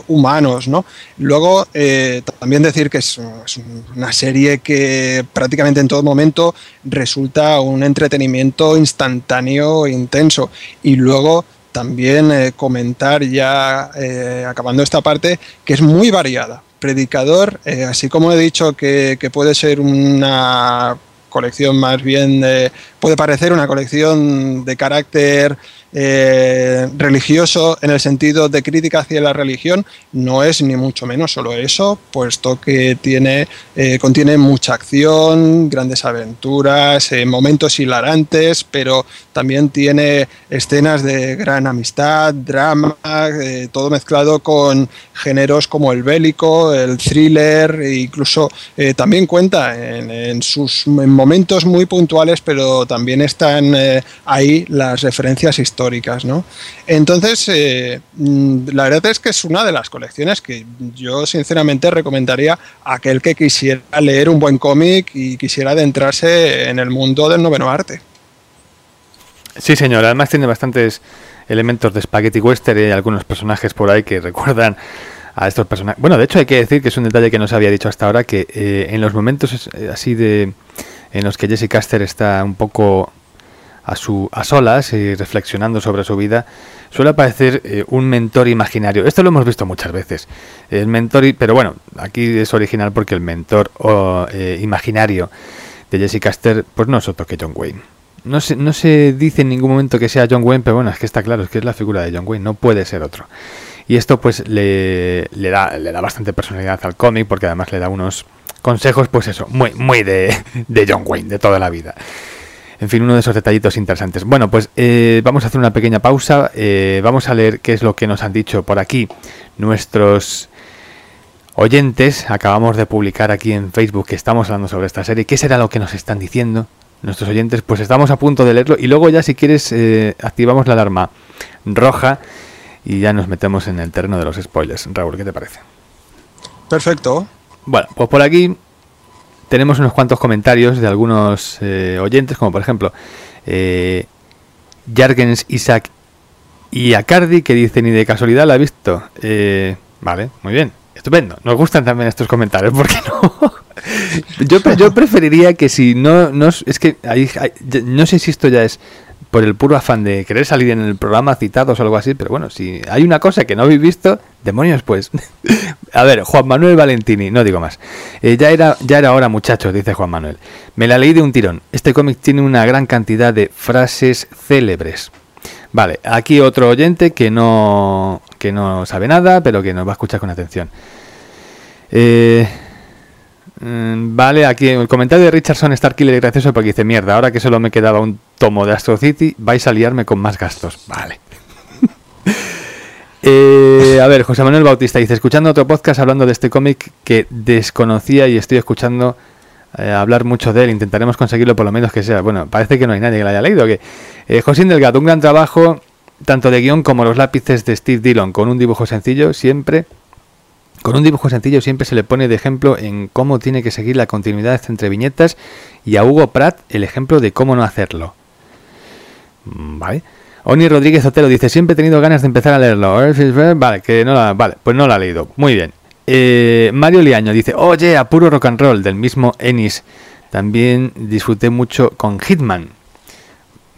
humanos. ¿no? Luego, también decir que es, es, una serie que prácticamente en todo momento resulta un entretenimiento instantáneo e intenso. Y luego también eh, comentar ya, eh, acabando esta parte, que es muy variada. Predicador, eh, así como he dicho que, que, puede ser una colección más bien, puede parecer una colección de carácter eh, religioso en el sentido de crítica hacia la religión no es ni mucho menos solo eso, puesto que tiene, eh, contiene mucha acción, grandes aventuras, eh, momentos hilarantes, pero también tiene escenas de gran amistad, drama, todo mezclado con géneros como el bélico, el thriller, e incluso también cuenta en, en sus momentos muy puntuales, pero también están ahí las referencias históricas ¿no? Entonces, eh, mm, la verdad es que es una de las colecciones que yo sinceramente recomendaría a aquel que quisiera leer un buen cómic y quisiera adentrarse en el mundo del noveno arte. Sí, señor, además tiene bastantes elementos de spaghetti western y algunos personajes por ahí que recuerdan a estos personajes. Bueno, de hecho hay que decir que es un detalle que no se había dicho hasta ahora, que eh, en los momentos eh, así de en los que Jesse Caster está un poco a, su, a solas y reflexionando sobre su vida, suele aparecer eh, un mentor imaginario. Esto lo hemos visto muchas veces. El mentor, pero bueno, aquí es original porque el mentor eh, imaginario de Jesse Caster, pues no es otro que John Wayne. No se, no se dice en ningún momento que sea John Wayne, pero bueno, es que está claro, es que es la figura de John Wayne, no puede ser otro. Y esto pues le, le, da, le da bastante personalidad al cómic porque además le da unos consejos, pues eso, muy, muy de, de John Wayne, de toda la vida. En fin, uno de esos detallitos interesantes. Bueno, pues eh, vamos a hacer una pequeña pausa. Eh, vamos a leer qué es lo que nos han dicho por aquí nuestros oyentes. Acabamos de publicar aquí en Facebook que estamos hablando sobre esta serie. ¿Qué será lo que nos están diciendo nuestros oyentes? Pues estamos a punto de leerlo y luego ya si quieres eh, activamos la alarma roja y ya nos metemos en el terreno de los spoilers. Raúl, ¿qué te parece? Perfecto. Bueno, pues por aquí tenemos unos cuantos comentarios de algunos eh, oyentes, como por ejemplo eh, Jargens Isaac y Acardi, que dice ni de casualidad la ha visto. Eh, vale, muy bien, estupendo. Nos gustan también estos comentarios, ¿por qué no? yo, preferiría que si no, no es que no sé si esto ya es por el puro afán de querer salir en el programa citados o algo así, pero bueno, si hay una cosa que no habéis visto, demonios pues. a ver, Juan Manuel Valentini, no digo más. Eh, ya, era, ya era hora muchachos, dice Juan Manuel. Me la leí de un tirón. Este cómic tiene una gran cantidad de frases célebres. Vale, aquí otro oyente que no, que no sabe nada, pero que nos va a escuchar con atención. Eh, mm, vale, aquí el comentario de Richardson Starkiller es gracioso porque dice, mierda, ahora que solo me quedaba un tomo de Astro City, vais a liarme con más gastos. Vale. Eh, a ver, José Manuel Bautista dice, escuchando otro podcast hablando de este cómic que desconocía y estoy escuchando eh, hablar mucho de él, intentaremos conseguirlo por lo menos que sea. Bueno, parece que no hay nadie que lo haya leído. Que, eh, José Delgado, un gran trabajo, tanto de guion como los lápices de Steve Dillon, con un dibujo sencillo, siempre con un dibujo sencillo siempre se le pone de ejemplo en cómo tiene que seguir la continuidad entre viñetas y a Hugo Pratt el ejemplo de cómo no hacerlo. Mm, vale. Oni Rodríguez Otero dice, siempre he tenido ganas de empezar a leerlo. Vale, que no la, vale, pues no la ha leído. Muy bien. Eh, Mario Liaño dice, oye, a puro rock and roll, del mismo Ennis. También disfruté mucho con Hitman.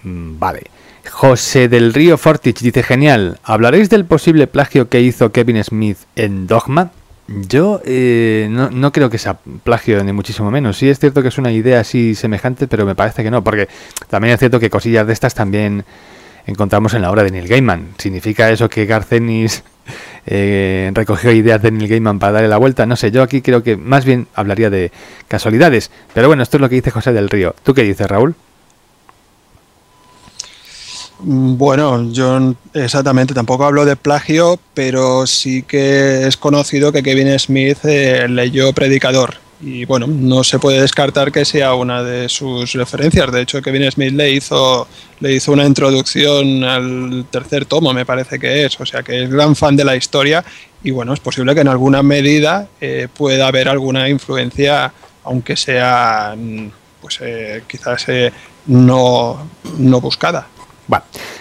Mm, vale. José del Río Fortich dice, genial, ¿hablaréis del posible plagio que hizo Kevin Smith en Dogma? Yo eh, no, no, creo que sea plagio, ni muchísimo menos. Sí es cierto que es una idea así semejante, pero me parece que no, porque también es cierto que cosillas de estas también encontramos en la obra de Neil Gaiman. ¿Significa eso que Garcenis eh, recogió ideas de Neil Gaiman para darle la vuelta? No sé, yo aquí creo que más bien hablaría de casualidades. Pero bueno, esto es lo que dice José del Río. ¿Tú qué dices, Raúl? Mm, bueno, yo exactamente tampoco hablo de plagio, pero sí que es conocido que Kevin Smith eh, leyó Predicador. Y bueno, no se puede descartar que sea una de sus referencias. De hecho, Kevin Smith le hizo, le hizo una introducción al tercer tomo, me parece que es. O sea que es gran fan de la historia. Y bueno, es posible que en alguna medida eh, pueda haber alguna influencia, aunque sea mm, pues eh, quizás no, no buscada.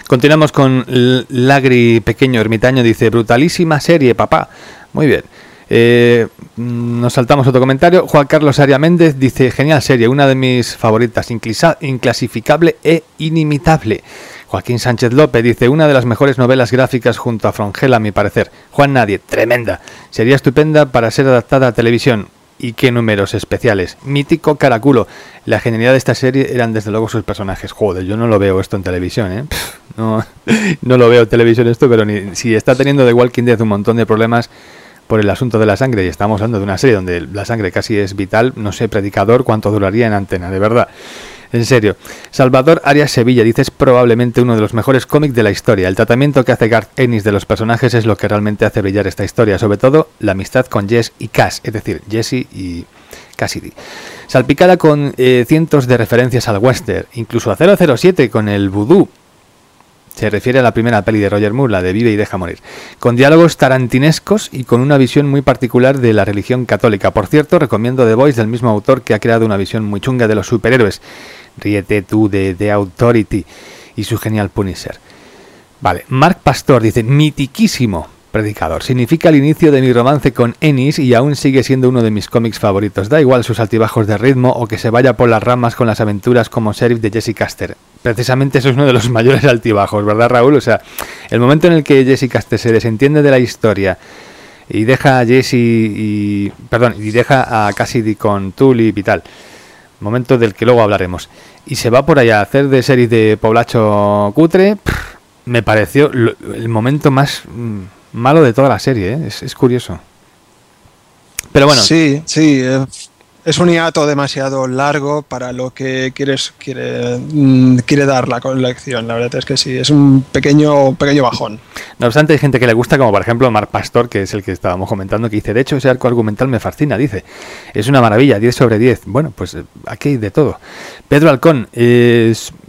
Continuamos con Lagri Pequeño Ermitaño, dice, brutalísima serie, papá. Muy bien. Eh, nos saltamos otro comentario. Juan Carlos Aria Méndez dice, genial serie, una de mis favoritas, inclasificable e inimitable. Joaquín Sánchez López dice, una de las mejores novelas gráficas junto a Frongela, a mi parecer. Juan Nadie, tremenda. Sería estupenda para ser adaptada a televisión y qué números especiales. Mítico Caraculo. La genialidad de esta serie eran desde luego sus personajes. Joder, yo no lo veo esto en televisión, ¿eh? no, no lo veo en televisión esto, pero ni, si está teniendo The Walking Dead un montón de problemas por el asunto de la sangre y estamos hablando de una serie donde la sangre casi es vital, no sé, predicador, cuánto duraría en antena, de verdad. En serio. Salvador Arias Sevilla dice es probablemente uno de los mejores cómics de la historia. El tratamiento que hace Garth Ennis de los personajes es lo que realmente hace brillar esta historia. Sobre todo la amistad con Jess y Cass, es decir, Jesse y Cassidy. Salpicada con eh, cientos de referencias al western, incluso a 007 con el voodoo. Se refiere a la primera peli de Roger Moore, la de Vive y deja morir, con diálogos tarantinescos y con una visión muy particular de la religión católica. Por cierto, recomiendo The Voice del mismo autor que ha creado una visión muy chunga de los superhéroes. Ríete tú de The Authority y su genial Punisher. Vale, Mark Pastor dice, mitiquísimo predicador. Significa el inicio de mi romance con Ennis y aún sigue siendo uno de mis cómics favoritos. Da igual sus altibajos de ritmo o que se vaya por las ramas con las aventuras como sheriff de Jesse Caster. Precisamente eso es uno de los mayores altibajos, ¿verdad Raúl? O sea, el momento en el que Jesse Caster se desentiende de la historia y deja a Jesse y... perdón, y deja a Cassidy con Tully y tal momento del que luego hablaremos, y se va por allá a hacer de serie de Poblacho Cutre, me pareció el momento más mm, malo de toda la serie, ¿eh? es, es, curioso. Pero bueno. Sí, sí, es un hiato demasiado largo para lo que quieres quiere, mm, quiere dar la colección. La verdad es que sí, es un pequeño, pequeño bajón. No obstante, hay gente que le gusta, como por ejemplo Mark Pastor, que es el que estábamos comentando, que dice, de hecho, ese arco argumental me fascina, dice. Es una maravilla, 10 sobre 10. Bueno, pues eh, aquí hay de todo. Pedro Alcón,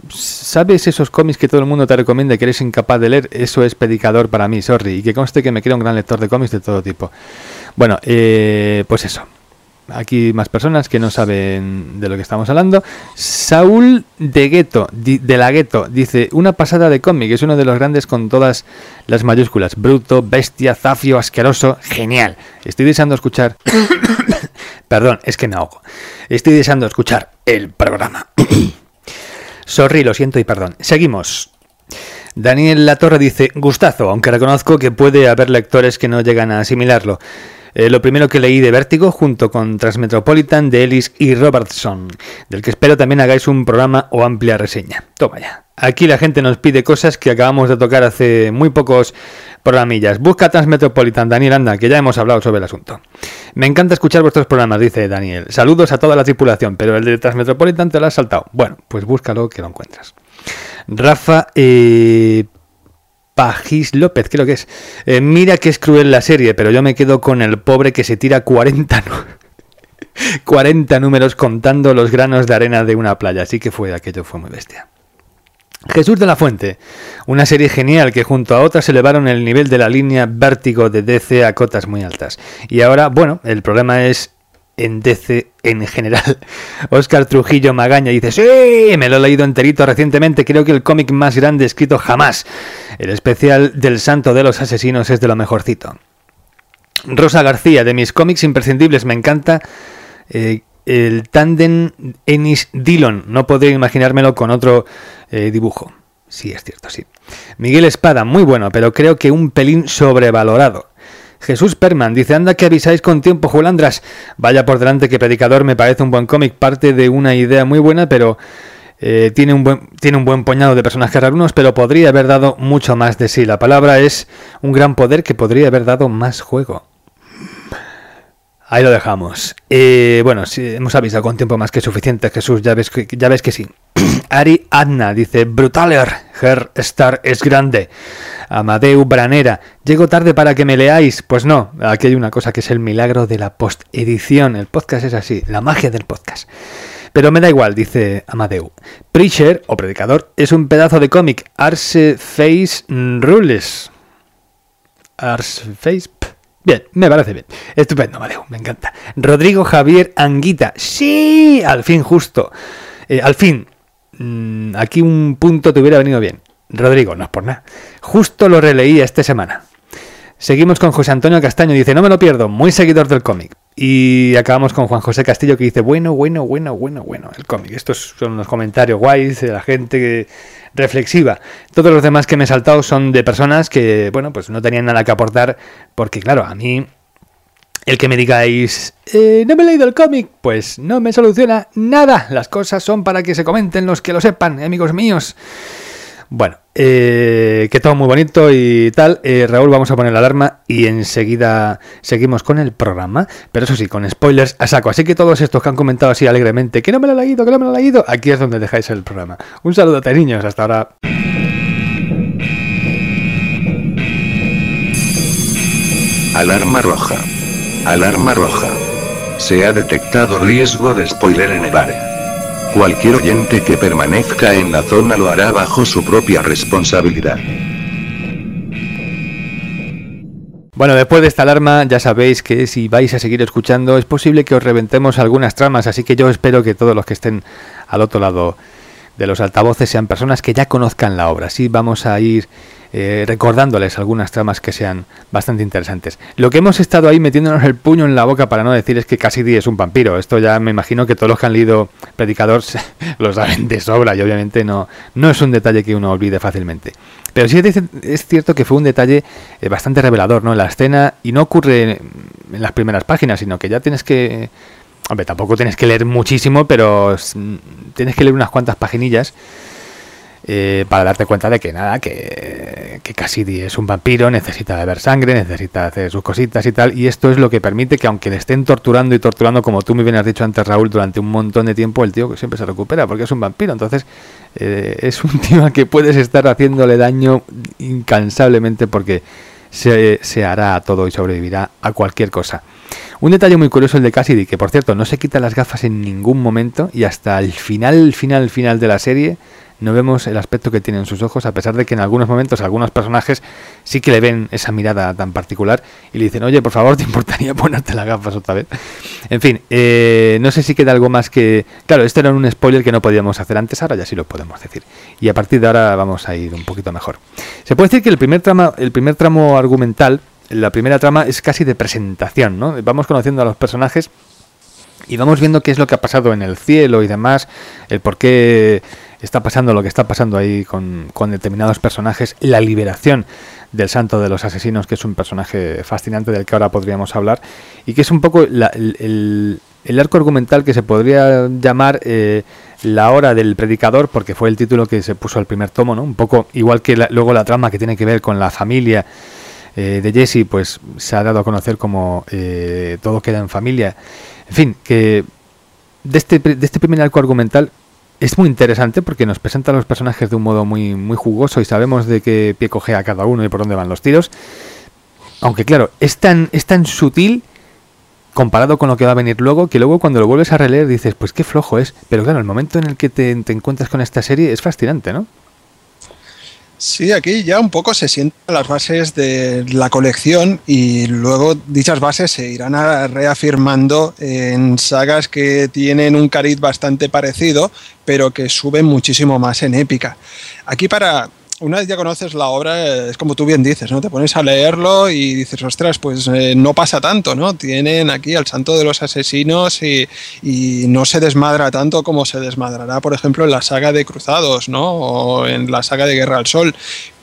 ¿sabes esos cómics que todo el mundo te recomienda y que eres incapaz de leer? Eso es predicador para mí, sorry. Y que conste que me quiero un gran lector de cómics de todo tipo. Bueno, eh, pues eso aquí más personas que no saben de lo que estamos hablando. Saúl de Gueto, la Gueto, dice, una pasada de cómic, es uno de los grandes con todas las mayúsculas. Bruto, bestia, zafio, asqueroso, genial. Estoy deseando escuchar... Perdón, es que me ahogo. Estoy deseando escuchar el programa. Sorry, lo siento y perdón. Seguimos. Daniel Latorre dice, gustazo, aunque reconozco que puede haber lectores que no llegan a asimilarlo. Eh, lo primero que leí de Vértigo junto con Transmetropolitan de Ellis y Robertson, del que espero también hagáis un programa o amplia reseña. Toma ya. Aquí la gente nos pide cosas que acabamos de tocar hace muy pocos programillas. Busca Transmetropolitan, Daniel Anda, que ya hemos hablado sobre el asunto. Me encanta escuchar vuestros programas, dice Daniel. Saludos a toda la tripulación, pero el de Transmetropolitan te lo has saltado. Bueno, pues búscalo que lo encuentras. Rafa eh, Pajis López, creo que es. Eh, mira que es cruel la serie, pero yo me quedo con el pobre que se tira 40, 40 números contando los granos de arena de una playa. Así que fue, aquello fue muy bestia. Jesús de la Fuente, una serie genial que junto a otras elevaron el nivel de la línea vértigo de DC a cotas muy altas. Y ahora, bueno, el problema es en DC en general. Oscar Trujillo Magaña dice, sí, me lo he leído enterito recientemente, creo que el cómic más grande escrito jamás. El especial del Santo de los Asesinos es de lo mejorcito. Rosa García, de mis cómics imprescindibles, me encanta eh, el tándem Ennis Dillon, no podría imaginármelo con otro eh, dibujo. Sí, es cierto, sí. Miguel Espada, muy bueno, pero creo que un pelín sobrevalorado. Jesús Perman dice, anda que avisáis con tiempo, Julandras. Vaya por delante que Predicador me parece un buen cómic, parte de una idea muy buena, pero eh, tiene, un buen, tiene un buen puñado de personajes rarunos, pero podría haber dado mucho más de sí. La palabra es un gran poder que podría haber dado más juego. Ahí lo dejamos. Eh, bueno, si hemos avisado con tiempo más que suficiente, Jesús, ya ves que, ya ves que sí. Ari Adna dice, Brutaler, Her Star es grande. Amadeu Branera, llego tarde para que me leáis. Pues no, aquí hay una cosa que es el milagro de la postedición. El podcast es así, la magia del podcast. Pero me da igual, dice Amadeu. Preacher, o predicador, es un pedazo de cómic. Arse Face Rules. Arse Face. Bien, me parece bien. Estupendo, Amadeu, me encanta. Rodrigo Javier Anguita. Sí, al fin, justo. Eh, al fin. Mm, aquí un punto te hubiera venido bien. Rodrigo, no es por nada. Justo lo releí esta semana. Seguimos con José Antonio Castaño, dice, no me lo pierdo, muy seguidor del cómic. Y acabamos con Juan José Castillo que dice, bueno, bueno, bueno, bueno, bueno, el cómic. Estos son unos comentarios guays de la gente reflexiva. Todos los demás que me he saltado son de personas que, bueno, pues no tenían nada que aportar, porque claro, a mí el que me digáis, eh, no me he leído el cómic, pues no me soluciona nada. Las cosas son para que se comenten los que lo sepan, amigos míos. Bueno, eh, que todo muy bonito y tal. Eh, Raúl, vamos a poner la alarma y enseguida seguimos con el programa. Pero eso sí, con spoilers a saco. Así que todos estos que han comentado así alegremente, que no me lo he leído, que no me lo he leído, aquí es donde dejáis el programa. Un saludo a niños, hasta ahora. Alarma roja. Alarma roja. Se ha detectado riesgo de spoiler en el área. Cualquier oyente que permanezca en la zona lo hará bajo su propia responsabilidad. Bueno, después de esta alarma ya sabéis que si vais a seguir escuchando es posible que os reventemos algunas tramas, así que yo espero que todos los que estén al otro lado de los altavoces sean personas que ya conozcan la obra. Así vamos a ir eh, recordándoles algunas tramas que sean bastante interesantes. Lo que hemos estado ahí metiéndonos el puño en la boca para no decir es que Cassidy es un vampiro. Esto ya me imagino que todos los que han leído Predicador lo saben de sobra y obviamente no, no es un detalle que uno olvide fácilmente. Pero sí es cierto que fue un detalle eh, bastante revelador, ¿no? En la escena, y no ocurre en las primeras páginas, sino que ya tienes que... Hombre, tampoco tienes que leer muchísimo, pero tienes que leer unas cuantas paginillas eh, para darte cuenta de que nada, que, que Cassidy es un vampiro, necesita beber sangre, necesita hacer sus cositas y tal, y esto es lo que permite que aunque le estén torturando y torturando, como tú me bien has dicho antes, Raúl, durante un montón de tiempo, el tío siempre se recupera porque es un vampiro, entonces eh, es un tío que puedes estar haciéndole daño incansablemente porque se, se hará todo y sobrevivirá a cualquier cosa. Un detalle muy curioso el de Cassidy, que por cierto no se quita las gafas en ningún momento y hasta el final, final, final de la serie no vemos el aspecto que tienen sus ojos, a pesar de que en algunos momentos algunos personajes sí que le ven esa mirada tan particular y le dicen, oye, por favor, ¿te importaría ponerte las gafas otra vez? En fin, eh, no sé si queda algo más que... Claro, este era un spoiler que no podíamos hacer antes, ahora ya sí lo podemos decir. Y a partir de ahora vamos a ir un poquito mejor. Se puede decir que el primer, trama, el primer tramo argumental, la primera trama es casi de presentación, ¿no? Vamos conociendo a los personajes y vamos viendo qué es lo que ha pasado en el cielo y demás, el por qué está pasando lo que está pasando ahí con, determinados personajes, la liberación del santo de los asesinos, que es un personaje fascinante del que ahora podríamos hablar, y que es un poco el, arco argumental que se podría llamar eh, la hora del predicador, porque fue el título que se puso al primer tomo, ¿no? Un poco igual que luego la trama que tiene que ver con la familia eh, de Jesse, pues se ha dado a conocer como eh, todo queda en familia. En fin, que de este, de este primer arco argumental es muy interesante porque nos presenta a los personajes de un modo muy, muy jugoso y sabemos de qué pie coge a cada uno y por dónde van los tiros. Aunque claro, es tan, es tan sutil comparado con lo que va a venir luego, que luego cuando lo vuelves a releer dices, pues qué flojo es. Pero claro, el momento en el que te, te encuentras con esta serie es fascinante, ¿no? Sí, aquí ya un poco se sientan las bases de la colección y luego dichas bases se irán reafirmando en sagas que tienen un cariz bastante parecido, pero que suben muchísimo más en épica. Aquí para, una vez ya conoces la obra, es como tú bien dices, ¿no? Te pones a leerlo y dices, ostras, pues eh, no pasa tanto, ¿no? Tienen aquí al santo de los asesinos y, no se desmadra tanto como se desmadrará, por ejemplo, en la saga de Cruzados, ¿no? O en la saga de Guerra al Sol.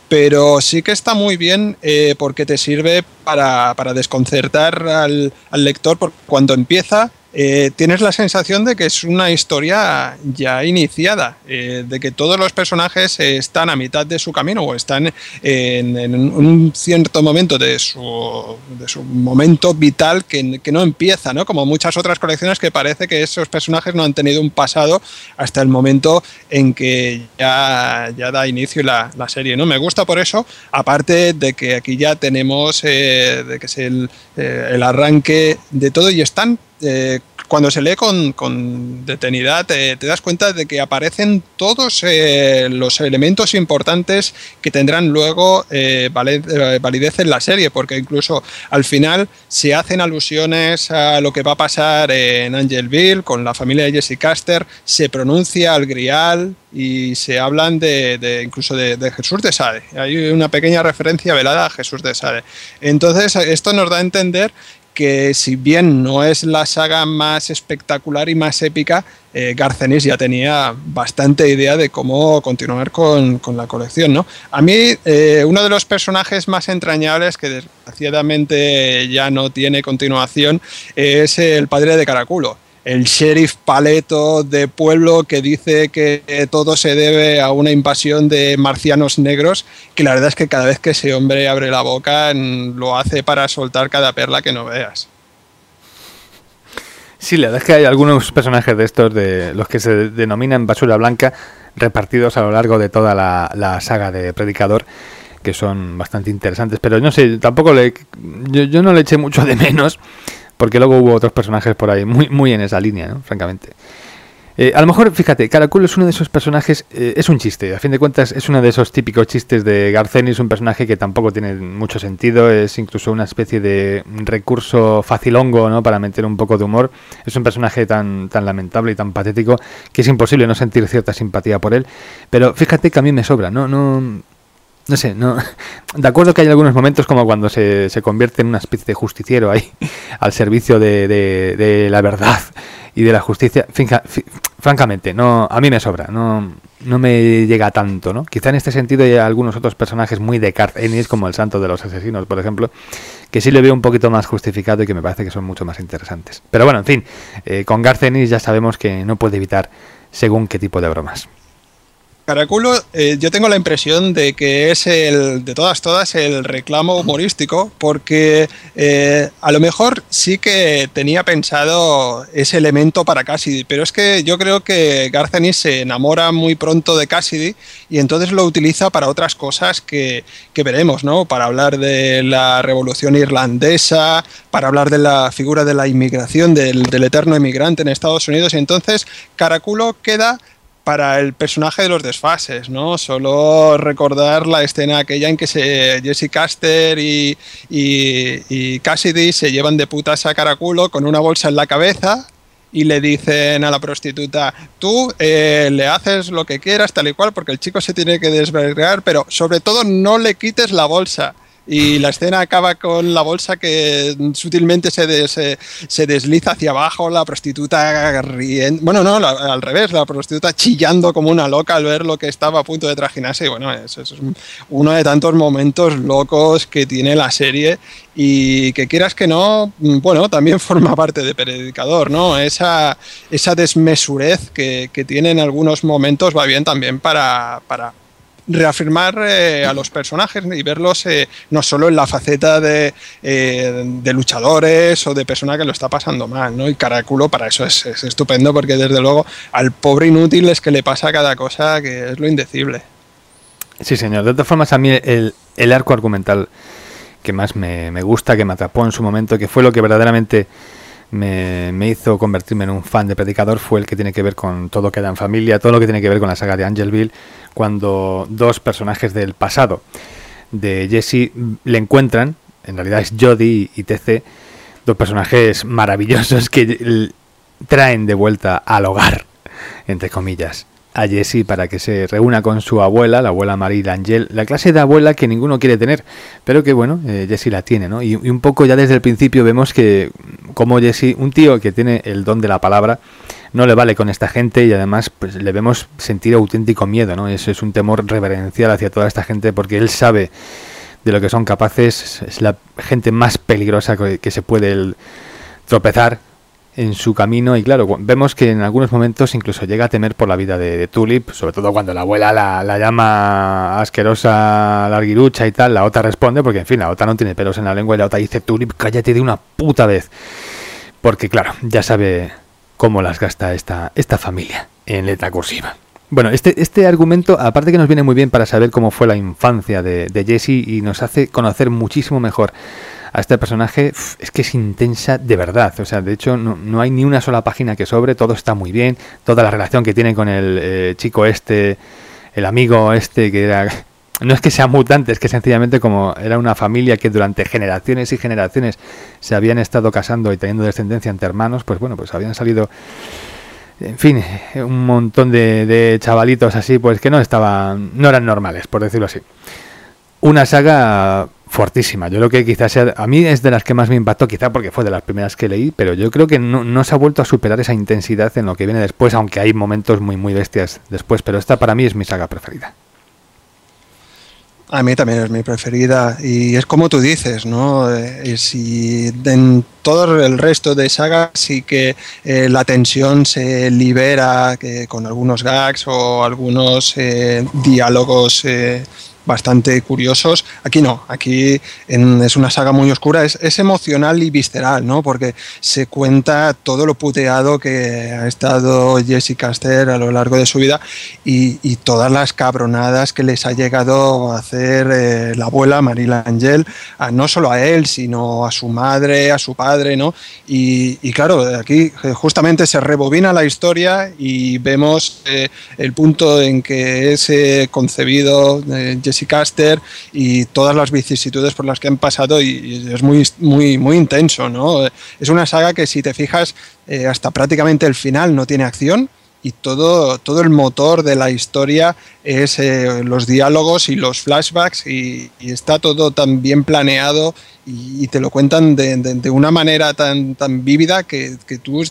Pero sí que está muy bien eh, porque te sirve para, desconcertar al, al lector por cuando empieza eh, tienes la sensación de que es una historia ya iniciada, eh, de que todos los personajes están a mitad de su camino o están en, un cierto momento de su, de su momento vital que, no empieza, ¿no? como muchas otras colecciones que parece que esos personajes no han tenido un pasado hasta el momento en que ya, da inicio la, serie. ¿no? Me gusta por eso, aparte de que aquí ya tenemos eh, de que es el arranque de todo y están eh, cuando se lee con, detenidad te, das cuenta de que aparecen todos eh, los elementos importantes que tendrán luego eh, validez en la serie, porque incluso al final se hacen alusiones a lo que va a pasar en Angelville con la familia de Jesse Caster, se pronuncia al Grial y se hablan de, incluso de, de, Jesús de Sade. Hay una pequeña referencia velada a Jesús de Sade. Entonces esto nos da a entender que si bien no es la saga más espectacular y más épica, eh, Garcenis ya tenía bastante idea de cómo continuar con, la colección. ¿no? A mí, eh, uno de los personajes más entrañables, que desgraciadamente ya no tiene continuación, es el padre de Caraculo el sheriff paleto de pueblo que dice que todo se debe a una invasión de marcianos negros, que la verdad es que cada vez que ese hombre abre la boca lo hace para soltar cada perla que no veas. Sí, la verdad es que hay algunos personajes de estos, de los que se denominan basura blanca, repartidos a lo largo de toda la, saga de Predicador, que son bastante interesantes. Pero no sé, tampoco le. Yo, yo no le eché mucho de menos porque luego hubo otros personajes por ahí muy, muy en esa línea, ¿no? francamente. Eh, a lo mejor, fíjate, Caraculo es uno de esos personajes, eh, es un chiste, a fin de cuentas es uno de esos típicos chistes de Garcenis, un personaje que tampoco tiene mucho sentido, es incluso una especie de recurso facilongo ¿no? para meter un poco de humor. Es un personaje tan, tan lamentable y tan patético que es imposible no sentir cierta simpatía por él. Pero fíjate que a mí me sobra, no, no, no sé, no. De acuerdo que hay algunos momentos como cuando se, se convierte en una especie de justiciero ahí, al servicio de, de, la verdad y de la justicia. francamente, no, a mí me sobra, no, no me llega tanto, ¿no? Quizá en este sentido hay algunos otros personajes muy de Ennis, como el Santo de los Asesinos, por ejemplo, que sí le veo un poquito más justificado y que me parece que son mucho más interesantes. Pero bueno, en fin, eh, con Garth Ennis ya sabemos que no puede evitar según qué tipo de bromas. Caraculo, eh, yo tengo la impresión de que es el, de todas, todas, el reclamo humorístico, porque eh, a lo mejor sí que tenía pensado ese elemento para Cassidy, pero es que yo creo que Garcenis se enamora muy pronto de Cassidy y entonces lo utiliza para otras cosas que, veremos, ¿no? Para hablar de la revolución irlandesa, para hablar de la figura de la inmigración, del, del eterno inmigrante en Estados Unidos, y entonces Caraculo queda para el personaje de los desfases, ¿no? Solo recordar la escena aquella en que se, Jesse Caster y, Cassidy se llevan de putas a Caraculo con una bolsa en la cabeza y le dicen a la prostituta, tú eh, le haces lo que quieras tal y cual porque el chico se tiene que desvergar, pero sobre todo no le quites la bolsa. Y la escena acaba con la bolsa que sutilmente se, desliza hacia abajo, la prostituta riendo, bueno, no, al revés, la prostituta chillando como una loca al ver lo que estaba a punto de trajinarse y bueno, es uno de tantos momentos locos que tiene la serie y que quieras que no, bueno, también forma parte de Predicador, ¿no? Esa, esa desmesurez que, que tiene en algunos momentos va bien también para, para reafirmar eh, a los personajes y verlos eh, no solo en la faceta de, eh, de, luchadores o de persona que lo está pasando mal, ¿no? Y Caraculo para eso es, estupendo porque desde luego al pobre inútil es que le pasa cada cosa que es lo indecible. Sí, señor. De todas formas, a mí el, el arco argumental que más me, me gusta, que me atrapó en su momento, que fue lo que verdaderamente me, hizo convertirme en un fan de Predicador. Fue el que tiene que ver con todo queda en familia, todo lo que tiene que ver con la saga de Angelville, cuando dos personajes del pasado de Jesse le encuentran, en realidad es Jodie y TC, dos personajes maravillosos que traen de vuelta al hogar, entre comillas a Jessie para que se reúna con su abuela, la abuela Marie Angel, la clase de abuela que ninguno quiere tener, pero que bueno, eh, Jessie la tiene, ¿no? Y, un poco ya desde el principio vemos que como Jessie, un tío que tiene el don de la palabra, no le vale con esta gente y además pues, le vemos sentir auténtico miedo, ¿no? Eso es un temor reverencial hacia toda esta gente porque él sabe de lo que son capaces, es la gente más peligrosa que, se puede tropezar en su camino y claro, vemos que en algunos momentos incluso llega a temer por la vida de, Tulip, sobre todo cuando la abuela la, llama asquerosa larguirucha y tal, la otra responde porque en fin, la otra no tiene pelos en la lengua y la otra dice Tulip, cállate de una puta vez. Porque claro, ya sabe cómo las gasta esta, esta familia en letra cursiva. Bueno, este, este argumento, aparte que nos viene muy bien para saber cómo fue la infancia de, de Jesse y nos hace conocer muchísimo mejor a este personaje es que es intensa de verdad. O sea, de hecho, no, hay ni una sola página que sobre, todo está muy bien. Toda la relación que tiene con el eh, chico este, el amigo este, que era. No es que sea mutante, es que sencillamente como era una familia que durante generaciones y generaciones se habían estado casando y teniendo descendencia entre hermanos, pues bueno, pues habían salido en fin, un montón de, chavalitos así, pues que no estaban, no eran normales, por decirlo así. Una saga fortísima. Yo creo que quizás sea, a mí es de las que más me impactó, quizá porque fue de las primeras que leí, pero yo creo que no, se ha vuelto a superar esa intensidad en lo que viene después, aunque hay momentos muy, muy bestias después, pero esta para mí es mi saga preferida. A mí también es mi preferida y es como tú dices, ¿no? Eh, si en todo el resto de sagas sí que eh, la tensión se libera que con algunos gags o algunos eh, diálogos bastante curiosos. Aquí no, aquí es una saga muy oscura, es, emocional y visceral, ¿no? Porque se cuenta todo lo puteado que ha estado Jesse Caster a lo largo de su vida y, todas las cabronadas que les ha llegado a hacer eh, la abuela Marila Angel, no solo a él, sino a su madre, a su padre, ¿no? Y, claro, aquí eh, justamente se rebobina la historia y vemos eh, el punto en que es concebido Jesse Caster y todas las vicisitudes por las que han pasado y, es muy, muy, muy intenso, ¿no? Es una saga que si te fijas eh, hasta prácticamente el final no tiene acción y todo, todo el motor de la historia es eh, los diálogos y los flashbacks y, está todo tan bien planeado y, te lo cuentan de, una manera tan, tan vívida que, que, tú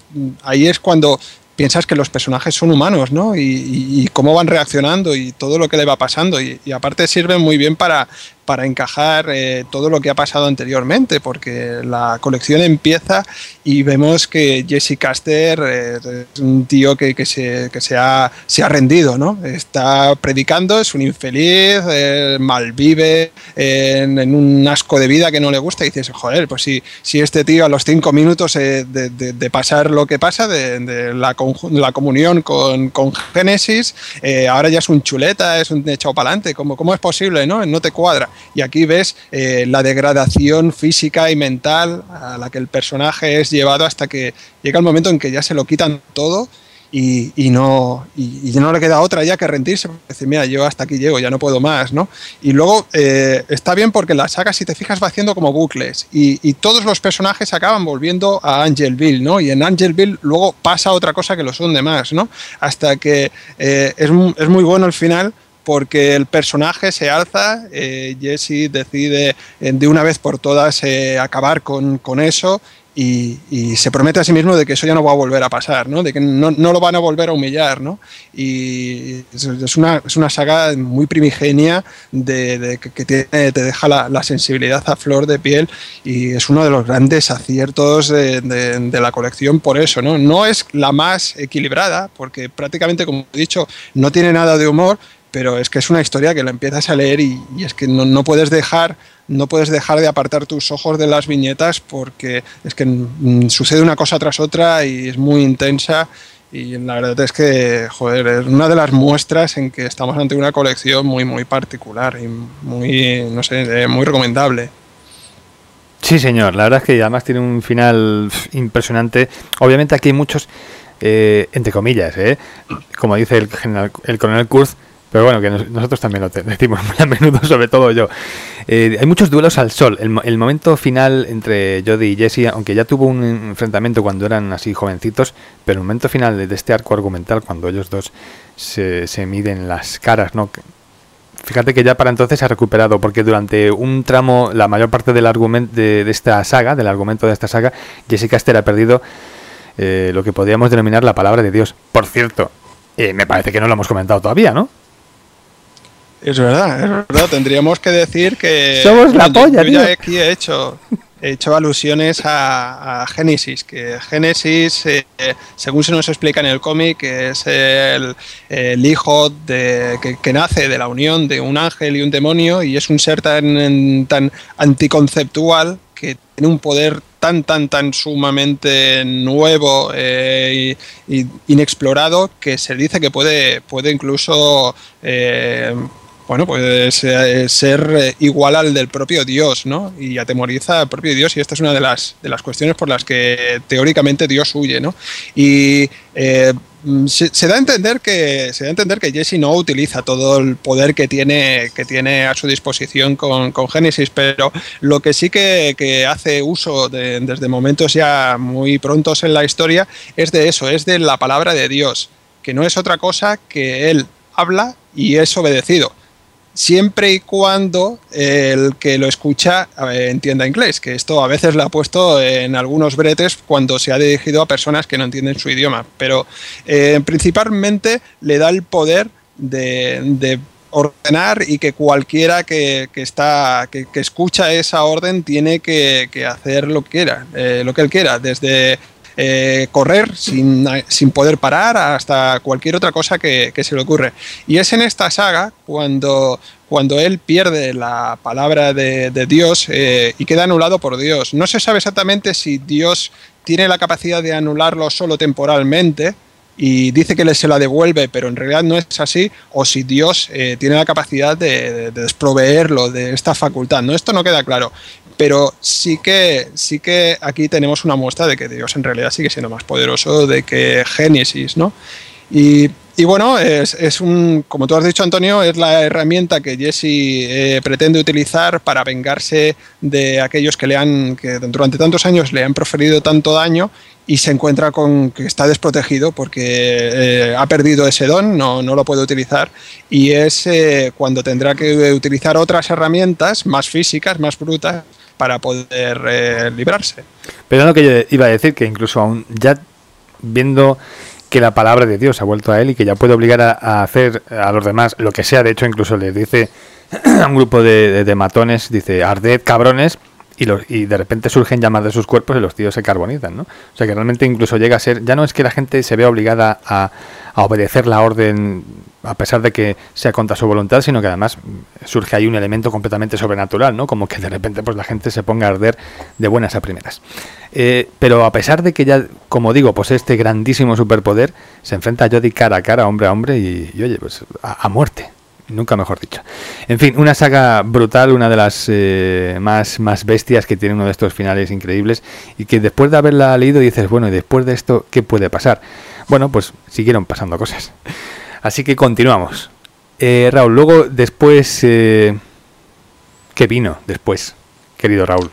ahí es cuando piensas que los personajes son humanos, ¿no? Y, cómo van reaccionando y todo lo que le va pasando. Y, y, aparte sirven muy bien para, para encajar eh, todo lo que ha pasado anteriormente, porque la colección empieza y vemos que Jesse Caster eh, es un tío que, que, se, que se, ha, se, ha, rendido, ¿no? Está predicando, es un infeliz, eh, malvive en, un asco de vida que no le gusta y dices, joder, pues si, si este tío a los cinco minutos de, de, pasar lo que pasa, de, la, la, comunión con, con Génesis, ahora ya es un chuleta, es un echado para adelante, ¿Cómo, ¿cómo es posible, no? No te cuadra y aquí ves eh, la degradación física y mental a la que el personaje es llevado hasta que llega el momento en que ya se lo quitan todo y, no, y, no le queda otra ya que rendirse, decir, mira, yo hasta aquí llego, ya no puedo más, ¿no? Y luego eh, está bien porque la saga, si te fijas, va haciendo como bucles y, todos los personajes acaban volviendo a Angelville, ¿no? Y en Angelville luego pasa otra cosa que los hunde más, ¿no? Hasta que eh, es, es muy bueno al final porque el personaje se alza, eh, Jesse decide de una vez por todas acabar con, con eso y, se promete a sí mismo de que eso ya no va a volver a pasar, ¿no? de que no, no lo van a volver a humillar. ¿no? Y es una, es una saga muy primigenia de, que, tiene, te deja la, la, sensibilidad a flor de piel y es uno de los grandes aciertos de, de, la colección por eso. ¿no? no es la más equilibrada, porque prácticamente, como he dicho, no tiene nada de humor, pero es que es una historia que la empiezas a leer y, es que no, puedes dejar no puedes dejar de apartar tus ojos de las viñetas porque es que mm, sucede una cosa tras otra y es muy intensa y la verdad es que joder es una de las muestras en que estamos ante una colección muy muy particular y muy no sé eh, muy recomendable Sí, señor. La verdad es que además tiene un final impresionante. Obviamente aquí hay muchos, eh, entre comillas, ¿eh? como dice el, general, el coronel Kurz, pero bueno, que nosotros también lo decimos muy a menudo, sobre todo yo. Eh, hay muchos duelos al sol. El, momento final entre Jodie y Jesse, aunque ya tuvo un enfrentamiento cuando eran así jovencitos, pero el momento final de este arco argumental, cuando ellos dos se, se miden las caras, ¿no? Fíjate que ya para entonces ha recuperado, porque durante un tramo, la mayor parte del argumento de, esta saga, del argumento de esta saga, Jesse Caster ha perdido eh, lo que podríamos denominar la palabra de Dios. Por cierto, eh, me parece que no lo hemos comentado todavía, ¿no? Es verdad, es verdad. Tendríamos que decir que. Somos la polla, yo, ya aquí he hecho, he hecho alusiones a, Génesis, que Génesis, eh, según se nos explica en el cómic, es el, hijo de, que, nace de la unión de un ángel y un demonio y es un ser tan, tan anticonceptual que tiene un poder tan, tan, tan sumamente nuevo e inexplorado que se dice que puede, puede incluso eh, bueno, puede ser eh, igual al del propio Dios, ¿no? Y atemoriza al propio Dios y esta es una de las, de las cuestiones por las que teóricamente Dios huye, ¿no? Y eh, se, da a entender que se da a entender que Jesse no utiliza todo el poder que tiene que tiene a su disposición con, con Génesis, pero lo que sí que, hace uso desde momentos ya muy prontos en la historia es de eso, es de la palabra de Dios, que no es otra cosa que él habla y es obedecido siempre y cuando el que lo escucha entienda inglés, que esto a veces lo ha puesto en algunos bretes cuando se ha dirigido a personas que no entienden su idioma, pero eh, principalmente le da el poder de, ordenar y que cualquiera que, está que, escucha esa orden tiene que, hacer lo que eh, lo que él quiera, desde eh, correr sin, sin, poder parar hasta cualquier otra cosa que, se le ocurre. Y es en esta saga cuando, cuando él pierde la palabra de, Dios eh, y queda anulado por Dios. No se sabe exactamente si Dios tiene la capacidad de anularlo solo temporalmente, y dice que se la devuelve, pero en realidad no es así, o si Dios eh, tiene la capacidad de, de, desproveerlo de esta facultad. ¿no? Esto no queda claro pero sí que, sí que aquí tenemos una muestra de que Dios en realidad sigue siendo más poderoso de que Génesis, ¿no? Y, bueno, es, es, un, como tú has dicho Antonio, es la herramienta que Jesse eh, pretende utilizar para vengarse de aquellos que le han, que durante tantos años le han proferido tanto daño y se encuentra con que está desprotegido porque eh, ha perdido ese don, no, no, lo puede utilizar y es eh, cuando tendrá que utilizar otras herramientas más físicas, más brutas para poder eh, librarse. Pero lo que yo iba a decir, que incluso aún ya viendo que la palabra de Dios ha vuelto a él y que ya puede obligar a, hacer a los demás lo que sea, de hecho incluso le dice a un grupo de, matones, dice, arded cabrones, y, los, y de repente surgen llamas de sus cuerpos y los tíos se carbonizan, ¿no? O sea que realmente incluso llega a ser, ya no es que la gente se vea obligada a, a obedecer la orden a pesar de que sea contra su voluntad, sino que además surge ahí un elemento completamente sobrenatural, ¿no? Como que de repente pues la gente se ponga a arder de buenas a primeras. Eh, pero a pesar de que ya, como digo, posee este grandísimo superpoder, se enfrenta a Jodie cara a cara, hombre a hombre, y, oye, pues a, muerte. Nunca mejor dicho. En fin, una saga brutal, una de las eh, más, más bestias que tiene uno de estos finales increíbles y que después de haberla leído dices, bueno, y después de esto, ¿qué puede pasar? Bueno, pues siguieron pasando cosas. Así que continuamos. Eh, Raúl, luego después... Eh, ¿Qué vino después, querido Raúl?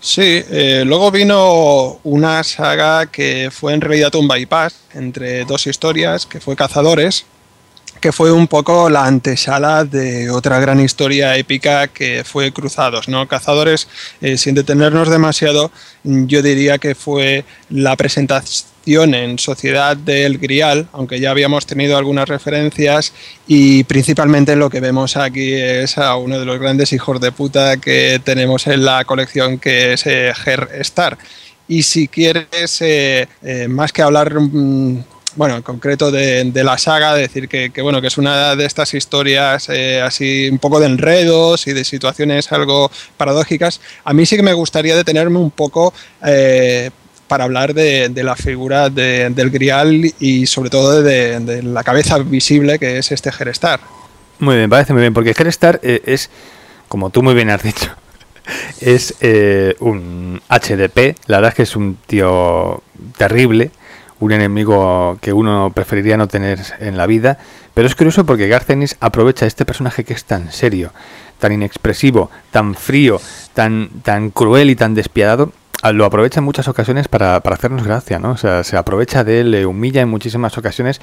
Sí, eh, luego vino una saga que fue en realidad un bypass entre dos historias, que fue Cazadores, que fue un poco la antesala de otra gran historia épica que fue Cruzados, ¿no? Cazadores, eh, sin detenernos demasiado, yo diría que fue la presentación en sociedad del Grial, aunque ya habíamos tenido algunas referencias y principalmente lo que vemos aquí es a uno de los grandes hijos de puta que tenemos en la colección que es eh, Star. Y si quieres, eh, más que hablar... Mm, bueno, en concreto de, la saga, decir que, bueno, que es una de estas historias eh, así un poco de enredos y de situaciones algo paradójicas. A mí sí que me gustaría detenerme un poco eh, para hablar de, la figura del Grial y sobre todo de, la cabeza visible que es este Gerestar. Muy bien, parece muy bien, porque Gerestar eh, es, como tú muy bien has dicho, es un HDP, la verdad es que es un tío terrible un enemigo que uno preferiría no tener en la vida. Pero es curioso porque Garcenis aprovecha este personaje que es tan serio, tan inexpresivo, tan frío, tan, tan cruel y tan despiadado lo aprovecha en muchas ocasiones para, hacernos gracia, ¿no? O sea, se aprovecha de él, le humilla en muchísimas ocasiones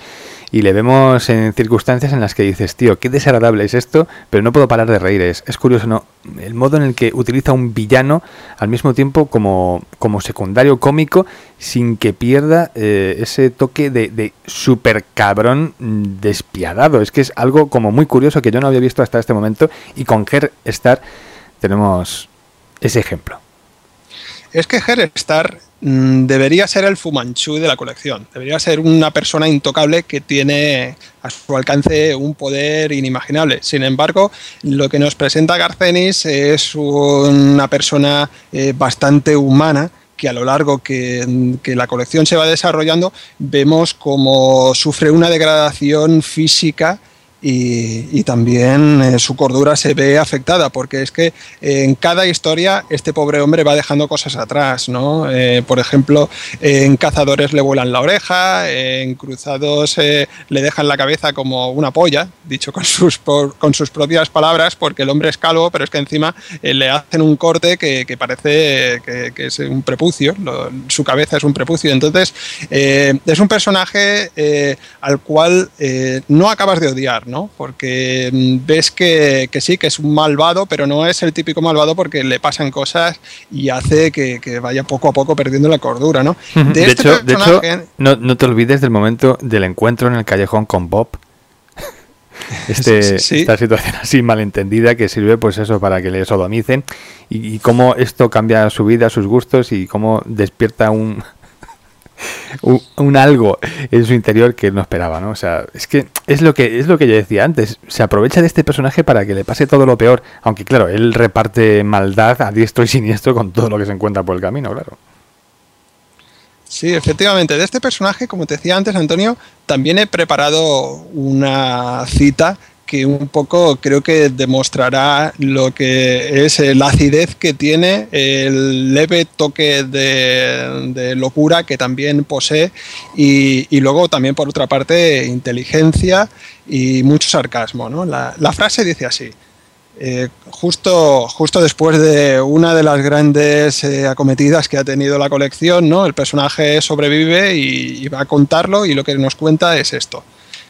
y le vemos en circunstancias en las que dices, tío, qué desagradable es esto, pero no puedo parar de reír. Es, curioso, ¿no? El modo en el que utiliza un villano al mismo tiempo como, como secundario cómico sin que pierda eh, ese toque de, de super cabrón despiadado. Es que es algo como muy curioso que yo no había visto hasta este momento y con Ger Star tenemos ese ejemplo es que Star mm, debería ser el Fumanchu de la colección. Debería ser una persona intocable que tiene a su alcance un poder inimaginable. Sin embargo, lo que nos presenta Garcenis es una persona eh, bastante humana que a lo largo que, que, la colección se va desarrollando vemos como sufre una degradación física y, también eh, su cordura se ve afectada, porque es que en cada historia este pobre hombre va dejando cosas atrás, ¿no? Eh, por ejemplo, en Cazadores le vuelan la oreja, en Cruzados eh, le dejan la cabeza como una polla, dicho con sus, con sus propias palabras, porque el hombre es calvo, pero es que encima le hacen un corte que, parece que, es un prepucio, su cabeza es un prepucio. Entonces, es un personaje al cual no acabas de odiar, ¿no? Porque mm, ves que, sí, que es un malvado, pero no es el típico malvado porque le pasan cosas y hace que, vaya poco a poco perdiendo la cordura, ¿no? De, este hecho, no, te olvides del momento del encuentro en el callejón con Bob. Este, esta situación así malentendida que sirve pues eso para que le sodomicen y, y cómo esto cambia su vida, sus gustos y cómo despierta un, un, algo en su interior que no esperaba, ¿no? O sea, es que es lo que es lo que yo decía antes. Se aprovecha de este personaje para que le pase todo lo peor, aunque claro, él reparte maldad a diestro y siniestro con todo lo que se encuentra por el camino, claro. Sí, efectivamente. De este personaje, como te decía antes, Antonio, también he preparado una cita que un poco creo que demostrará lo que es la acidez que tiene, el leve toque de, locura que también posee y, luego también por otra parte inteligencia y mucho sarcasmo. ¿no? La, frase dice así. Eh, justo, justo después de una de las grandes eh, acometidas que ha tenido la colección, ¿no? el personaje sobrevive y va a contarlo y lo que nos cuenta es esto.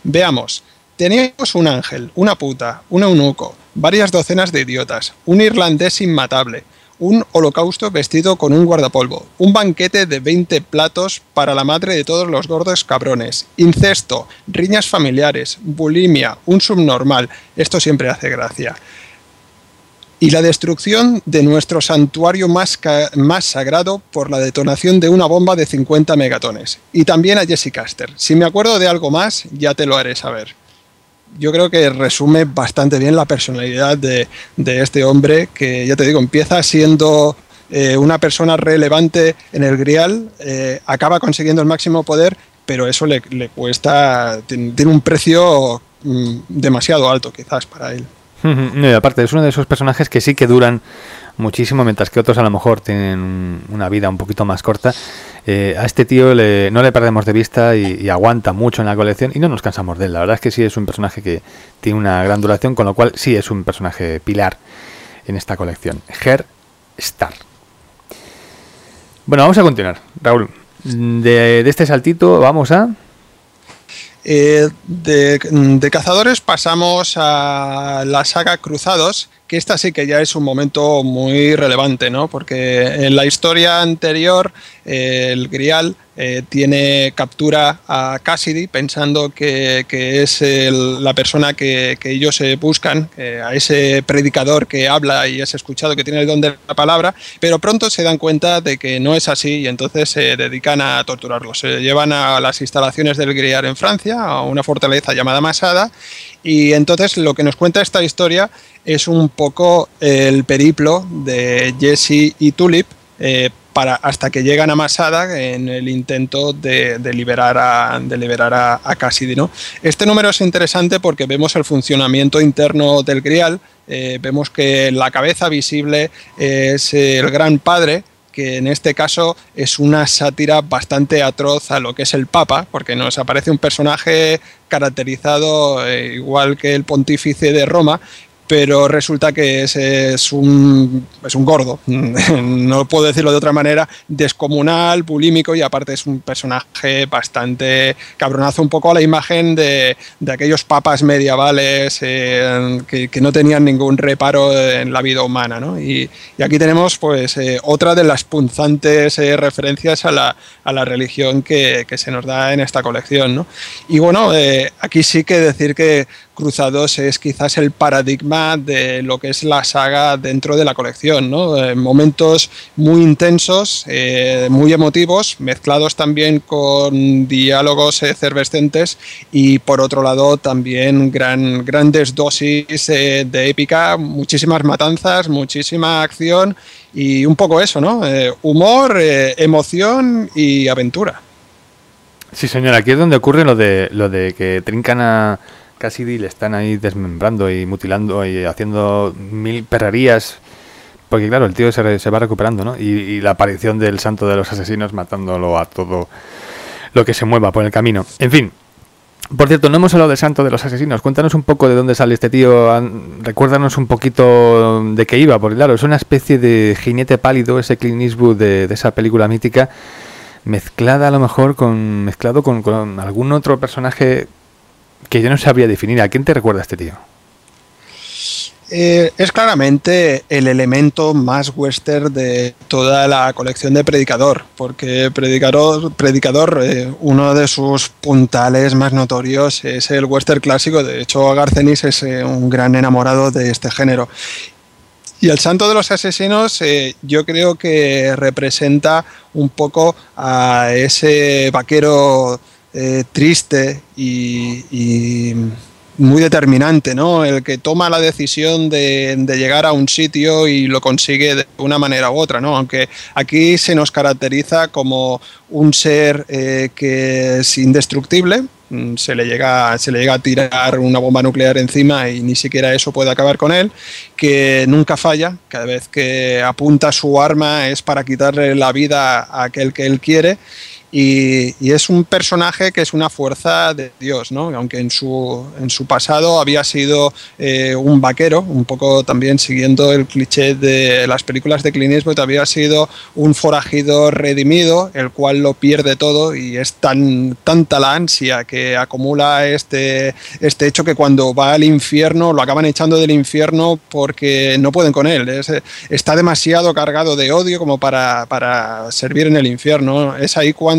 Veamos, Teníamos un ángel, una puta, un eunuco, varias docenas de idiotas, un irlandés inmatable, un holocausto vestido con un guardapolvo, un banquete de 20 platos para la madre de todos los gordos cabrones, incesto, riñas familiares, bulimia, un subnormal, esto siempre hace gracia. Y la destrucción de nuestro santuario más, más sagrado por la detonación de una bomba de 50 megatones. Y también a Jesse Caster. Si me acuerdo de algo más, ya te lo haré saber yo creo que resume bastante bien la personalidad de, este hombre que, ya te digo, empieza siendo eh, una persona relevante en el Grial, eh, acaba consiguiendo el máximo poder, pero eso le, cuesta, tiene, un precio mm, demasiado alto quizás para él. y aparte, es uno de esos personajes que sí que duran muchísimo, mientras que otros a lo mejor tienen una vida un poquito más corta. Eh, a este tío no le perdemos de vista y, aguanta mucho en la colección y no nos cansamos de él. La verdad es que sí es un personaje que tiene una gran duración, con lo cual sí es un personaje pilar en esta colección. Her Star. Bueno, vamos a continuar. Raúl, de este saltito vamos a... de, de, cazadores pasamos a la saga Cruzados, que esta sí que ya es un momento muy relevante, ¿no? Porque en la historia anterior el Grial eh, tiene captura a Cassidy pensando que, es la persona que, ellos se buscan, a ese predicador que habla y es escuchado, que tiene el don de la palabra, pero pronto se dan cuenta de que no es así y entonces se dedican a torturarlo. Se llevan a las instalaciones del Grial en Francia, a una fortaleza llamada Masada, y entonces lo que nos cuenta esta historia es un poco el periplo de Jesse y Tulip. Eh, hasta que llegan a Masada en el intento de, liberar a, de liberar a, Cassidy. ¿no? Este número es interesante porque vemos el funcionamiento interno del Grial, eh, vemos que la cabeza visible es el gran padre, que en este caso es una sátira bastante atroz a lo que es el Papa, porque nos aparece un personaje caracterizado eh, igual que el pontífice de Roma, pero resulta que ese es un, es un gordo, no puedo decirlo de otra manera, descomunal, bulímico y aparte es un personaje bastante cabronazo, un poco a la imagen de, de aquellos papas medievales eh, que, que, no tenían ningún reparo en la vida humana. ¿no? Y, y, aquí tenemos pues eh, otra de las punzantes eh, referencias a la, a la religión que, que, se nos da en esta colección. ¿no? Y bueno, aquí sí que decir que Cruzados es quizás el paradigma de lo que es la saga dentro de la colección. ¿no? Eh, momentos muy intensos, eh, muy emotivos, mezclados también con diálogos efervescentes y por otro lado también gran, grandes dosis eh, de épica, muchísimas matanzas, muchísima acción y un poco eso, ¿no? humor, emoción y aventura. Sí, señor, aquí es donde ocurre lo de, lo de que trincan a Cassidy le están ahí desmembrando y mutilando y haciendo mil perrerías. Porque claro, el tío se, se va recuperando, ¿no? Y, la aparición del santo de los asesinos matándolo a todo lo que se mueva por el camino. En fin. Por cierto, no hemos hablado del santo de los asesinos. Cuéntanos un poco de dónde sale este tío. Recuérdanos un poquito de qué iba. Porque claro, es una especie de jinete pálido, ese Clint Eastwood de, esa película mítica mezclada a lo mejor con mezclado con, con, algún otro personaje que yo no sabría definir. ¿A quién te recuerda este tío? Eh, es claramente el elemento más western de toda la colección de Predicador, porque Predicador, Predicador eh, uno de sus puntales más notorios es el western clásico, de hecho Garcenis es eh, un gran enamorado de este género. Y el Santo de los Asesinos yo creo que representa un poco a ese vaquero eh, triste y, muy determinante, ¿no? El que toma la decisión de, llegar a un sitio y lo consigue de una manera u otra, ¿no? Aunque aquí se nos caracteriza como un ser eh, que es indestructible, mm, se le, llega, se le llega a tirar una bomba nuclear encima y ni siquiera eso puede acabar con él, que nunca falla, cada vez que apunta su arma es para quitarle la vida a aquel que él quiere y, es un personaje que es una fuerza de Dios, ¿no? aunque en su, en su pasado había sido eh, un vaquero, un poco también siguiendo el cliché de las películas de Clint Eastwood, había sido un forajido redimido, el cual lo pierde todo y es tan tanta la ansia que acumula este, este hecho que cuando va al infierno lo acaban echando del infierno porque no pueden con él, está demasiado cargado de odio como para, para servir en el infierno, es ahí cuando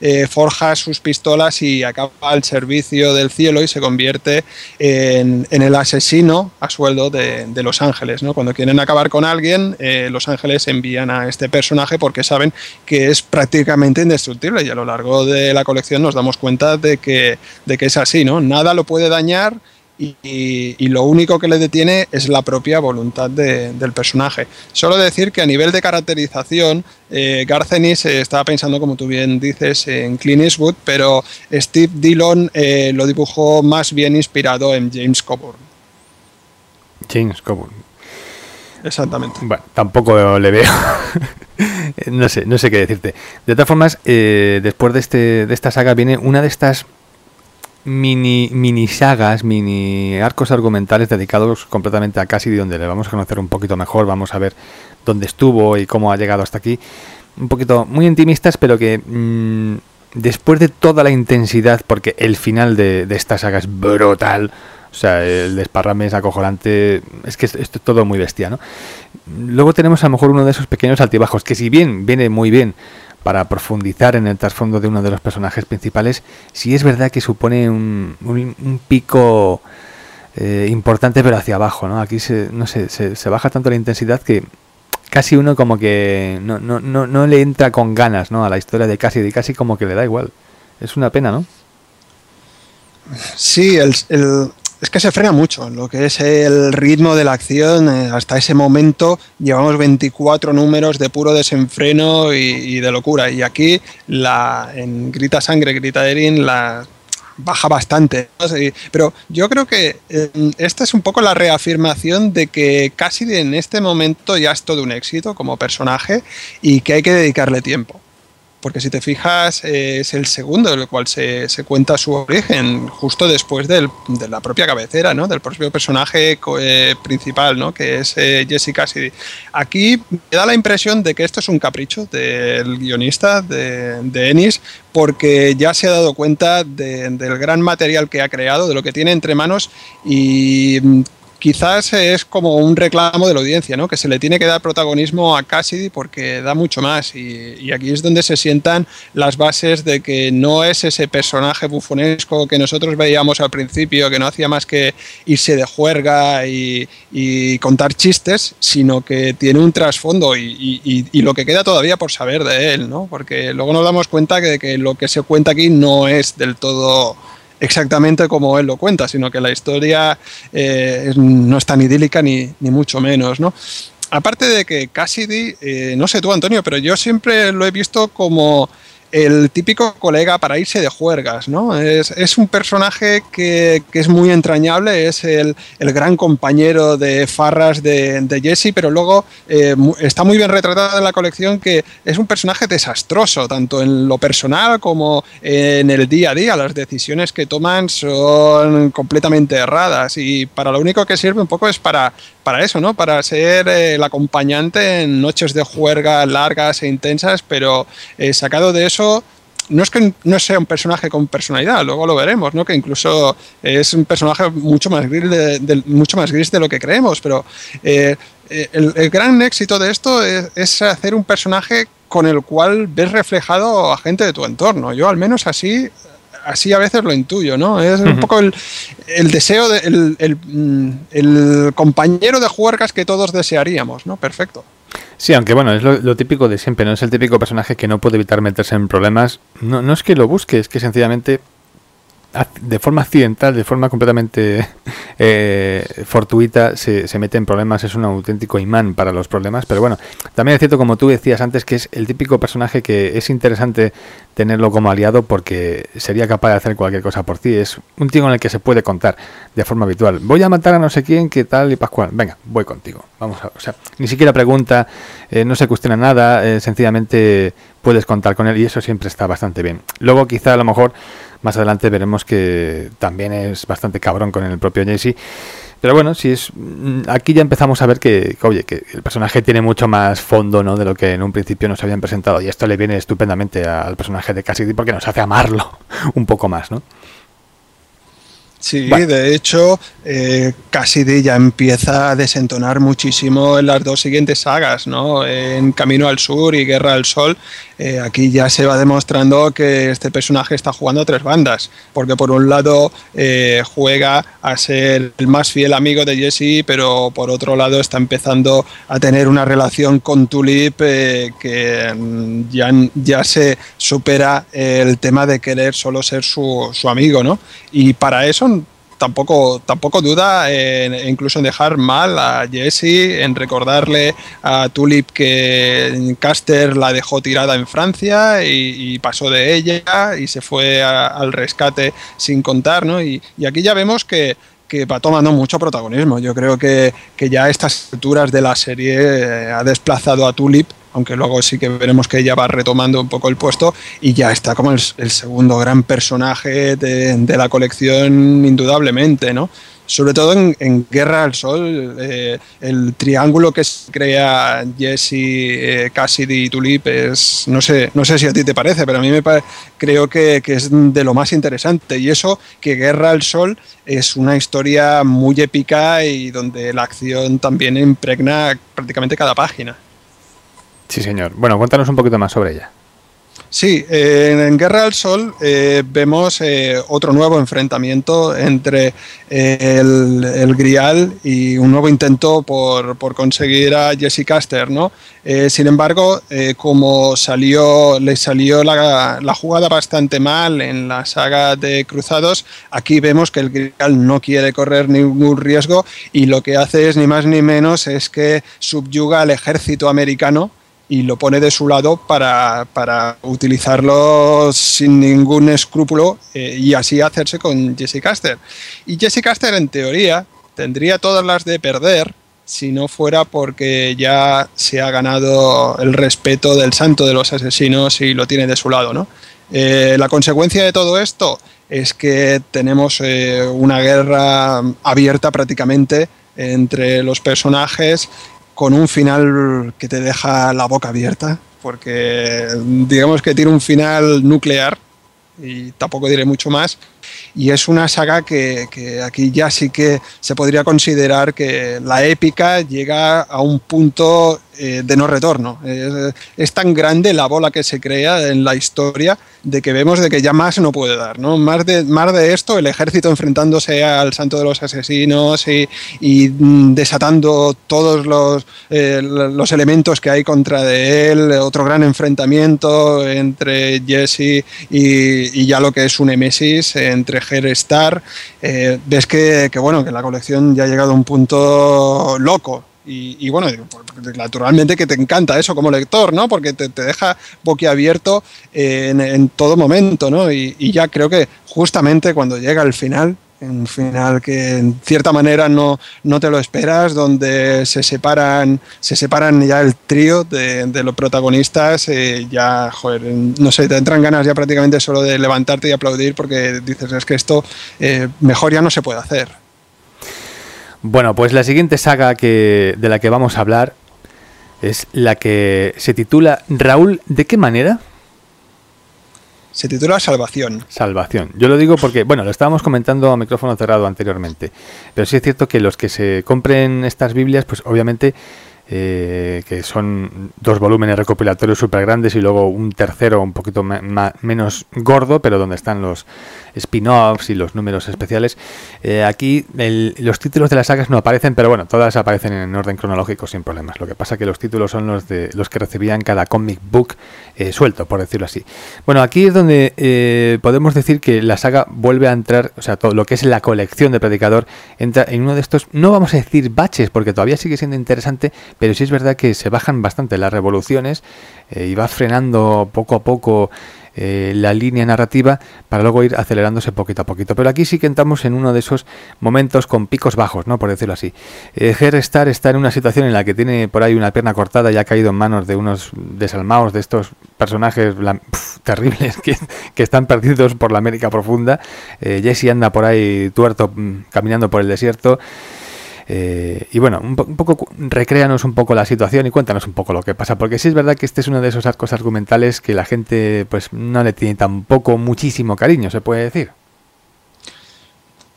eh, forja sus pistolas y acaba al servicio del cielo y se convierte en, el asesino a sueldo de, Los Ángeles. Cuando quieren acabar con alguien, eh, Los Ángeles envían a este personaje porque saben que es prácticamente indestructible y a lo largo de la colección nos damos cuenta de que, de que es así. Nada lo puede dañar y, lo único que le detiene es la propia voluntad del personaje. Solo decir que a nivel de caracterización, eh, Garcenis estaba pensando, como tú bien dices, en Clint Eastwood, pero Steve Dillon eh, lo dibujó más bien inspirado en James Coburn. James Coburn. Exactamente. Bueno, tampoco le veo. no sé, no sé qué decirte. De todas formas, eh, después de, este, de esta saga viene una de estas mini, mini sagas, mini arcos argumentales dedicados completamente a Cassidy, donde le vamos a conocer un poquito mejor, vamos a ver dónde estuvo y cómo ha llegado hasta aquí. Un poquito muy intimistas, pero que mm, después de toda la intensidad, porque el final de, esta saga es brutal, o sea, el desparrame es acojonante, es que esto es todo muy bestia, ¿no? Luego tenemos a lo mejor uno de esos pequeños altibajos, que si bien viene muy bien para profundizar en el trasfondo de uno de los personajes principales, sí es verdad que supone un, un, pico eh, importante pero hacia abajo, ¿no? Aquí se, no se, se baja tanto la intensidad que casi uno como que no, no, no, no le entra con ganas ¿no? a la historia de Cassidy, casi como que le da igual. Es una pena, ¿no? Sí, el, es que se frena mucho. Lo que es el ritmo de la acción, eh, hasta ese momento llevamos 24 números de puro desenfreno y, de locura. Y aquí, la, en Grita Sangre, Grita Erin, la baja bastante. Pero yo creo que eh, esta es un poco la reafirmación de que casi en este momento ya es todo un éxito como personaje y que hay que dedicarle tiempo porque si te fijas eh, es el segundo en el cual se, cuenta su origen, justo después de la propia cabecera, ¿no? del propio personaje eh, principal, ¿no? que es eh, Jesse Cassidy. Aquí me da la impresión de que esto es un capricho del guionista de, de Ennis, porque ya se ha dado cuenta del gran material que ha creado, de lo que tiene entre manos y quizás es como un reclamo de la audiencia, ¿no? que se le tiene que dar protagonismo a Cassidy porque da mucho más y, aquí es donde se sientan las bases de que no es ese personaje bufonesco que nosotros veíamos al principio, que no hacía más que irse de juerga y, contar chistes, sino que tiene un trasfondo y, lo que queda todavía por saber de él, ¿no? porque luego nos damos cuenta de que lo que se cuenta aquí no es del todo exactamente como él lo cuenta, sino que la historia eh, no es tan idílica ni, ni mucho menos, ¿no? Aparte de que Cassidy, eh, no sé tú Antonio, pero yo siempre lo he visto como el típico colega para irse de juergas, ¿no? Es, un personaje que, es muy entrañable, es el, gran compañero de farras de, Jesse, pero luego eh, está muy bien retratado en la colección que es un personaje desastroso, tanto en lo personal como en el día a día. Las decisiones que toman son completamente erradas y para lo único que sirve un poco es para, eso, ¿no? Para ser eh, el acompañante en noches de juerga largas e intensas, pero eh, sacado de eso no es que no sea un personaje con personalidad, luego lo veremos, ¿no? Que incluso es un personaje mucho más gris de, mucho más gris de lo que creemos, pero eh, el, gran éxito de esto es, es, hacer un personaje con el cual ves reflejado a gente de tu entorno. Yo al menos así así a veces lo intuyo, ¿no? Es un poco el, deseo, de, mm, el, compañero de juergas que todos desearíamos, ¿no? Perfecto. Sí, aunque bueno, es lo, típico de siempre, ¿no? Es el típico personaje que no puede evitar meterse en problemas. No, no es que lo busque, es que sencillamente de forma accidental, de forma completamente eh, fortuita, se, se, mete en problemas, es un auténtico imán para los problemas. Pero bueno, también es cierto, como tú decías antes, que es el típico personaje que es interesante tenerlo como aliado porque sería capaz de hacer cualquier cosa por ti. Es un tío con el que se puede contar de forma habitual. Voy a matar a no sé quién, qué tal y Pascual. Venga, voy contigo. Vamos a, o sea, ni siquiera pregunta, eh, no se cuestiona nada, eh, sencillamente puedes contar con él y eso siempre está bastante bien. Luego quizá a lo mejor más adelante veremos que también es bastante cabrón con el propio Jesse. Pero bueno, si es mm, aquí ya empezamos a ver que, oye, que el personaje tiene mucho más fondo, ¿no? De lo que en un principio nos habían presentado y esto le viene estupendamente al personaje de Cassidy porque nos hace amarlo un poco más, ¿no? Sí, de hecho, eh, Cassidy ya empieza a desentonar muchísimo en las dos siguientes sagas, ¿no? En Camino al Sur y Guerra al Sol. Eh, aquí ya se va demostrando que este personaje está jugando a tres bandas, porque por un lado eh, juega a ser el más fiel amigo de Jesse, pero por otro lado está empezando a tener una relación con Tulip eh, que mm, ya, ya se supera el tema de querer solo ser su, su amigo, ¿no? Y para eso tampoco, tampoco duda en, incluso en dejar mal a Jesse, en recordarle a Tulip que Caster la dejó tirada en Francia y, pasó de ella y se fue al rescate sin contar, ¿no? Y, aquí ya vemos que, que va tomando mucho protagonismo. Yo creo que, que, ya estas alturas de la serie eh, ha desplazado a Tulip aunque luego sí que veremos que ella va retomando un poco el puesto y ya está como el, segundo gran personaje de, la colección indudablemente, ¿no? sobre todo en, Guerra al Sol, eh, el triángulo que crea Jesse, eh, Cassidy y Tulip es, no sé, no sé si a ti te parece, pero a mí me creo que, es de lo más interesante. Y eso, que Guerra al Sol es una historia muy épica y donde la acción también impregna prácticamente cada página. Sí, señor. Bueno, cuéntanos un poquito más sobre ella. Sí, en Guerra al Sol eh, vemos eh, otro nuevo enfrentamiento entre eh, el, Grial y un nuevo intento por, conseguir a Jesse Caster, ¿no? sin embargo, como salió, le salió la, la, jugada bastante mal en la saga de Cruzados, aquí vemos que el Grial no quiere correr ningún riesgo y lo que hace es ni más ni menos es que subyuga al ejército americano y lo pone de su lado para, para utilizarlo sin ningún escrúpulo eh, y así hacerse con Jesse Caster. Y Jesse Caster, en teoría, tendría todas las de perder si no fuera porque ya se ha ganado el respeto del santo de los asesinos y lo tiene de su lado. ¿no? Eh, la consecuencia de todo esto es que tenemos eh, una guerra abierta prácticamente entre los personajes con un final que te deja la boca abierta, porque digamos que tiene un final nuclear y tampoco diré mucho más. Y es una saga que, que, aquí ya sí que se podría considerar que la épica llega a un punto eh, de no retorno. Es, tan grande la bola que se crea en la historia de que vemos de que ya más no puede dar. ¿no? Más, de, más de esto, el ejército enfrentándose al santo de los asesinos y, mm, desatando todos los, eh, los elementos que hay contra de él, otro gran enfrentamiento entre Jesse y, ya lo que es un Emesis entre Her Star. Eh, ves que, que, bueno, que la colección ya ha llegado a un punto loco y, bueno, naturalmente que te encanta eso como lector, ¿no? Porque te, deja boquiabierto en, en, todo momento, ¿no? Y, ya creo que justamente cuando llega el final, un final que en cierta manera no, no te lo esperas, donde se separan, se separan ya el trío de, los protagonistas, eh, ya, joder, no sé, te entran ganas ya prácticamente solo de levantarte y aplaudir porque dices, es que esto eh, mejor ya no se puede hacer. Bueno, pues la siguiente saga que, de la que vamos a hablar es la que se titula Raúl, ¿de qué manera? Se titula Salvación. Salvación. Yo lo digo porque, bueno, lo estábamos comentando a micrófono cerrado anteriormente, pero sí es cierto que los que se compren estas Biblias, pues obviamente eh, que son dos volúmenes recopilatorios súper grandes y luego un tercero un poquito menos gordo, pero donde están los spin-offs y los números especiales. Eh, aquí los títulos de las sagas no aparecen, pero bueno, todas aparecen en orden cronológico sin problemas. Lo que pasa que los títulos son los de los que recibían cada comic book eh, suelto, por decirlo así. Bueno, aquí es donde podemos decir que la saga vuelve a entrar, o sea, todo lo que es la colección de Predicador entra en uno de estos, no vamos a decir baches, porque todavía sigue siendo interesante, pero sí es verdad que se bajan bastante las revoluciones eh, y va frenando poco a poco eh, la línea narrativa para luego ir acelerándose poquito a poquito. Pero aquí sí que entramos en uno de esos momentos con picos bajos, ¿no? Por decirlo así. Eh, está en una situación en la que tiene por ahí una pierna cortada y ha caído en manos de unos desalmados, de estos personajes terribles que, que, están perdidos por la América profunda. Eh, Jesse anda por ahí tuerto mm, caminando por el desierto. Eh, y bueno, un, poco recréanos un poco la situación y cuéntanos un poco lo que pasa, porque sí es verdad que este es uno de esos arcos argumentales que la gente pues no le tiene tampoco muchísimo cariño, se puede decir.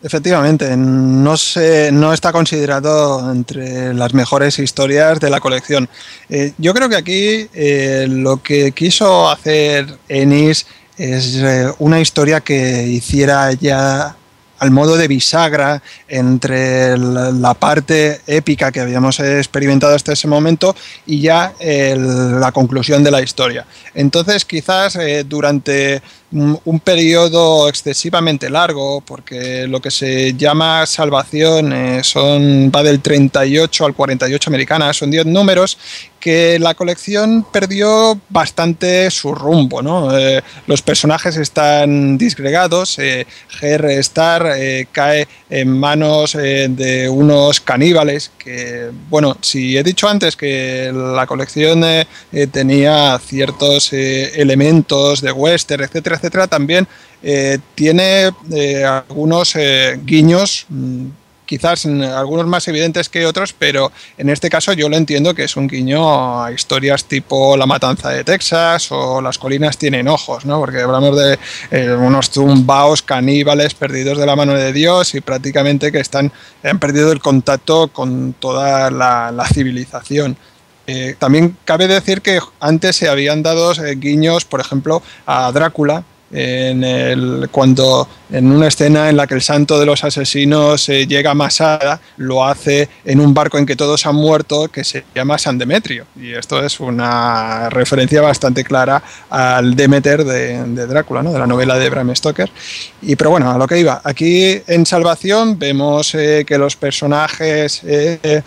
Efectivamente, no, se, no está considerado entre las mejores historias de la colección. Eh, yo creo que aquí eh, lo que quiso hacer Ennis es una historia que hiciera ya al modo de bisagra entre la parte épica que habíamos experimentado hasta ese momento y ya la conclusión de la historia. Entonces quizás eh, durante un periodo excesivamente largo, porque lo que se llama salvación son, va del 38 al 48 americana, son 10 números, que la colección perdió bastante su rumbo. ¿no? Eh, los personajes están disgregados, eh, Star eh, cae en manos de unos caníbales que, bueno, si he dicho antes que la colección tenía ciertos elementos de western, etcétera, etcétera, también eh, tiene eh, algunos eh, guiños mm, quizás algunos más evidentes que otros, pero en este caso yo lo entiendo que es un guiño a historias tipo La Matanza de Texas o Las colinas tienen ojos, ¿no? porque hablamos de eh, unos tumbaos caníbales perdidos de la mano de Dios y prácticamente que están, han perdido el contacto con toda la, civilización. Eh, también cabe decir que antes se habían dado eh, guiños, por ejemplo, a Drácula, en el, cuando en una escena en la que el santo de los asesinos eh, llega a Masada, lo hace en un barco en que todos han muerto, que se llama San Demetrio. Y esto es una referencia bastante clara al Demeter de, Drácula, ¿no? de la novela de Bram Stoker. Y pero bueno, a lo que iba. Aquí en Salvación vemos eh, que los personajes eh,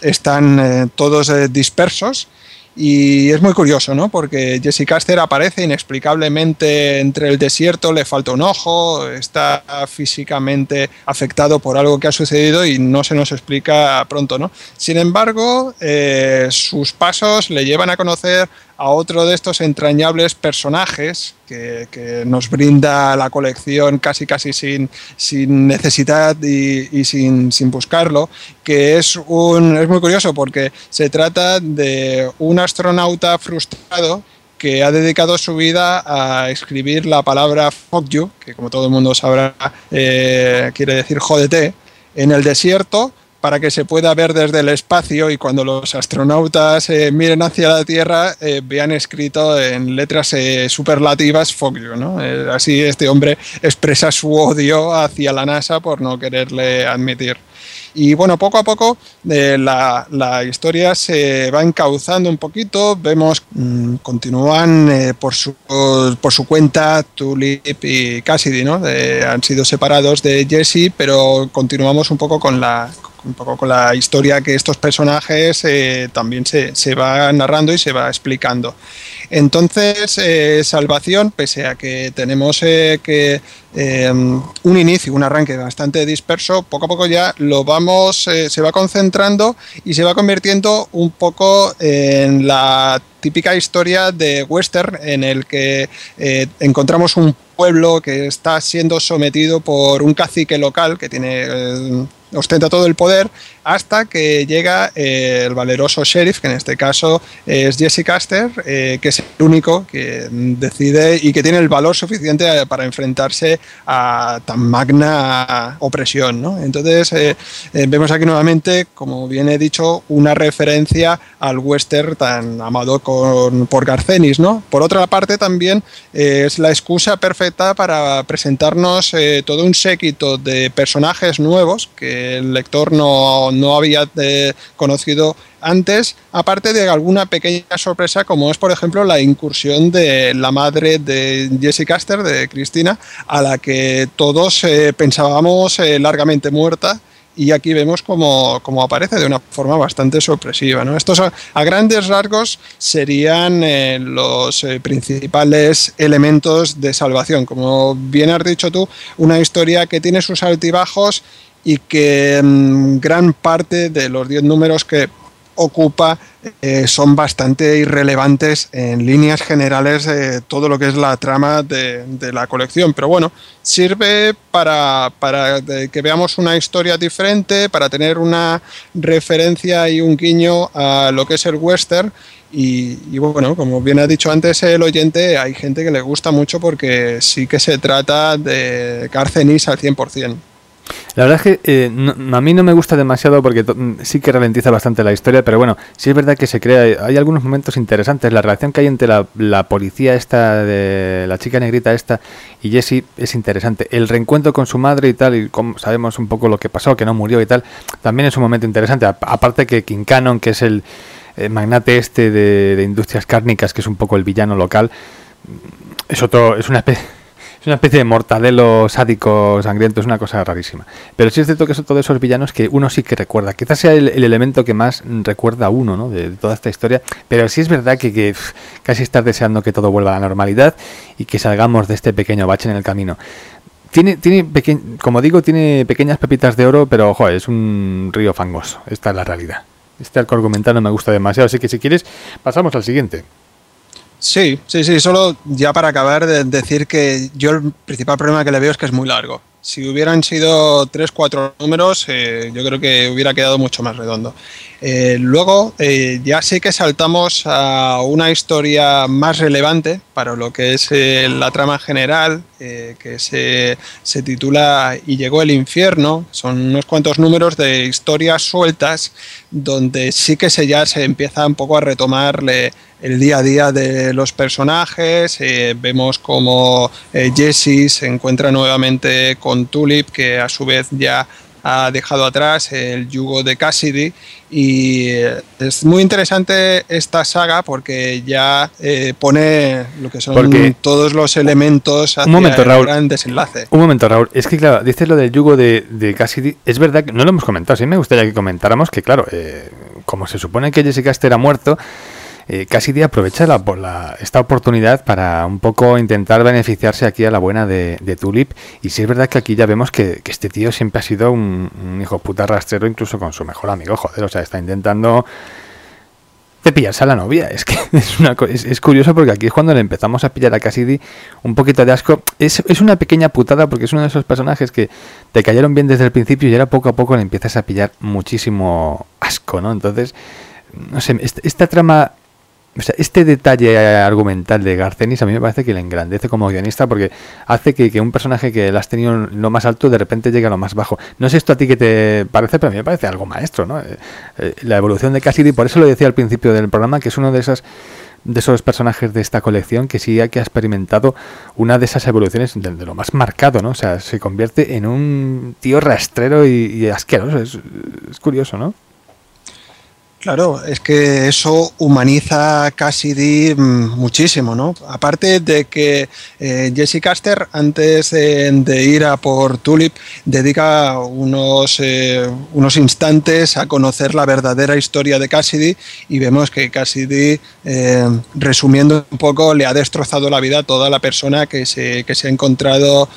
están todos dispersos y es muy curioso, ¿no? Porque Jesse Caster aparece inexplicablemente entre el desierto, le falta un ojo, está físicamente afectado por algo que ha sucedido y no se nos explica pronto, ¿no? Sin embargo, eh, sus pasos le llevan a conocer a otro de estos entrañables personajes que, nos brinda la colección casi casi sin, sin necesidad y, sin, sin, buscarlo, que es, un, es muy curioso porque se trata de un astronauta frustrado que ha dedicado su vida a escribir la palabra fuck you, que como todo el mundo sabrá eh, quiere decir jódete, en el desierto para que se pueda ver desde el espacio y cuando los astronautas eh, miren hacia la Tierra eh, vean escrito en letras eh, superlativas fuck you, ¿no? así este hombre expresa su odio hacia la NASA por no quererle admitir. Y bueno, poco a poco la, la, historia se va encauzando un poquito. Vemos, mm, continúan por, su, por su cuenta Tulip y Cassidy, ¿no? han sido separados de Jesse, pero continuamos un poco con la, un poco con la historia que estos personajes eh, también se, se, va narrando y se va explicando. Entonces, eh, Salvación, pese a que tenemos eh, que un inicio, un arranque bastante disperso, poco a poco ya lo vamos, se va concentrando y se va convirtiendo un poco en la típica historia de western en el que encontramos un pueblo que está siendo sometido por un cacique local que tiene ostenta todo el poder hasta que llega eh, el valeroso sheriff, que en este caso es Jesse Caster, eh, que es el único que decide y que tiene el valor suficiente para enfrentarse a tan magna opresión. ¿no? Entonces eh, vemos aquí nuevamente, como bien he dicho, una referencia al western tan amado por Garcenis. ¿no? Por otra parte, también es la excusa perfecta para presentarnos todo un séquito de personajes nuevos que el lector no no había eh, conocido antes, aparte de alguna pequeña sorpresa como es por ejemplo la incursión de la madre de Jesse Caster, de Cristina, a la que todos eh, pensábamos eh, largamente muerta y aquí vemos como, aparece de una forma bastante sorpresiva. ¿no? Estos a, grandes rasgos serían los principales elementos de salvación. Como bien has dicho tú, una historia que tiene sus altibajos y que mm, gran parte de los 10 números que ocupa eh, son bastante irrelevantes en líneas generales de todo lo que es la trama de, la colección. Pero bueno, sirve para, que veamos una historia diferente, para tener una referencia y un guiño a lo que es el western. Y, bueno, como bien ha dicho antes el oyente, hay gente que le gusta mucho porque sí que se trata de Carcenis al 100%. La verdad es que eh, a mí no me gusta demasiado porque sí que ralentiza bastante la historia, pero bueno, sí es verdad que se crea, hay algunos momentos interesantes. La relación que hay entre la, policía esta, de la chica negrita esta y Jesse es interesante. El reencuentro con su madre y tal, y como sabemos un poco lo que pasó, que no murió y tal, también es un momento interesante. Aparte que King Cannon, que es el, magnate este de, de industrias cárnicas, que es un poco el villano local, es otro, es una especie una especie de mortadelo sádico, sangriento, es una cosa rarísima. Pero sí es cierto que son todos esos villanos que uno sí que recuerda. Quizás sea el, elemento que más recuerda a uno ¿no? de, toda esta historia. Pero sí es verdad que, casi estás deseando que todo vuelva a la normalidad y que salgamos de este pequeño bache en el camino. Tiene, tiene como digo, tiene pequeñas pepitas de oro, pero ojo, es un río fangoso. Esta es la realidad. Este arco argumental no me gusta demasiado, así que si quieres, pasamos al siguiente. Sí, sí, sí, solo ya para acabar de decir que yo el principal problema que le veo es que es muy largo. Si hubieran sido 3-4 números, eh, yo creo que hubiera quedado mucho más redondo. Eh, luego, eh, ya sí que saltamos a una historia más relevante para lo que es la trama general, que se, se, titula Y llegó el infierno. Son unos cuantos números de historias sueltas donde sí que se ya se empieza un poco a retomarle el día a día de los personajes. Eh, vemos como eh, Jesse se encuentra nuevamente con Tulip, que a su vez ya ha dejado atrás el yugo de Cassidy y eh, es muy interesante esta saga porque ya pone lo que son todos los elementos hacia un momento, el gran desenlace. Un momento, Raúl, es que claro, dices lo del yugo de, de, Cassidy, es verdad que no lo hemos comentado, sí me gustaría que comentáramos que claro, como se supone que Jessica era muerto, eh, Cassidy aprovecha la, esta oportunidad para un poco intentar beneficiarse aquí a la buena de, Tulip. Y sí es verdad que aquí ya vemos que, este tío siempre ha sido un, hijo puta rastrero, incluso con su mejor amigo, joder, o sea, está intentando de pillarse a la novia. Es que es, una, es, curioso porque aquí es cuando le empezamos a pillar a Cassidy un poquito de asco. Es, es, una pequeña putada porque es uno de esos personajes que te cayeron bien desde el principio y ahora poco a poco le empiezas a pillar muchísimo asco, ¿no? Entonces, no sé, esta trama o sea, este detalle argumental de Garcenis a mí me parece que le engrandece como guionista porque hace que, un personaje que lo has tenido en lo más alto de repente llegue a lo más bajo. No sé esto a ti que te parece, pero a mí me parece algo maestro, ¿no? Eh, eh, la evolución de Cassidy, por eso lo decía al principio del programa, que es uno de esas de esos personajes de esta colección que sí que ha experimentado una de esas evoluciones de, lo más marcado, ¿no? O sea, se convierte en un tío rastrero y, asqueroso. es curioso, ¿no? Claro, es que eso humaniza a Cassidy mm, muchísimo, ¿no? Aparte de que eh, Jesse Caster, antes de, ir a por Tulip, dedica unos, eh, unos instantes a conocer la verdadera historia de Cassidy y vemos que Cassidy, eh, resumiendo un poco, le ha destrozado la vida a toda la persona que se, que se ha encontrado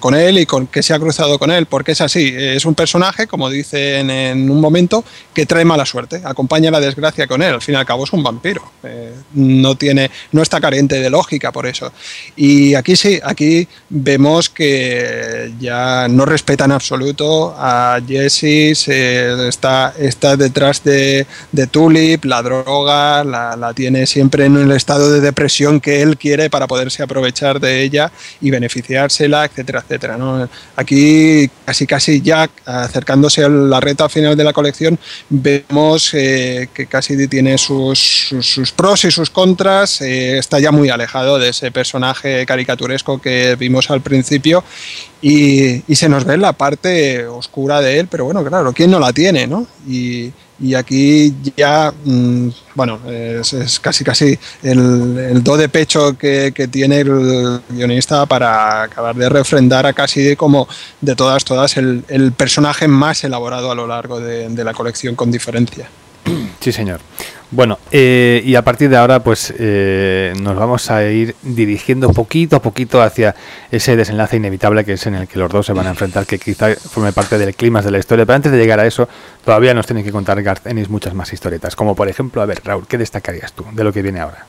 con él y con, que se ha cruzado con él, porque es así, es un personaje, como dicen en un momento, que trae mala suerte acompaña la desgracia con él. Al fin y al cabo es un vampiro. Eh, no, tiene, no está carente de lógica por eso. Y aquí sí, aquí vemos que ya no respeta en absoluto a Jesse, está, está detrás de, Tulip, la droga, la, tiene siempre en el estado de depresión que él quiere para poderse aprovechar de ella y beneficiársela, etcétera, etcétera. Aquí casi casi ya acercándose a la reta final de la colección vemos que Cassidy tiene sus, sus, pros y sus contras, eh, está ya muy alejado de ese personaje caricaturesco que vimos al principio y, se nos ve la parte oscura de él, pero bueno, claro, ¿quién no la tiene? ¿no? Y, aquí ya, mm, bueno, es, casi casi el, do de pecho que, tiene el guionista para acabar de refrendar a Cassidy como de todas, todas el, personaje más elaborado a lo largo de la colección con diferencia. Sí, señor. Bueno, eh, y a partir de ahora, pues eh, nos vamos a ir dirigiendo poquito a poquito hacia ese desenlace inevitable que es en el que los dos se van a enfrentar, que quizá forme parte del clima de la historia. Pero antes de llegar a eso, todavía nos tienen que contar Garth Ennis muchas más historietas. Como por ejemplo, a ver, Raúl, ¿qué destacarías tú de lo que viene ahora?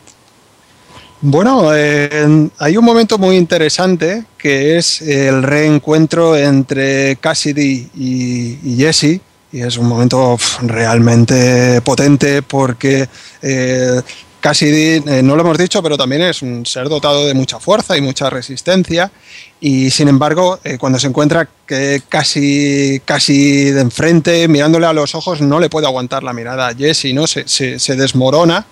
Bueno, eh, hay un momento muy interesante que es el reencuentro entre Cassidy y, y Jesse y es un momento realmente potente porque eh, Cassidy, eh, no lo hemos dicho, pero también es un ser dotado de mucha fuerza y mucha resistencia y sin embargo eh, cuando se encuentra que casi, casi de enfrente, mirándole a los ojos, no le puede aguantar la mirada a Jesse, ¿no? Se, se, desmorona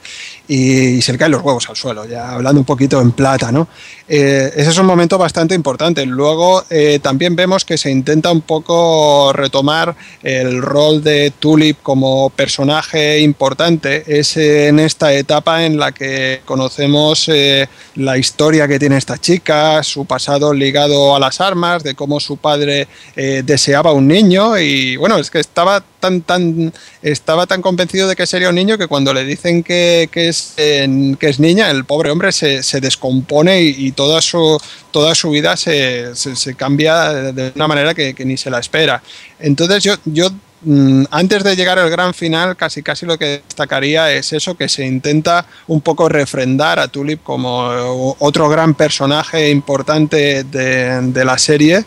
y, se le caen los huevos al suelo, ya hablando un poquito en plata, ¿no? Eh, ese es un momento bastante importante. Luego eh, también vemos que se intenta un poco retomar el rol de Tulip como personaje importante. Es en esta etapa en la que conocemos la historia que tiene esta chica, su pasado ligado a las armas, de cómo su padre eh, deseaba un niño y bueno, es que estaba tan, tan, estaba tan convencido de que sería un niño que cuando le dicen que, es, que es niña, el pobre hombre se, descompone y, toda, su, toda su vida se, cambia de una manera que, ni se la espera. Entonces yo, yo antes de llegar al gran final, casi casi lo que destacaría es eso, que se intenta un poco refrendar a Tulip como otro gran personaje importante de, de la serie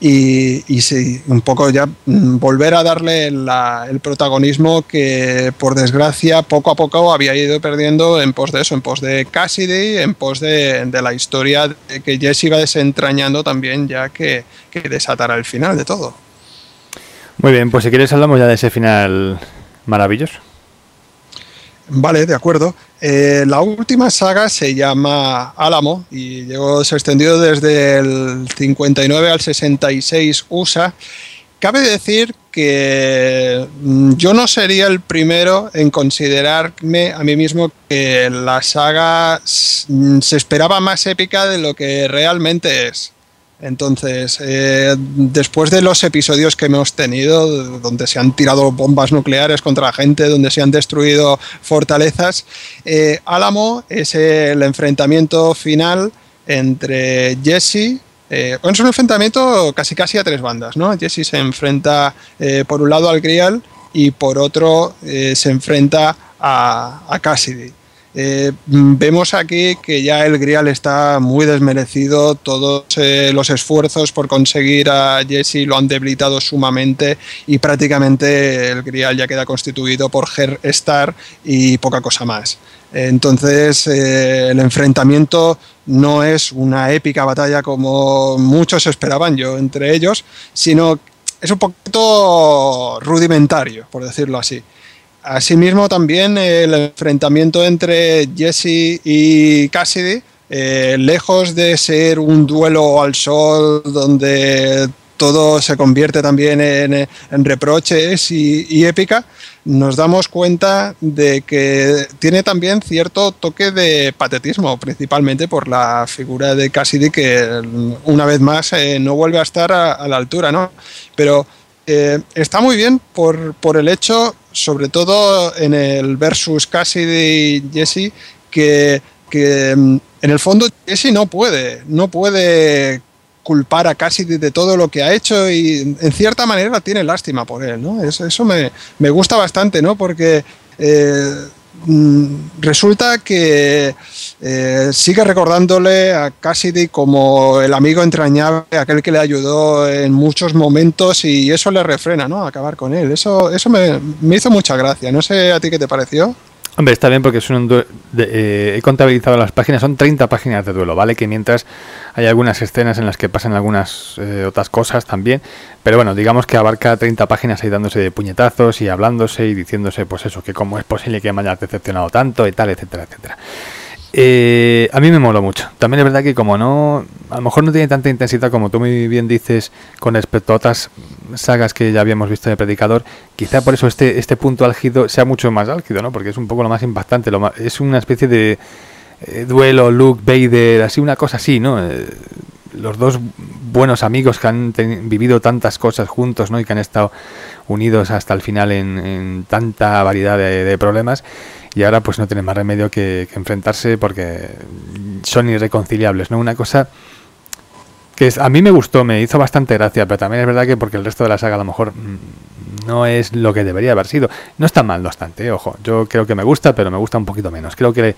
y, y un poco ya mm, volver a darle el protagonismo que por desgracia poco a poco había ido perdiendo en pos de eso, en pos de Cassidy, en pos de, la historia que Jesse iba desentrañando también ya que, que desatara el final de todo. Muy bien, pues si quieres hablamos ya de ese final maravilloso. Vale, de acuerdo. Eh, la última saga se llama Álamo y llegó, se extendió desde el 59 al 66 USA. Cabe decir que mm, yo no sería el primero en considerarme a mí mismo que la saga se esperaba más épica de lo que realmente es. Entonces, eh, después de los episodios que hemos tenido, donde se han tirado bombas nucleares contra la gente, donde se han destruido fortalezas, eh, Álamo es el enfrentamiento final entre Jesse. Eh, es un enfrentamiento casi casi a tres bandas, ¿no? Jesse se enfrenta por un lado al Grial y por otro se enfrenta a Cassidy. Eh, vemos aquí que ya el Grial está muy desmerecido, todos eh, los esfuerzos por conseguir a Jesse lo han debilitado sumamente y prácticamente el Grial ya queda constituido por Her Star y poca cosa más. Entonces eh, el enfrentamiento no es una épica batalla como muchos esperaban, yo entre ellos, sino es un poquito rudimentario, por decirlo así. Asimismo, también el enfrentamiento entre Jesse y Cassidy, eh, lejos de ser un duelo al sol donde todo se convierte también en, reproches y, épica, nos damos cuenta de que tiene también cierto toque de patetismo, principalmente por la figura de Cassidy, que una vez más eh, no vuelve a estar a, la altura, ¿no? Pero eh, está muy bien por, por, el hecho, sobre todo en el versus Cassidy y Jesse, que, que mm, en el fondo Jesse no puede, no puede culpar a Cassidy de todo lo que ha hecho y en cierta manera tiene lástima por él, ¿no? Eso, eso me, me, gusta bastante, ¿no? Porque eh, Mm, resulta que eh, sigue recordándole a Cassidy como el amigo entrañable, aquel que le ayudó en muchos momentos y eso le refrena, ¿no? Acabar con él. Eso, eso me, me hizo mucha gracia. No sé a ti qué te pareció. Hombre, está bien porque un eh, he contabilizado las páginas, son 30 páginas de duelo, ¿vale? Que mientras hay algunas escenas en las que pasan algunas eh, otras cosas también, pero bueno, digamos que abarca 30 páginas ahí dándose de puñetazos y hablándose y diciéndose, pues eso, que cómo es posible que me hayas decepcionado tanto y tal, etcétera, etcétera. Eh, a mí me moló mucho. También es verdad que como no, a lo mejor no tiene tanta intensidad como tú muy bien dices con respecto a otras sagas que ya habíamos visto de Predicador, quizá por eso este, este punto álgido sea mucho más álgido, ¿no? Porque es un poco lo más impactante, lo es una especie de eh, duelo Luke Vader, así una cosa así, ¿no? Eh, los dos buenos amigos que han vivido tantas cosas juntos, ¿no? Y que han estado unidos hasta el final en, tanta variedad de problemas y ahora pues no tiene más remedio que, enfrentarse porque son irreconciliables, ¿no? Una cosa que a mí me gustó, me hizo bastante gracia, pero también es verdad que porque el resto de la saga a lo mejor no es lo que debería haber sido. No está mal, no obstante, ojo, yo creo que me gusta, pero me gusta un poquito menos. Creo que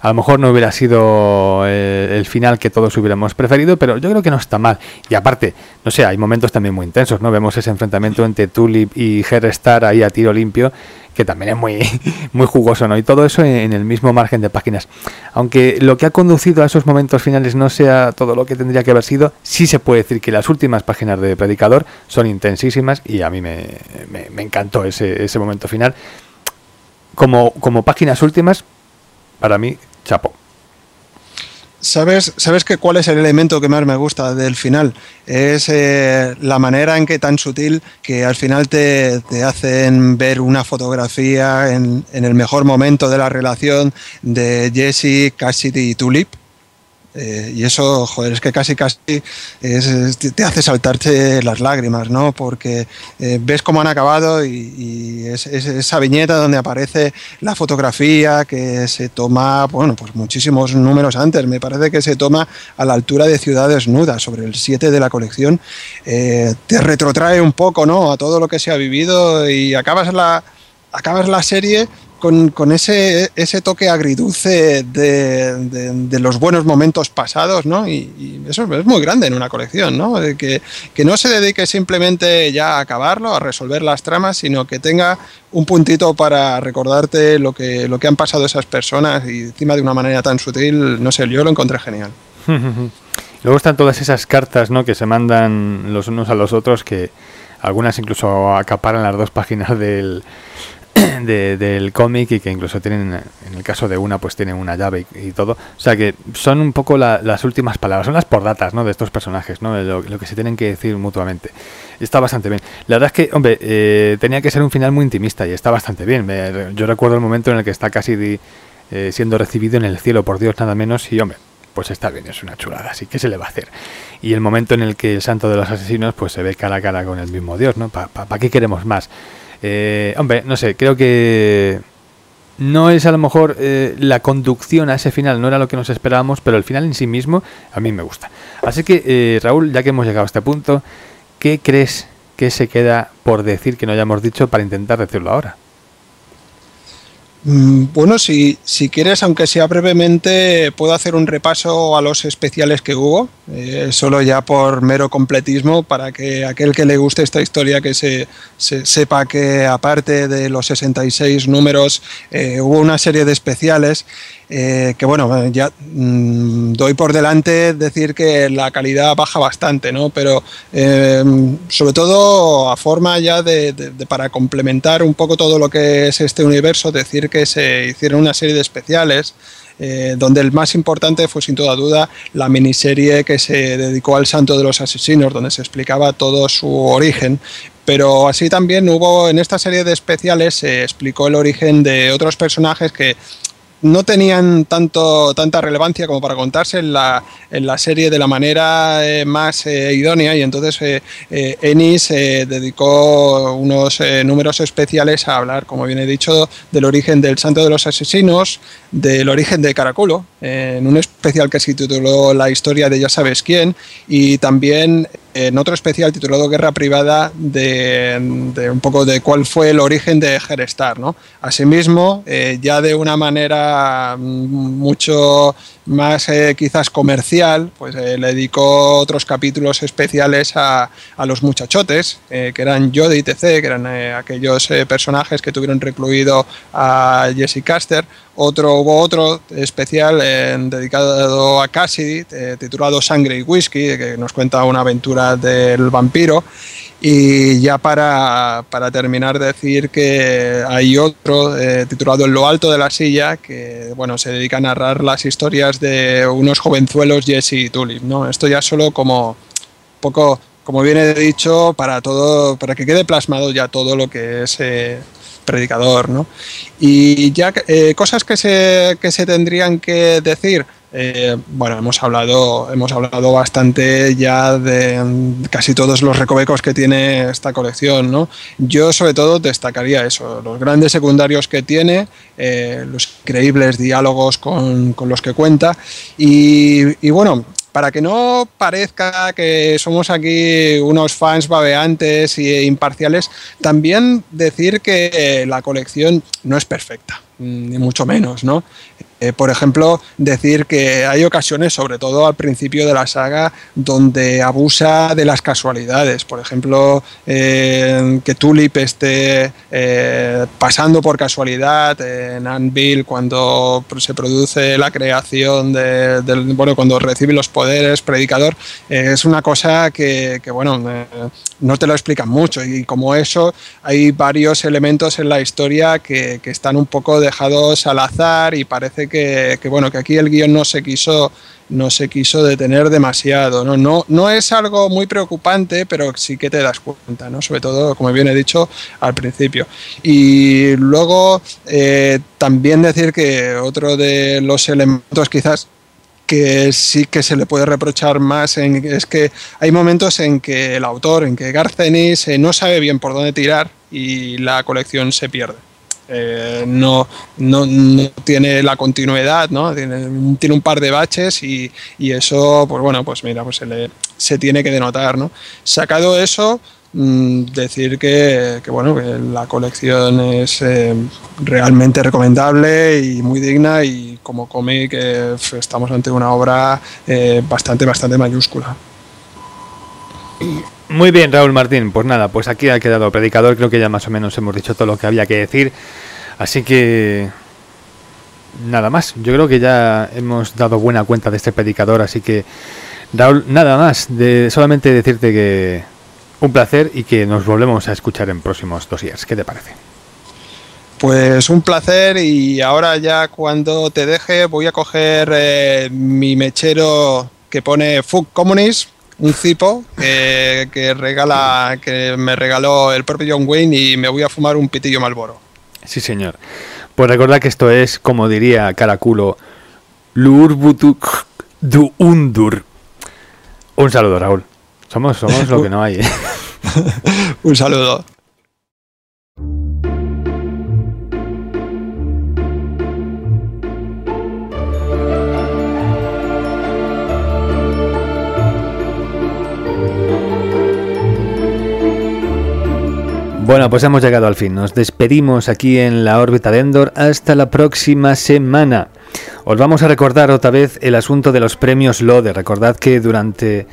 a lo mejor no hubiera sido eh, el final que todos hubiéramos preferido, pero yo creo que no está mal. Y aparte, no sé, hay momentos también muy intensos, ¿no? Vemos ese enfrentamiento entre Tulip y Star ahí a tiro limpio que también es muy, muy jugoso, ¿no? Y todo eso en el mismo margen de páginas. Aunque lo que ha conducido a esos momentos finales no sea todo lo que tendría que haber sido, sí se puede decir que las últimas páginas de Predicador son intensísimas y a mí me, me, encantó ese, ese momento final. Como, como páginas últimas, para mí, chapo. ¿Sabes, ¿Sabes que cuál es el elemento que más me gusta del final? Es eh, la manera en que tan sutil que al final te, hacen ver una fotografía en, en, el mejor momento de la relación de Jesse, Cassidy y Tulip eh, y eso, joder, es que casi casi te hace saltarte las lágrimas, ¿no? Porque eh, ves cómo han acabado y, es, esa viñeta donde aparece la fotografía que se toma, bueno, pues muchísimos números antes, me parece que se toma a la altura de Ciudad Desnuda, sobre el 7 de la colección, eh, te retrotrae un poco, ¿no? A todo lo que se ha vivido y acabas la, acabas la serie con, ese, ese toque agridulce de, los buenos momentos pasados, ¿no? Y, eso es muy grande en una colección, ¿no? Que, que, no se dedique simplemente ya a acabarlo, a resolver las tramas, sino que tenga un puntito para recordarte lo que, lo que han pasado esas personas y encima de una manera tan sutil, no sé, yo lo encontré genial. Luego están todas esas cartas, ¿no? Que se mandan los unos a los otros que algunas incluso acaparan las dos páginas del del cómic y que incluso tienen, en el caso de una, pues tienen una llave y, todo. O sea que son un poco las últimas palabras, son las pordatas ¿no? de estos personajes, ¿no? Lo, que se tienen que decir mutuamente. está bastante bien. La verdad es que, hombre, eh, tenía que ser un final muy intimista y está bastante bien. yo recuerdo el momento en el que está casi eh, siendo recibido en el cielo por Dios nada menos y, hombre, pues está bien, es una chulada, así que se le va a hacer. Y el momento en el que el santo de los asesinos pues se ve cara a cara con el mismo Dios, ¿no? ¿Para qué queremos más? Eh, hombre, no sé, creo que no es a lo mejor eh, la conducción a ese final, no era lo que nos esperábamos, pero el final en sí mismo a mí me gusta. Así que, eh, Raúl, ya que hemos llegado a este punto, ¿qué crees que se queda por decir que no hayamos dicho para intentar decirlo ahora? Mm, bueno, si, si quieres, aunque sea brevemente, puedo hacer un repaso a los especiales que hubo, eh, solo ya por mero completismo, para que aquel que le guste esta historia que se, sepa que aparte de los 66 números eh, hubo una serie de especiales eh, que bueno, ya mm, doy por delante decir que la calidad baja bastante, ¿no? Pero sobre todo a forma ya de, para complementar un poco todo lo que es este universo, decir que se hicieron una serie de especiales eh, donde el más importante fue sin toda duda la miniserie que se dedicó al Santo de los Asesinos, donde se explicaba todo su origen. Pero así también hubo en esta serie de especiales, se explicó el origen de otros personajes que no tenían tanto, tanta relevancia como para contarse en la, serie de la manera eh, más eh, idónea. Y entonces eh, Ennis dedicó unos números especiales a hablar, como bien he dicho, del origen del Santo de los Asesinos, del origen de Caraculo, en un especial que se tituló La historia de ya sabes quién y también en otro especial titulado Guerra Privada de, un poco de cuál fue el origen de Gerestar. ¿no? Asimismo, eh, ya de una manera mm, mucho más eh, quizás comercial, pues eh, le dedicó otros capítulos especiales a, a los muchachotes, que eran Jodie y TC, que eran aquellos personajes que tuvieron recluido a Jesse Caster. Otro, hubo otro especial dedicado a Cassidy, titulado Sangre y Whisky, que nos cuenta una aventura del vampiro. Y ya para, para terminar, decir que hay otro eh, titulado En lo alto de la silla que bueno, se dedica a narrar las historias de unos jovenzuelos Jesse y Tulip. ¿no? Esto ya solo como poco, como bien he dicho, para todo, para que quede plasmado ya todo lo que es eh, predicador. ¿no? Y ya eh, cosas que se, que se tendrían que decir. Eh, bueno, hemos hablado, hemos hablado bastante ya de casi todos los recovecos que tiene esta colección, ¿no? Yo sobre todo destacaría eso, los grandes secundarios que tiene, eh, los increíbles diálogos con, los que cuenta y, bueno, para que no parezca que somos aquí unos fans babeantes e imparciales, también decir que la colección no es perfecta, ni mucho menos, ¿no? Eh, por ejemplo, decir que hay ocasiones, sobre todo al principio de la saga, donde abusa de las casualidades. Por ejemplo, eh, que Tulip esté eh, pasando por casualidad en Anvil cuando se produce la creación de, del, bueno, cuando recibe los poderes, predicador, es una cosa que, bueno, no te lo explican mucho. Y como eso, hay varios elementos en la historia que, que están un poco dejados al azar y parece que, bueno, que aquí el guion no se quiso no se quiso detener demasiado. ¿no? No, no es algo muy preocupante, pero sí que te das cuenta, ¿no? sobre todo, como bien he dicho al principio. Y luego eh, también decir que otro de los elementos quizás que sí que se le puede reprochar más es que hay momentos en que el autor, en que Garcenis eh, no sabe bien por dónde tirar y la colección se pierde. Eh, no, no, tiene la continuidad, ¿no? Tiene, tiene, un par de baches y, y, eso, pues bueno, pues mira, pues se, le, se tiene que denotar, ¿no? Sacado eso, mmm, decir que, que, bueno, que la colección es eh, realmente recomendable y muy digna y como cómic eh, estamos ante una obra bastante, bastante mayúscula. Muy bien, Raúl Martín. Pues nada, pues aquí ha quedado predicador. Creo que ya más o menos hemos dicho todo lo que había que decir. Así que nada más. Yo creo que ya hemos dado buena cuenta de este predicador. Así que Raúl, nada más. De solamente decirte que un placer y que nos volvemos a escuchar en próximos días. ¿Qué te parece? Pues un placer y ahora ya cuando te deje voy a coger eh, mi mechero que pone Fuck Communist un cipo que, regala, que me regaló el propio John Wayne y me voy a fumar un pitillo Malboro. Sí, señor. Pues recordad que esto es, como diría Caraculo, Lurbutuk du Undur. Un saludo, Raúl. Somos, somos lo que no hay. ¿eh? un saludo. Bueno, pues hemos llegado al fin. Nos despedimos aquí en la órbita de Endor hasta la próxima semana. Os vamos a recordar otra vez el asunto de los premios LODE. Recordad que durante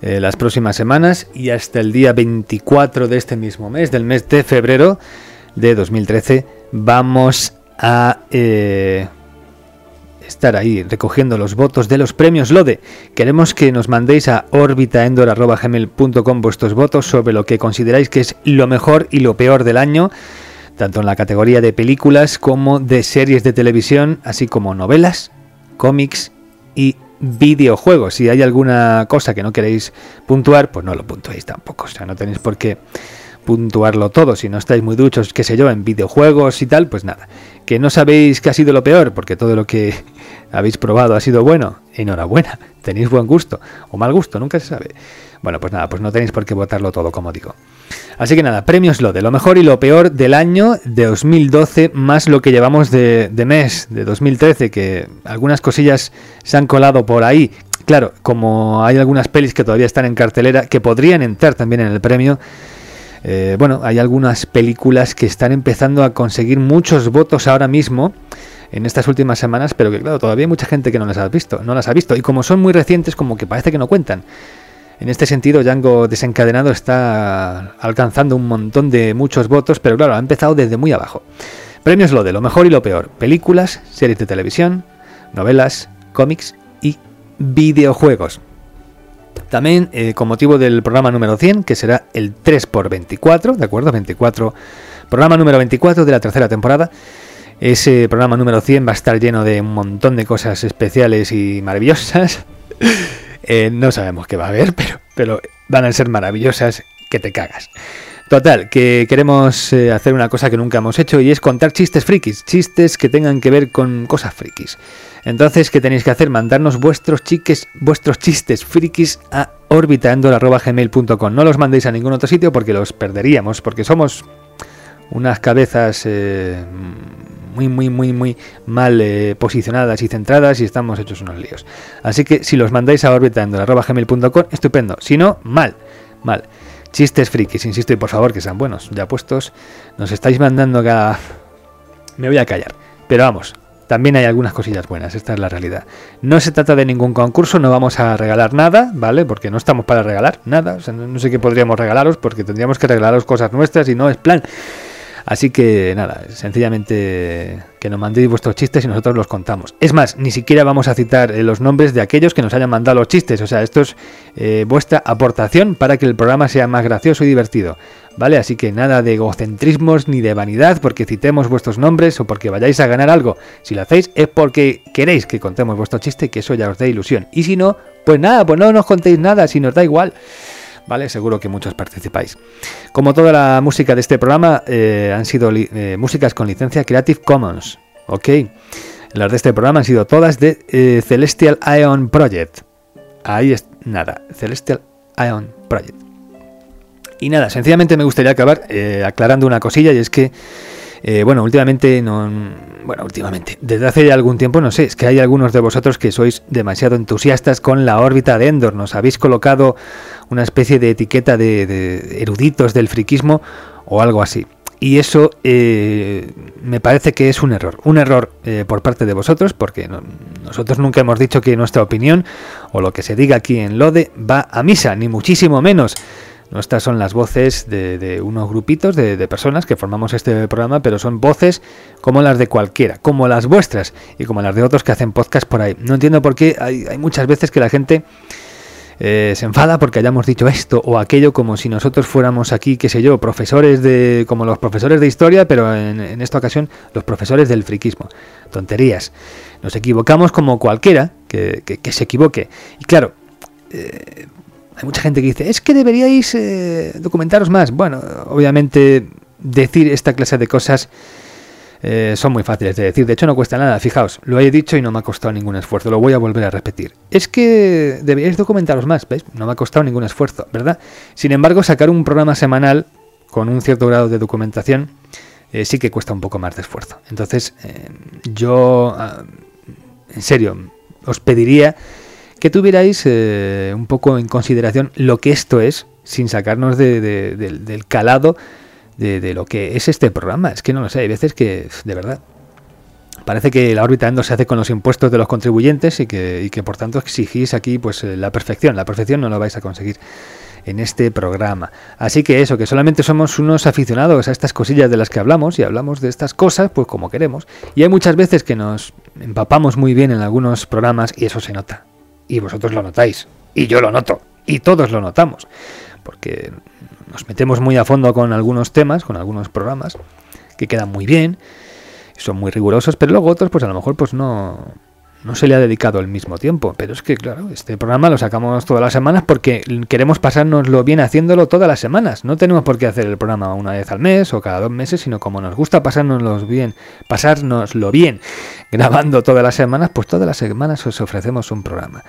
eh, las próximas semanas y hasta el día 24 de este mismo mes, del mes de febrero de 2013, vamos a eh, estar ahí recogiendo los votos de los premios LODE. Queremos que nos mandéis a orbitaendor.gmail.com vuestros votos sobre lo que consideráis que es lo mejor y lo peor del año, tanto en la categoría de películas como de series de televisión, así como novelas, cómics y videojuegos. Si hay alguna cosa que no queréis puntuar, pues no lo puntuéis tampoco. O sea, no tenéis por qué puntuarlo todo. Si no estáis muy duchos, qué sé yo, en videojuegos y tal, pues nada. Que no sabéis qué ha sido lo peor, porque todo lo que habéis probado ha sido bueno. Enhorabuena, tenéis buen gusto o mal gusto, nunca se sabe. Bueno, pues nada, pues no tenéis por qué votarlo todo, como digo. Así que nada, premios lo de lo mejor y lo peor del año de 2012, más lo que llevamos de, de mes, de 2013, que algunas cosillas se han colado por ahí. Claro, como hay algunas pelis que todavía están en cartelera, que podrían entrar también en el premio, eh, bueno, hay algunas películas que están empezando a conseguir muchos votos ahora mismo en estas últimas semanas, pero que claro, todavía hay mucha gente que no las ha visto, no las ha visto y como son muy recientes, como que parece que no cuentan. En este sentido, Django desencadenado está alcanzando un montón de muchos votos, pero claro, ha empezado desde muy abajo. Premios lo de lo mejor y lo peor: películas, series de televisión, novelas, cómics y videojuegos. También eh, con motivo del programa número 100, que será el 3x24, ¿de acuerdo? 24, programa número 24 de la tercera temporada. Ese programa número 100 va a estar lleno de un montón de cosas especiales y maravillosas. Eh, no sabemos qué va a haber, pero, van a ser maravillosas que te cagas. Total, que queremos eh, hacer una cosa que nunca hemos hecho y es contar chistes frikis, chistes que tengan que ver con cosas frikis. Entonces, ¿qué tenéis que hacer? Mandarnos vuestros chiques, vuestros chistes frikis a orbitaendor.gmail.com. No los mandéis a ningún otro sitio porque los perderíamos, porque somos unas cabezas eh, muy, muy, muy, muy mal eh, posicionadas y centradas y estamos hechos unos líos. Así que si los mandáis a orbitaendor.gmail.com, estupendo. Si no, mal, mal. Chistes frikis, insisto, y por favor que sean buenos. Ya puestos, nos estáis mandando cada... Me voy a callar. Pero vamos, también hay algunas cosillas buenas, esta es la realidad. No se trata de ningún concurso, no vamos a regalar nada, ¿vale? Porque no estamos para regalar nada, no, sé qué podríamos regalaros porque tendríamos que regalaros cosas nuestras y no es plan. Así que nada, sencillamente que nos mandéis vuestros chistes y nosotros los contamos. Es más, ni siquiera vamos a citar eh, los nombres de aquellos que nos hayan mandado los chistes. O sea, esto es eh, vuestra aportación para que el programa sea más gracioso y divertido. ¿Vale? Así que nada de egocentrismos ni de vanidad porque citemos vuestros nombres o porque vayáis a ganar algo. Si lo hacéis es porque queréis que contemos vuestro chiste y que eso ya os dé ilusión. Y si no, pues nada, pues no nos contéis nada, si nos da igual. ¿Vale? Seguro que muchos participáis. Como toda la música de este programa, eh, han sido eh, músicas con licencia Creative Commons, ¿ok? Las de este programa han sido todas de eh, Celestial Ion Project. Ahí es nada, Celestial Ion Project. Y nada, sencillamente me gustaría acabar aclarando una cosilla y es que bueno, últimamente no. Bueno, últimamente. Desde hace ya algún tiempo, no sé, es que hay algunos de vosotros que sois demasiado entusiastas con la órbita de Endor. Nos habéis colocado una especie de etiqueta de, eruditos del friquismo o algo así. Y eso eh, me parece que es un error. Un error eh, por parte de vosotros, porque nosotros nunca hemos dicho que nuestra opinión o lo que se diga aquí en Lode va a misa, ni muchísimo menos. Nuestras son las voces de, unos grupitos de, personas que formamos este programa, pero son voces como las de cualquiera, como las vuestras y como las de otros que hacen podcast por ahí. No entiendo por qué hay, muchas veces que la gente eh, se enfada porque hayamos dicho esto o aquello como si nosotros fuéramos aquí, qué sé yo, profesores de, como los profesores de historia, pero en, esta ocasión los profesores del friquismo. Tonterías. Nos equivocamos como cualquiera que, se equivoque. Y claro, eh, hay mucha gente que dice, es que deberíais eh, documentaros más. Bueno, obviamente decir esta clase de cosas eh, son muy fáciles de decir. De hecho, no cuesta nada. Fijaos, lo he dicho y no me ha costado ningún esfuerzo. Lo voy a volver a repetir. Es que deberíais documentaros más, ¿veis? No me ha costado ningún esfuerzo, ¿verdad? Sin embargo, sacar un programa semanal con un cierto grado de documentación eh, sí que cuesta un poco más de esfuerzo. Entonces, yo, ah, en serio, os pediría que tuvierais eh, un poco en consideración lo que esto es, sin sacarnos del calado de, lo que es este programa. Es que no lo sé, hay veces que, de verdad, parece que la órbita Endo se hace con los impuestos de los contribuyentes y que, que por tanto exigís aquí pues eh, la perfección. La perfección no lo vais a conseguir en este programa. Así que eso, que solamente somos unos aficionados a estas cosillas de las que hablamos y hablamos de estas cosas pues como queremos. Y hay muchas veces que nos empapamos muy bien en algunos programas y eso se nota y vosotros lo notáis, y yo lo noto, y todos lo notamos, porque nos metemos muy a fondo con algunos temas, con algunos programas, que quedan muy bien, son muy rigurosos, pero luego otros, pues a lo mejor pues no, no se le ha dedicado el mismo tiempo. Pero es que, claro, este programa lo sacamos todas las semanas porque queremos pasárnoslo bien haciéndolo todas las semanas. No tenemos por qué hacer el programa una vez al mes o cada dos meses, sino como nos gusta pasárnoslo bien, pasárnoslo bien grabando todas las semanas, pues todas las semanas os ofrecemos un programa.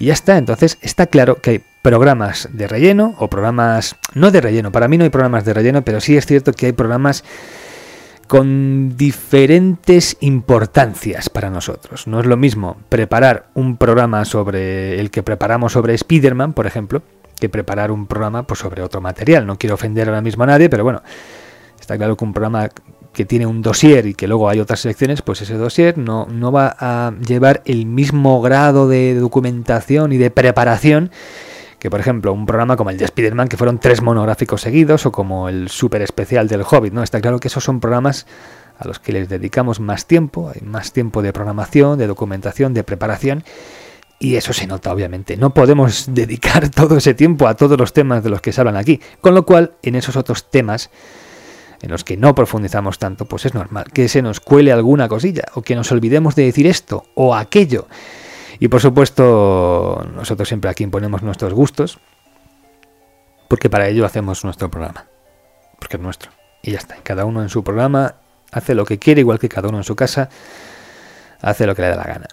Y ya está, entonces está claro que programas de relleno o programas no de relleno. Para mí no hay programas de relleno, pero sí es cierto que hay programas con diferentes importancias para nosotros. No es lo mismo preparar un programa sobre el que preparamos sobre Spider-Man, por ejemplo, que preparar un programa pues, sobre otro material. No quiero ofender ahora mismo a nadie, pero bueno, está claro que un programa que tiene un dossier y que luego hay otras secciones, pues ese dossier no va a llevar el mismo grado de documentación y de preparación que, por ejemplo, un programa como el de Spider-Man, que fueron tres monográficos seguidos, o como el super especial del Hobbit, ¿no? Está claro que esos son programas a los que les dedicamos más tiempo, hay más tiempo de programación, de documentación, de preparación, y eso se nota, obviamente. No podemos dedicar todo ese tiempo a todos los temas de los que se hablan aquí. Con lo cual, en esos otros temas, en los que no profundizamos tanto, pues es normal que se nos cuele alguna cosilla o que nos olvidemos de decir esto o aquello. Y por supuesto, nosotros siempre aquí imponemos nuestros gustos, porque para ello hacemos nuestro programa, porque es nuestro. Y ya está, cada uno en su programa hace lo que quiere, igual que cada uno en su casa hace lo que le da la gana.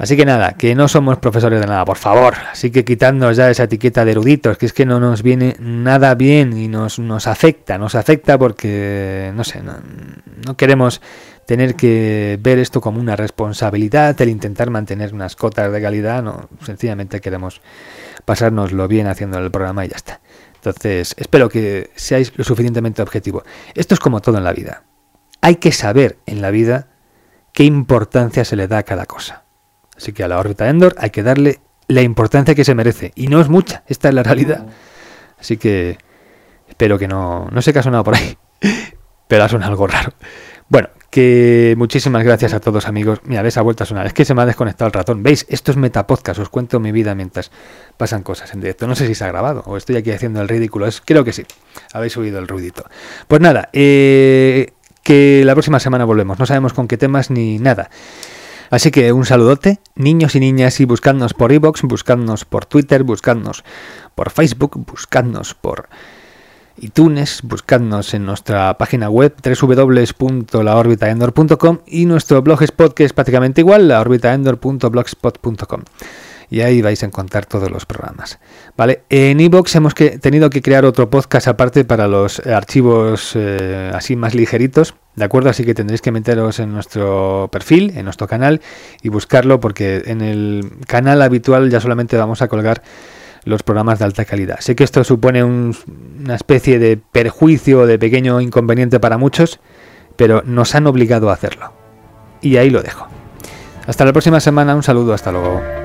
Así que nada, que no somos profesores de nada, por favor. Así que quitándonos ya esa etiqueta de eruditos, que es que no nos viene nada bien y nos, nos afecta, nos afecta porque, no sé, no, queremos tener que ver esto como una responsabilidad, el intentar mantener unas cotas de calidad, no, sencillamente queremos pasárnoslo bien haciendo el programa y ya está. Entonces, espero que seáis lo suficientemente objetivo. Esto es como todo en la vida. Hay que saber en la vida qué importancia se le da a cada cosa. Así que a la órbita Endor hay que darle la importancia que se merece. Y no es mucha, esta es la realidad. Así que espero que no, no se caso nada por ahí. Pero ha sonado algo raro. Bueno, que muchísimas gracias a todos amigos. Mira, ves, ha vuelto a sonar. Es que se me ha desconectado el ratón. ¿Veis? Esto es Metapodcast. Os cuento mi vida mientras pasan cosas en directo. No sé si se ha grabado o estoy aquí haciendo el ridículo. Es, creo que sí. Habéis oído el ruidito. Pues nada, eh, que la próxima semana volvemos. No sabemos con qué temas ni nada. Así que un saludote, niños y niñas, y buscadnos por iBox, buscadnos por Twitter, buscadnos por Facebook, buscadnos por iTunes, buscadnos en nuestra página web www.laorbitaendor.com y nuestro blogspot que es prácticamente igual, laorbitaendor.blogspot.com. y ahí vais a encontrar todos los programas. Vale, en iBox hemos que, tenido que crear otro podcast aparte para los archivos eh, así más ligeritos, ¿de acuerdo? Así que tendréis que meteros en nuestro perfil, en nuestro canal y buscarlo porque en el canal habitual ya solamente vamos a colgar los programas de alta calidad. Sé que esto supone una especie de perjuicio, de pequeño inconveniente para muchos, pero nos han obligado a hacerlo. Y ahí lo dejo. Hasta la próxima semana, un saludo, hasta luego.